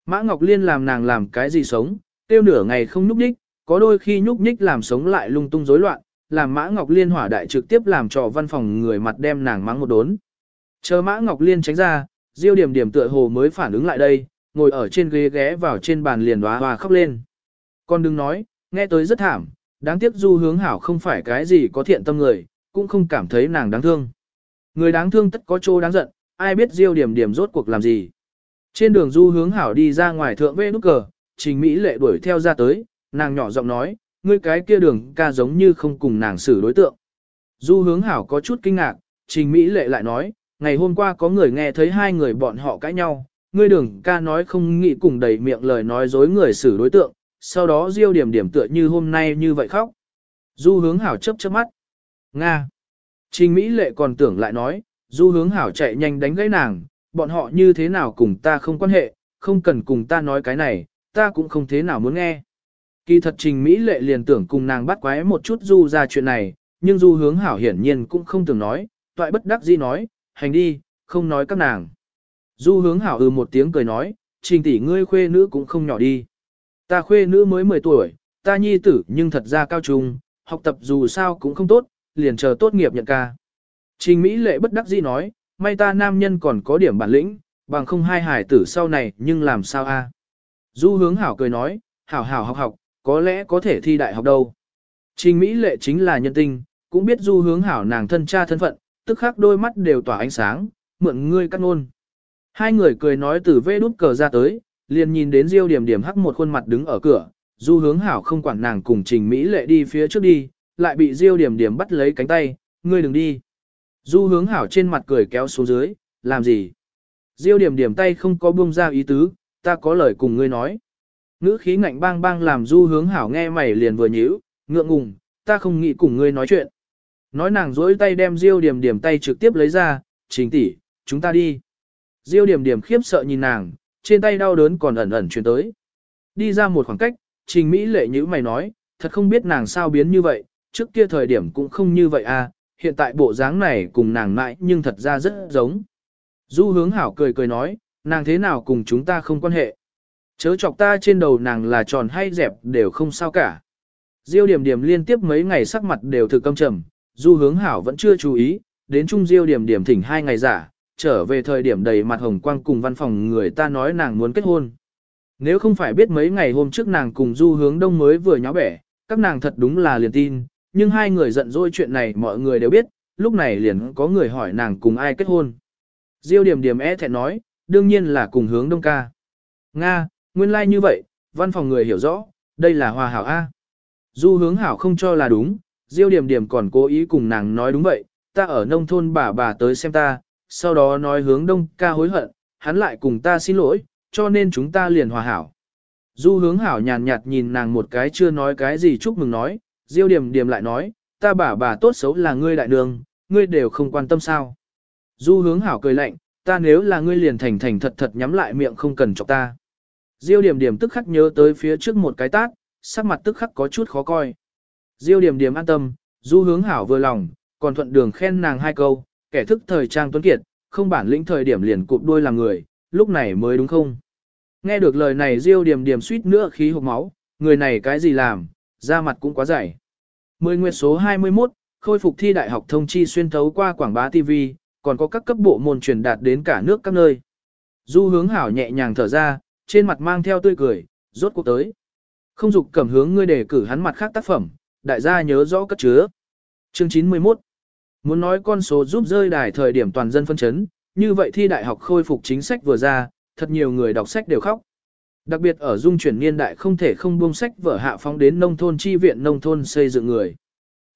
Mã Ngọc Liên làm nàng làm cái gì sống, tiêu nửa ngày không nhúc nhích, có đôi khi nhúc nhích làm sống lại lung tung rối loạn, làm Mã Ngọc Liên hỏa đại trực tiếp làm cho văn phòng người mặt đem nàng mắng một đốn. Chờ Mã Ngọc Liên tránh ra, Diêu Điểm Điểm tựa hồ mới phản ứng lại đây, ngồi ở trên ghế ghé vào trên bàn liền đóa hoa khóc lên. Con đừng nói, nghe tới rất thảm, đáng tiếc Du Hướng Hảo không phải cái gì có thiện tâm người, cũng không cảm thấy nàng đáng thương. Người đáng thương tất có chỗ đáng giận, ai biết diêu điểm điểm rốt cuộc làm gì. Trên đường du hướng hảo đi ra ngoài thượng vê nút cờ, trình Mỹ lệ đuổi theo ra tới, nàng nhỏ giọng nói, ngươi cái kia đường ca giống như không cùng nàng xử đối tượng. Du hướng hảo có chút kinh ngạc, trình Mỹ lệ lại nói, ngày hôm qua có người nghe thấy hai người bọn họ cãi nhau, ngươi đường ca nói không nghĩ cùng đầy miệng lời nói dối người xử đối tượng, sau đó diêu điểm điểm tựa như hôm nay như vậy khóc. Du hướng hảo chấp chớp mắt. Nga. Trình Mỹ lệ còn tưởng lại nói, du hướng hảo chạy nhanh đánh gãy nàng, bọn họ như thế nào cùng ta không quan hệ, không cần cùng ta nói cái này, ta cũng không thế nào muốn nghe. Kỳ thật trình Mỹ lệ liền tưởng cùng nàng bắt quái một chút du ra chuyện này, nhưng du hướng hảo hiển nhiên cũng không tưởng nói, toại bất đắc dĩ nói, hành đi, không nói các nàng. Du hướng hảo ừ một tiếng cười nói, trình tỷ ngươi khuê nữ cũng không nhỏ đi. Ta khuê nữ mới 10 tuổi, ta nhi tử nhưng thật ra cao trung, học tập dù sao cũng không tốt, liền chờ tốt nghiệp nhận ca. Trình Mỹ lệ bất đắc dĩ nói, may ta nam nhân còn có điểm bản lĩnh, bằng không hai hải tử sau này nhưng làm sao a? Du hướng hảo cười nói, hảo hảo học học, có lẽ có thể thi đại học đâu. Trình Mỹ lệ chính là nhân tinh, cũng biết du hướng hảo nàng thân cha thân phận, tức khắc đôi mắt đều tỏa ánh sáng, mượn ngươi cắt ngôn. Hai người cười nói từ vê đút cờ ra tới, liền nhìn đến Diêu Điểm Điểm hắc một khuôn mặt đứng ở cửa, Du Hướng Hảo không quản nàng cùng Trình Mỹ Lệ đi phía trước đi, lại bị Diêu Điểm Điểm bắt lấy cánh tay, "Ngươi đừng đi." Du Hướng Hảo trên mặt cười kéo xuống dưới, "Làm gì?" Diêu Điểm Điểm tay không có buông ra ý tứ, "Ta có lời cùng ngươi nói." Ngữ khí ngạnh bang bang làm Du Hướng Hảo nghe mày liền vừa nhíu, ngượng ngùng, "Ta không nghĩ cùng ngươi nói chuyện." Nói nàng dỗi tay đem Diêu Điểm Điểm tay trực tiếp lấy ra, "Trình tỷ, chúng ta đi." Diêu Điểm Điểm khiếp sợ nhìn nàng, trên tay đau đớn còn ẩn ẩn truyền tới. Đi ra một khoảng cách, Trình Mỹ lệ nhữ mày nói, thật không biết nàng sao biến như vậy, trước kia thời điểm cũng không như vậy à, hiện tại bộ dáng này cùng nàng mãi nhưng thật ra rất giống. Du hướng hảo cười cười nói, nàng thế nào cùng chúng ta không quan hệ. Chớ chọc ta trên đầu nàng là tròn hay dẹp đều không sao cả. Diêu điểm điểm liên tiếp mấy ngày sắc mặt đều thực căm trầm, du hướng hảo vẫn chưa chú ý, đến trung diêu điểm điểm thỉnh hai ngày giả, trở về thời điểm đầy mặt hồng quang cùng văn phòng người ta nói nàng muốn kết hôn. Nếu không phải biết mấy ngày hôm trước nàng cùng du hướng đông mới vừa nháo bẻ, các nàng thật đúng là liền tin, nhưng hai người giận dỗi chuyện này mọi người đều biết, lúc này liền có người hỏi nàng cùng ai kết hôn. Diêu điểm điểm e thẹn nói, đương nhiên là cùng hướng đông ca. Nga, nguyên lai like như vậy, văn phòng người hiểu rõ, đây là hòa hảo A. Du hướng hảo không cho là đúng, Diêu điểm điểm còn cố ý cùng nàng nói đúng vậy, ta ở nông thôn bà bà tới xem ta, sau đó nói hướng đông ca hối hận, hắn lại cùng ta xin lỗi, cho nên chúng ta liền hòa hảo. Du hướng hảo nhàn nhạt nhìn nàng một cái chưa nói cái gì chúc mừng nói, diêu điểm điểm lại nói, ta bà bà tốt xấu là ngươi đại đường, ngươi đều không quan tâm sao. Du hướng hảo cười lạnh, ta nếu là ngươi liền thành thành thật thật nhắm lại miệng không cần chọc ta. Diêu điểm điểm tức khắc nhớ tới phía trước một cái tát, sắc mặt tức khắc có chút khó coi. Diêu điểm điểm an tâm, du hướng hảo vừa lòng, còn thuận đường khen nàng hai câu, kẻ thức thời trang tuấn kiệt, không bản lĩnh thời điểm liền cụp đuôi làm người, lúc này mới đúng không? Nghe được lời này Diêu Điềm Điềm suýt nữa khí hộc máu, người này cái gì làm, da mặt cũng quá dày. Mười nguyệt số 21, khôi phục thi đại học thông chi xuyên thấu qua quảng bá TV, còn có các cấp bộ môn truyền đạt đến cả nước các nơi. Du hướng hảo nhẹ nhàng thở ra, trên mặt mang theo tươi cười, rốt cuộc tới. Không dục cầm hướng ngươi để cử hắn mặt khác tác phẩm, đại gia nhớ rõ cất chứa. Chương 91 Muốn nói con số giúp rơi đài thời điểm toàn dân phân chấn, như vậy thi đại học khôi phục chính sách vừa ra, thật nhiều người đọc sách đều khóc. Đặc biệt ở dung chuyển niên đại không thể không buông sách vở hạ phóng đến nông thôn chi viện nông thôn xây dựng người.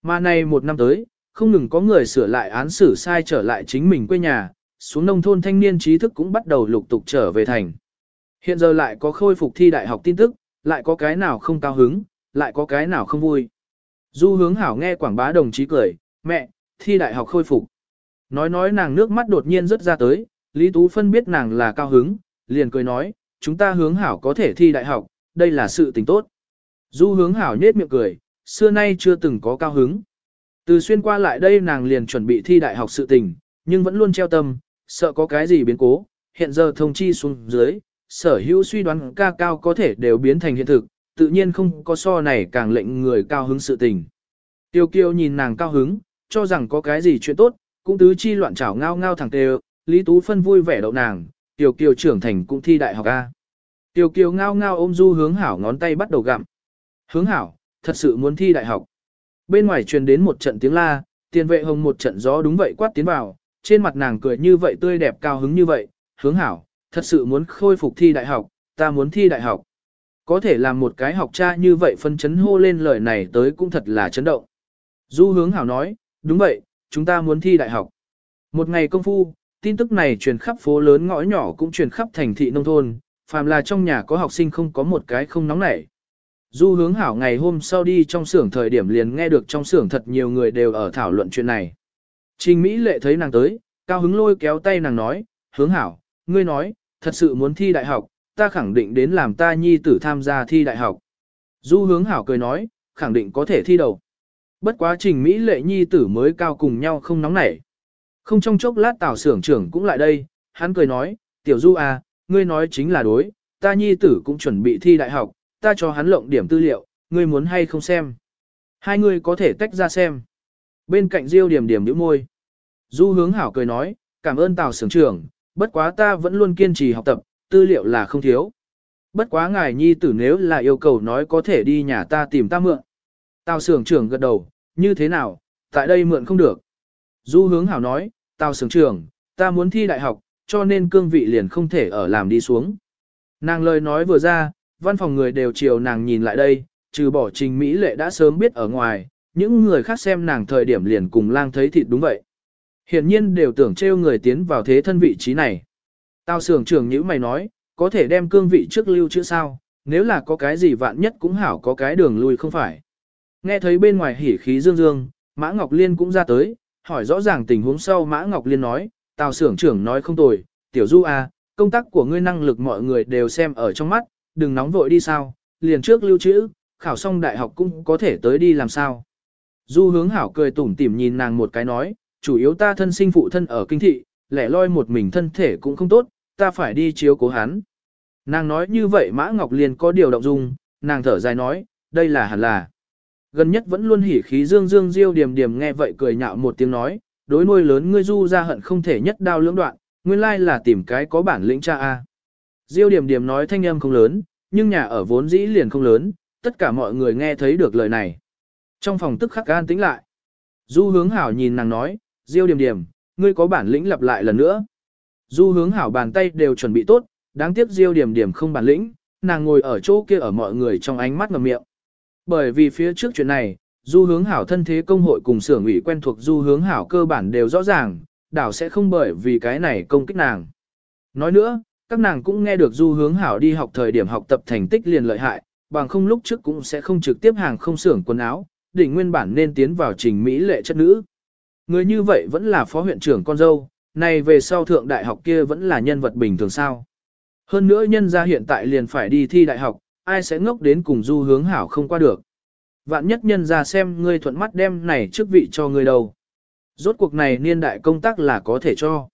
Mà nay một năm tới, không ngừng có người sửa lại án xử sai trở lại chính mình quê nhà, xuống nông thôn thanh niên trí thức cũng bắt đầu lục tục trở về thành. Hiện giờ lại có khôi phục thi đại học tin tức, lại có cái nào không cao hứng, lại có cái nào không vui. Du hướng hảo nghe quảng bá đồng chí cười, mẹ, thi đại học khôi phục. Nói nói nàng nước mắt đột nhiên rớt ra tới, Lý Tú Phân biết nàng là cao hứng, liền cười nói, chúng ta hướng hảo có thể thi đại học, đây là sự tình tốt. Du hướng hảo nhết miệng cười, xưa nay chưa từng có cao hứng. Từ xuyên qua lại đây nàng liền chuẩn bị thi đại học sự tình, nhưng vẫn luôn treo tâm, sợ có cái gì biến cố, hiện giờ thông chi xuống dưới, sở hữu suy đoán ca cao có thể đều biến thành hiện thực, tự nhiên không có so này càng lệnh người cao hứng sự tình. Tiêu kiêu nhìn nàng cao hứng, cho rằng có cái gì chuyện tốt, cũng tứ chi loạn trảo ngao ngao thẳng tê Lý Tú Phân vui vẻ đậu nàng, Tiểu Kiều trưởng thành cũng thi đại học A. Tiểu Kiều ngao ngao ôm du hướng hảo ngón tay bắt đầu gặm. Hướng hảo, thật sự muốn thi đại học. Bên ngoài truyền đến một trận tiếng la, tiền vệ hồng một trận gió đúng vậy quát tiến vào, trên mặt nàng cười như vậy tươi đẹp cao hứng như vậy, hướng hảo, thật sự muốn khôi phục thi đại học, ta muốn thi đại học. Có thể làm một cái học cha như vậy phân chấn hô lên lời này tới cũng thật là chấn động. Du hướng hảo nói, đúng vậy, chúng ta muốn thi đại học. Một ngày công phu, tin tức này truyền khắp phố lớn ngõ nhỏ cũng truyền khắp thành thị nông thôn, phàm là trong nhà có học sinh không có một cái không nóng nảy. Du hướng hảo ngày hôm sau đi trong xưởng thời điểm liền nghe được trong xưởng thật nhiều người đều ở thảo luận chuyện này. Trình Mỹ lệ thấy nàng tới, cao hứng lôi kéo tay nàng nói, hướng hảo, ngươi nói, thật sự muốn thi đại học, ta khẳng định đến làm ta nhi tử tham gia thi đại học. Du hướng hảo cười nói, khẳng định có thể thi đầu. Bất quá trình Mỹ lệ nhi tử mới cao cùng nhau không nóng nảy. Không trong chốc lát tào xưởng trưởng cũng lại đây, hắn cười nói, tiểu du à, ngươi nói chính là đối, ta nhi tử cũng chuẩn bị thi đại học, ta cho hắn lộng điểm tư liệu, ngươi muốn hay không xem. Hai người có thể tách ra xem. Bên cạnh Diêu điểm điểm nhíu môi. Du hướng hảo cười nói, cảm ơn tào xưởng trưởng, bất quá ta vẫn luôn kiên trì học tập, tư liệu là không thiếu. Bất quá ngài nhi tử nếu là yêu cầu nói có thể đi nhà ta tìm ta mượn. Tào xưởng trưởng gật đầu, như thế nào, tại đây mượn không được. Du hướng hảo nói, tao sướng trưởng, ta muốn thi đại học, cho nên cương vị liền không thể ở làm đi xuống. Nàng lời nói vừa ra, văn phòng người đều chiều nàng nhìn lại đây, trừ bỏ trình Mỹ lệ đã sớm biết ở ngoài, những người khác xem nàng thời điểm liền cùng lang thấy thịt đúng vậy. Hiển nhiên đều tưởng trêu người tiến vào thế thân vị trí này. Tao sưởng trưởng như mày nói, có thể đem cương vị trước lưu chữ sao, nếu là có cái gì vạn nhất cũng hảo có cái đường lui không phải. Nghe thấy bên ngoài hỉ khí dương dương, Mã Ngọc Liên cũng ra tới, hỏi rõ ràng tình huống sau Mã Ngọc Liên nói, Tào xưởng trưởng nói không tồi, tiểu du à, công tác của ngươi năng lực mọi người đều xem ở trong mắt, đừng nóng vội đi sao, liền trước lưu trữ, khảo xong đại học cũng có thể tới đi làm sao. Du hướng hảo cười tủm tỉm nhìn nàng một cái nói, chủ yếu ta thân sinh phụ thân ở kinh thị, lẻ loi một mình thân thể cũng không tốt, ta phải đi chiếu cố hắn. Nàng nói như vậy Mã Ngọc Liên có điều động dung, nàng thở dài nói, đây là hẳn là. Gần nhất vẫn luôn hỉ khí dương dương diêu điểm điểm nghe vậy cười nhạo một tiếng nói, đối nuôi lớn ngươi du ra hận không thể nhất đao lưỡng đoạn, nguyên lai là tìm cái có bản lĩnh cha a. Diêu điểm điểm nói thanh âm không lớn, nhưng nhà ở vốn dĩ liền không lớn, tất cả mọi người nghe thấy được lời này. Trong phòng tức khắc gan tĩnh lại. Du hướng hảo nhìn nàng nói, Diêu điểm điểm, ngươi có bản lĩnh lặp lại lần nữa. Du hướng hảo bàn tay đều chuẩn bị tốt, đáng tiếc Diêu điểm điểm không bản lĩnh, nàng ngồi ở chỗ kia ở mọi người trong ánh mắt ngầm miệng. Bởi vì phía trước chuyện này, du hướng hảo thân thế công hội cùng xưởng ủy quen thuộc du hướng hảo cơ bản đều rõ ràng, đảo sẽ không bởi vì cái này công kích nàng. Nói nữa, các nàng cũng nghe được du hướng hảo đi học thời điểm học tập thành tích liền lợi hại, bằng không lúc trước cũng sẽ không trực tiếp hàng không xưởng quần áo, đỉnh nguyên bản nên tiến vào trình Mỹ lệ chất nữ. Người như vậy vẫn là phó huyện trưởng con dâu, này về sau thượng đại học kia vẫn là nhân vật bình thường sao. Hơn nữa nhân gia hiện tại liền phải đi thi đại học, ai sẽ ngốc đến cùng du hướng hảo không qua được. Vạn nhất nhân ra xem ngươi thuận mắt đem này chức vị cho ngươi đâu. Rốt cuộc này niên đại công tác là có thể cho.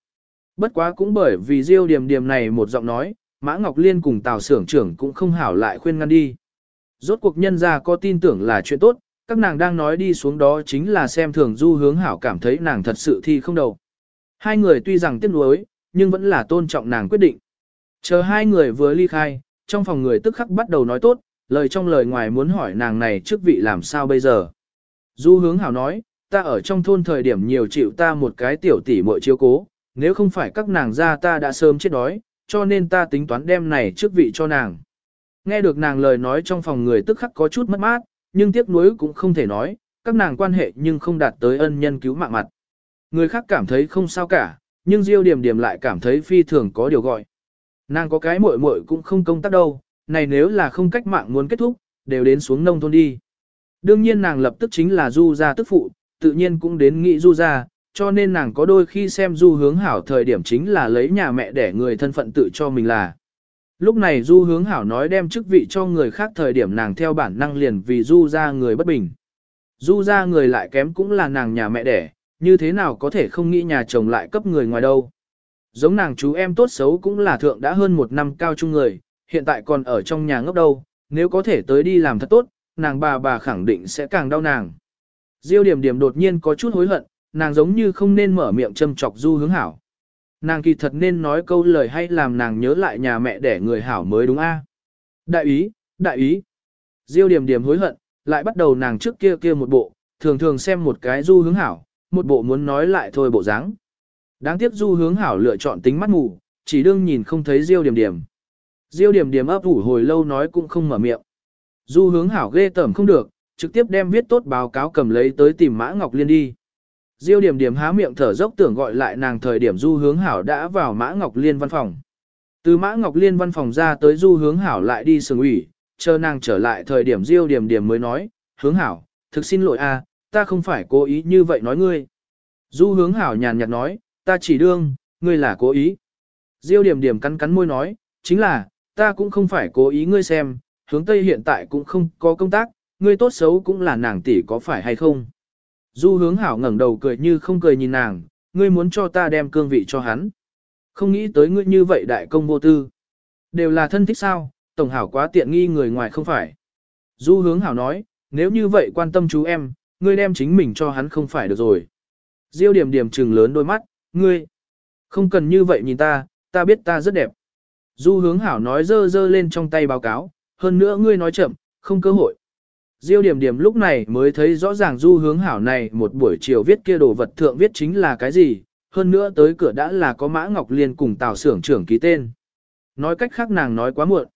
Bất quá cũng bởi vì Diêu điểm điểm này một giọng nói, Mã Ngọc Liên cùng Tào Sưởng trưởng cũng không hảo lại khuyên ngăn đi. Rốt cuộc nhân ra có tin tưởng là chuyện tốt, các nàng đang nói đi xuống đó chính là xem thường du hướng hảo cảm thấy nàng thật sự thi không đầu. Hai người tuy rằng tiếc nuối, nhưng vẫn là tôn trọng nàng quyết định. Chờ hai người vừa ly khai, trong phòng người tức khắc bắt đầu nói tốt, lời trong lời ngoài muốn hỏi nàng này trước vị làm sao bây giờ. Du hướng hảo nói, ta ở trong thôn thời điểm nhiều chịu ta một cái tiểu tỷ muội chiếu cố, nếu không phải các nàng ra ta đã sớm chết đói, cho nên ta tính toán đem này trước vị cho nàng. Nghe được nàng lời nói trong phòng người tức khắc có chút mất mát, nhưng tiếc nuối cũng không thể nói, các nàng quan hệ nhưng không đạt tới ân nhân cứu mạng mặt. Người khác cảm thấy không sao cả, nhưng Diêu Điểm Điểm lại cảm thấy phi thường có điều gọi. Nàng có cái muội muội cũng không công tác đâu, này nếu là không cách mạng muốn kết thúc, đều đến xuống nông thôn đi. Đương nhiên nàng lập tức chính là du gia tức phụ, tự nhiên cũng đến nghĩ du gia, cho nên nàng có đôi khi xem du hướng hảo thời điểm chính là lấy nhà mẹ để người thân phận tự cho mình là. Lúc này du hướng hảo nói đem chức vị cho người khác thời điểm nàng theo bản năng liền vì du gia người bất bình. Du gia người lại kém cũng là nàng nhà mẹ đẻ, như thế nào có thể không nghĩ nhà chồng lại cấp người ngoài đâu. Giống nàng chú em tốt xấu cũng là thượng đã hơn một năm cao trung người, hiện tại còn ở trong nhà ngốc đâu, nếu có thể tới đi làm thật tốt, nàng bà bà khẳng định sẽ càng đau nàng. Diêu điểm điểm đột nhiên có chút hối hận, nàng giống như không nên mở miệng châm chọc du hướng hảo. Nàng kỳ thật nên nói câu lời hay làm nàng nhớ lại nhà mẹ để người hảo mới đúng a. Đại ý, đại ý. Diêu điểm điểm hối hận, lại bắt đầu nàng trước kia kia một bộ, thường thường xem một cái du hướng hảo, một bộ muốn nói lại thôi bộ dáng. Đáng tiếc du hướng hảo lựa chọn tính mắt mù, chỉ đương nhìn không thấy diêu điểm điểm. Diêu điểm điểm ấp ủ hồi lâu nói cũng không mở miệng. Du hướng hảo ghê tởm không được, trực tiếp đem viết tốt báo cáo cầm lấy tới tìm Mã Ngọc Liên đi. Diêu điểm điểm há miệng thở dốc tưởng gọi lại nàng thời điểm du hướng hảo đã vào Mã Ngọc Liên văn phòng. Từ Mã Ngọc Liên văn phòng ra tới du hướng hảo lại đi sừng ủy, chờ nàng trở lại thời điểm Diêu điểm điểm mới nói, hướng hảo, thực xin lỗi a, ta không phải cố ý như vậy nói ngươi. Du hướng hảo nhàn nhạt nói, ta chỉ đương, ngươi là cố ý. Diêu điểm điểm cắn cắn môi nói, chính là, ta cũng không phải cố ý ngươi xem, hướng Tây hiện tại cũng không có công tác, ngươi tốt xấu cũng là nàng tỷ có phải hay không. Du hướng hảo ngẩng đầu cười như không cười nhìn nàng, ngươi muốn cho ta đem cương vị cho hắn. Không nghĩ tới ngươi như vậy đại công vô tư. Đều là thân thích sao, tổng hảo quá tiện nghi người ngoài không phải. Du hướng hảo nói, nếu như vậy quan tâm chú em, ngươi đem chính mình cho hắn không phải được rồi. Diêu điểm điểm trừng lớn đôi mắt, ngươi, không cần như vậy nhìn ta, ta biết ta rất đẹp. Du hướng hảo nói dơ dơ lên trong tay báo cáo, hơn nữa ngươi nói chậm, không cơ hội. Diêu điểm điểm lúc này mới thấy rõ ràng du hướng hảo này một buổi chiều viết kia đồ vật thượng viết chính là cái gì, hơn nữa tới cửa đã là có Mã Ngọc Liên cùng Tào Sưởng trưởng ký tên. Nói cách khác nàng nói quá muộn.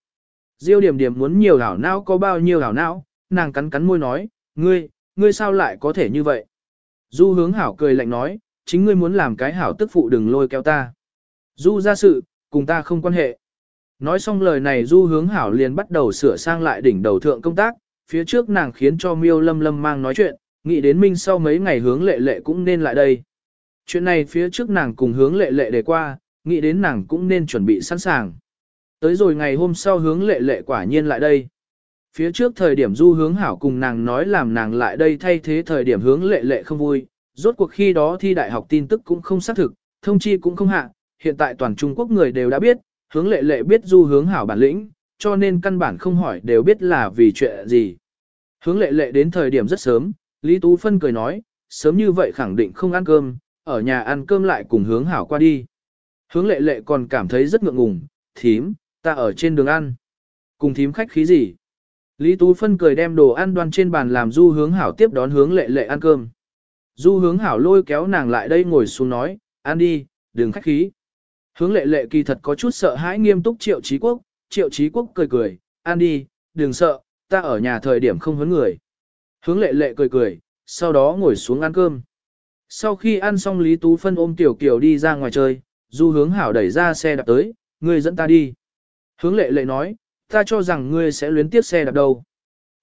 Diêu điểm điểm muốn nhiều hảo não có bao nhiêu hảo não, nàng cắn cắn môi nói, ngươi, ngươi sao lại có thể như vậy? Du hướng hảo cười lạnh nói, chính ngươi muốn làm cái hảo tức phụ đừng lôi kéo ta. Du ra sự, cùng ta không quan hệ. Nói xong lời này du hướng hảo liền bắt đầu sửa sang lại đỉnh đầu thượng công tác, phía trước nàng khiến cho miêu lâm lâm mang nói chuyện, nghĩ đến minh sau mấy ngày hướng lệ lệ cũng nên lại đây. Chuyện này phía trước nàng cùng hướng lệ lệ để qua, nghĩ đến nàng cũng nên chuẩn bị sẵn sàng. Tới rồi ngày hôm sau hướng lệ lệ quả nhiên lại đây. Phía trước thời điểm du hướng hảo cùng nàng nói làm nàng lại đây thay thế thời điểm hướng lệ lệ không vui, rốt cuộc khi đó thi đại học tin tức cũng không xác thực, thông chi cũng không hạ, hiện tại toàn Trung Quốc người đều đã biết, hướng lệ lệ biết du hướng hảo bản lĩnh, cho nên căn bản không hỏi đều biết là vì chuyện gì. Hướng lệ lệ đến thời điểm rất sớm, Lý Tú Phân cười nói, sớm như vậy khẳng định không ăn cơm, ở nhà ăn cơm lại cùng hướng hảo qua đi. Hướng lệ lệ còn cảm thấy rất ngượng ngùng, thím, ta ở trên đường ăn. Cùng thím khách khí gì? Lý Tú Phân cười đem đồ ăn đoan trên bàn làm du hướng hảo tiếp đón hướng lệ lệ ăn cơm. Du hướng hảo lôi kéo nàng lại đây ngồi xuống nói, ăn đi, đừng khách khí. Hướng lệ lệ kỳ thật có chút sợ hãi nghiêm túc triệu trí quốc, triệu trí quốc cười cười, ăn đi, đừng sợ, ta ở nhà thời điểm không huấn người. Hướng lệ lệ cười cười, sau đó ngồi xuống ăn cơm. Sau khi ăn xong Lý Tú Phân ôm Tiểu Kiều đi ra ngoài chơi, du hướng hảo đẩy ra xe đạp tới, ngươi dẫn ta đi. Hướng lệ lệ nói, ta cho rằng ngươi sẽ luyến tiếp xe đạp đâu.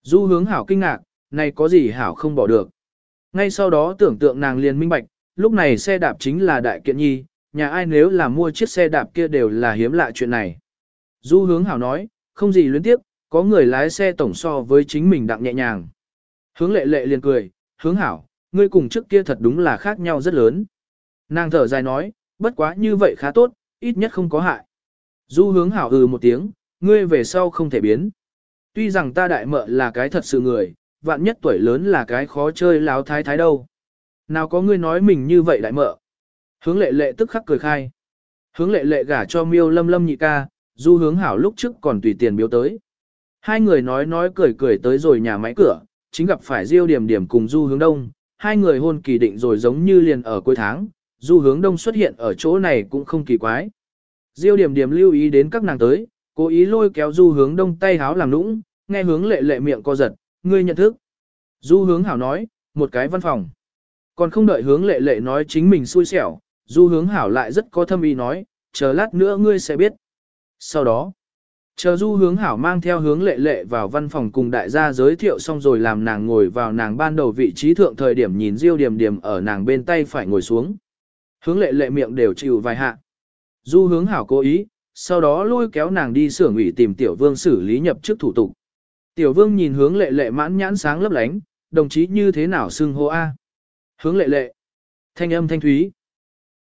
Du hướng hảo kinh ngạc, này có gì hảo không bỏ được. Ngay sau đó tưởng tượng nàng liền minh bạch, lúc này xe đạp chính là đại kiện nhi, nhà ai nếu là mua chiếc xe đạp kia đều là hiếm lạ chuyện này. Du hướng hảo nói, không gì luyến tiếp, có người lái xe tổng so với chính mình đặng nhẹ nhàng. Hướng lệ lệ liền cười, hướng hảo, ngươi cùng trước kia thật đúng là khác nhau rất lớn. Nàng thở dài nói, bất quá như vậy khá tốt, ít nhất không có hại. Du hướng hảo ừ một tiếng, ngươi về sau không thể biến. Tuy rằng ta đại mợ là cái thật sự người, vạn nhất tuổi lớn là cái khó chơi láo thái thái đâu. Nào có ngươi nói mình như vậy đại mợ. Hướng lệ lệ tức khắc cười khai. Hướng lệ lệ gả cho miêu lâm lâm nhị ca, du hướng hảo lúc trước còn tùy tiền biếu tới. Hai người nói nói cười cười tới rồi nhà máy cửa, chính gặp phải Diêu Điểm Điểm cùng Du Hướng Đông, hai người hôn kỳ định rồi giống như liền ở cuối tháng, Du Hướng Đông xuất hiện ở chỗ này cũng không kỳ quái. Diêu Điểm Điểm lưu ý đến các nàng tới, cố ý lôi kéo Du Hướng Đông tay háo làm nũng, nghe hướng lệ lệ miệng co giật, ngươi nhận thức. Du Hướng Hảo nói, một cái văn phòng. Còn không đợi hướng lệ lệ nói chính mình xui xẻo, Du Hướng Hảo lại rất có thâm ý nói, chờ lát nữa ngươi sẽ biết. Sau đó, Chờ du hướng hảo mang theo hướng lệ lệ vào văn phòng cùng đại gia giới thiệu xong rồi làm nàng ngồi vào nàng ban đầu vị trí thượng thời điểm nhìn diêu điểm điểm ở nàng bên tay phải ngồi xuống. Hướng lệ lệ miệng đều chịu vài hạ. Du hướng hảo cố ý, sau đó lôi kéo nàng đi xưởng ủy tìm tiểu vương xử lý nhập chức thủ tục. Tiểu vương nhìn hướng lệ lệ mãn nhãn sáng lấp lánh, đồng chí như thế nào xưng hô A. Hướng lệ lệ. Thanh âm thanh thúy.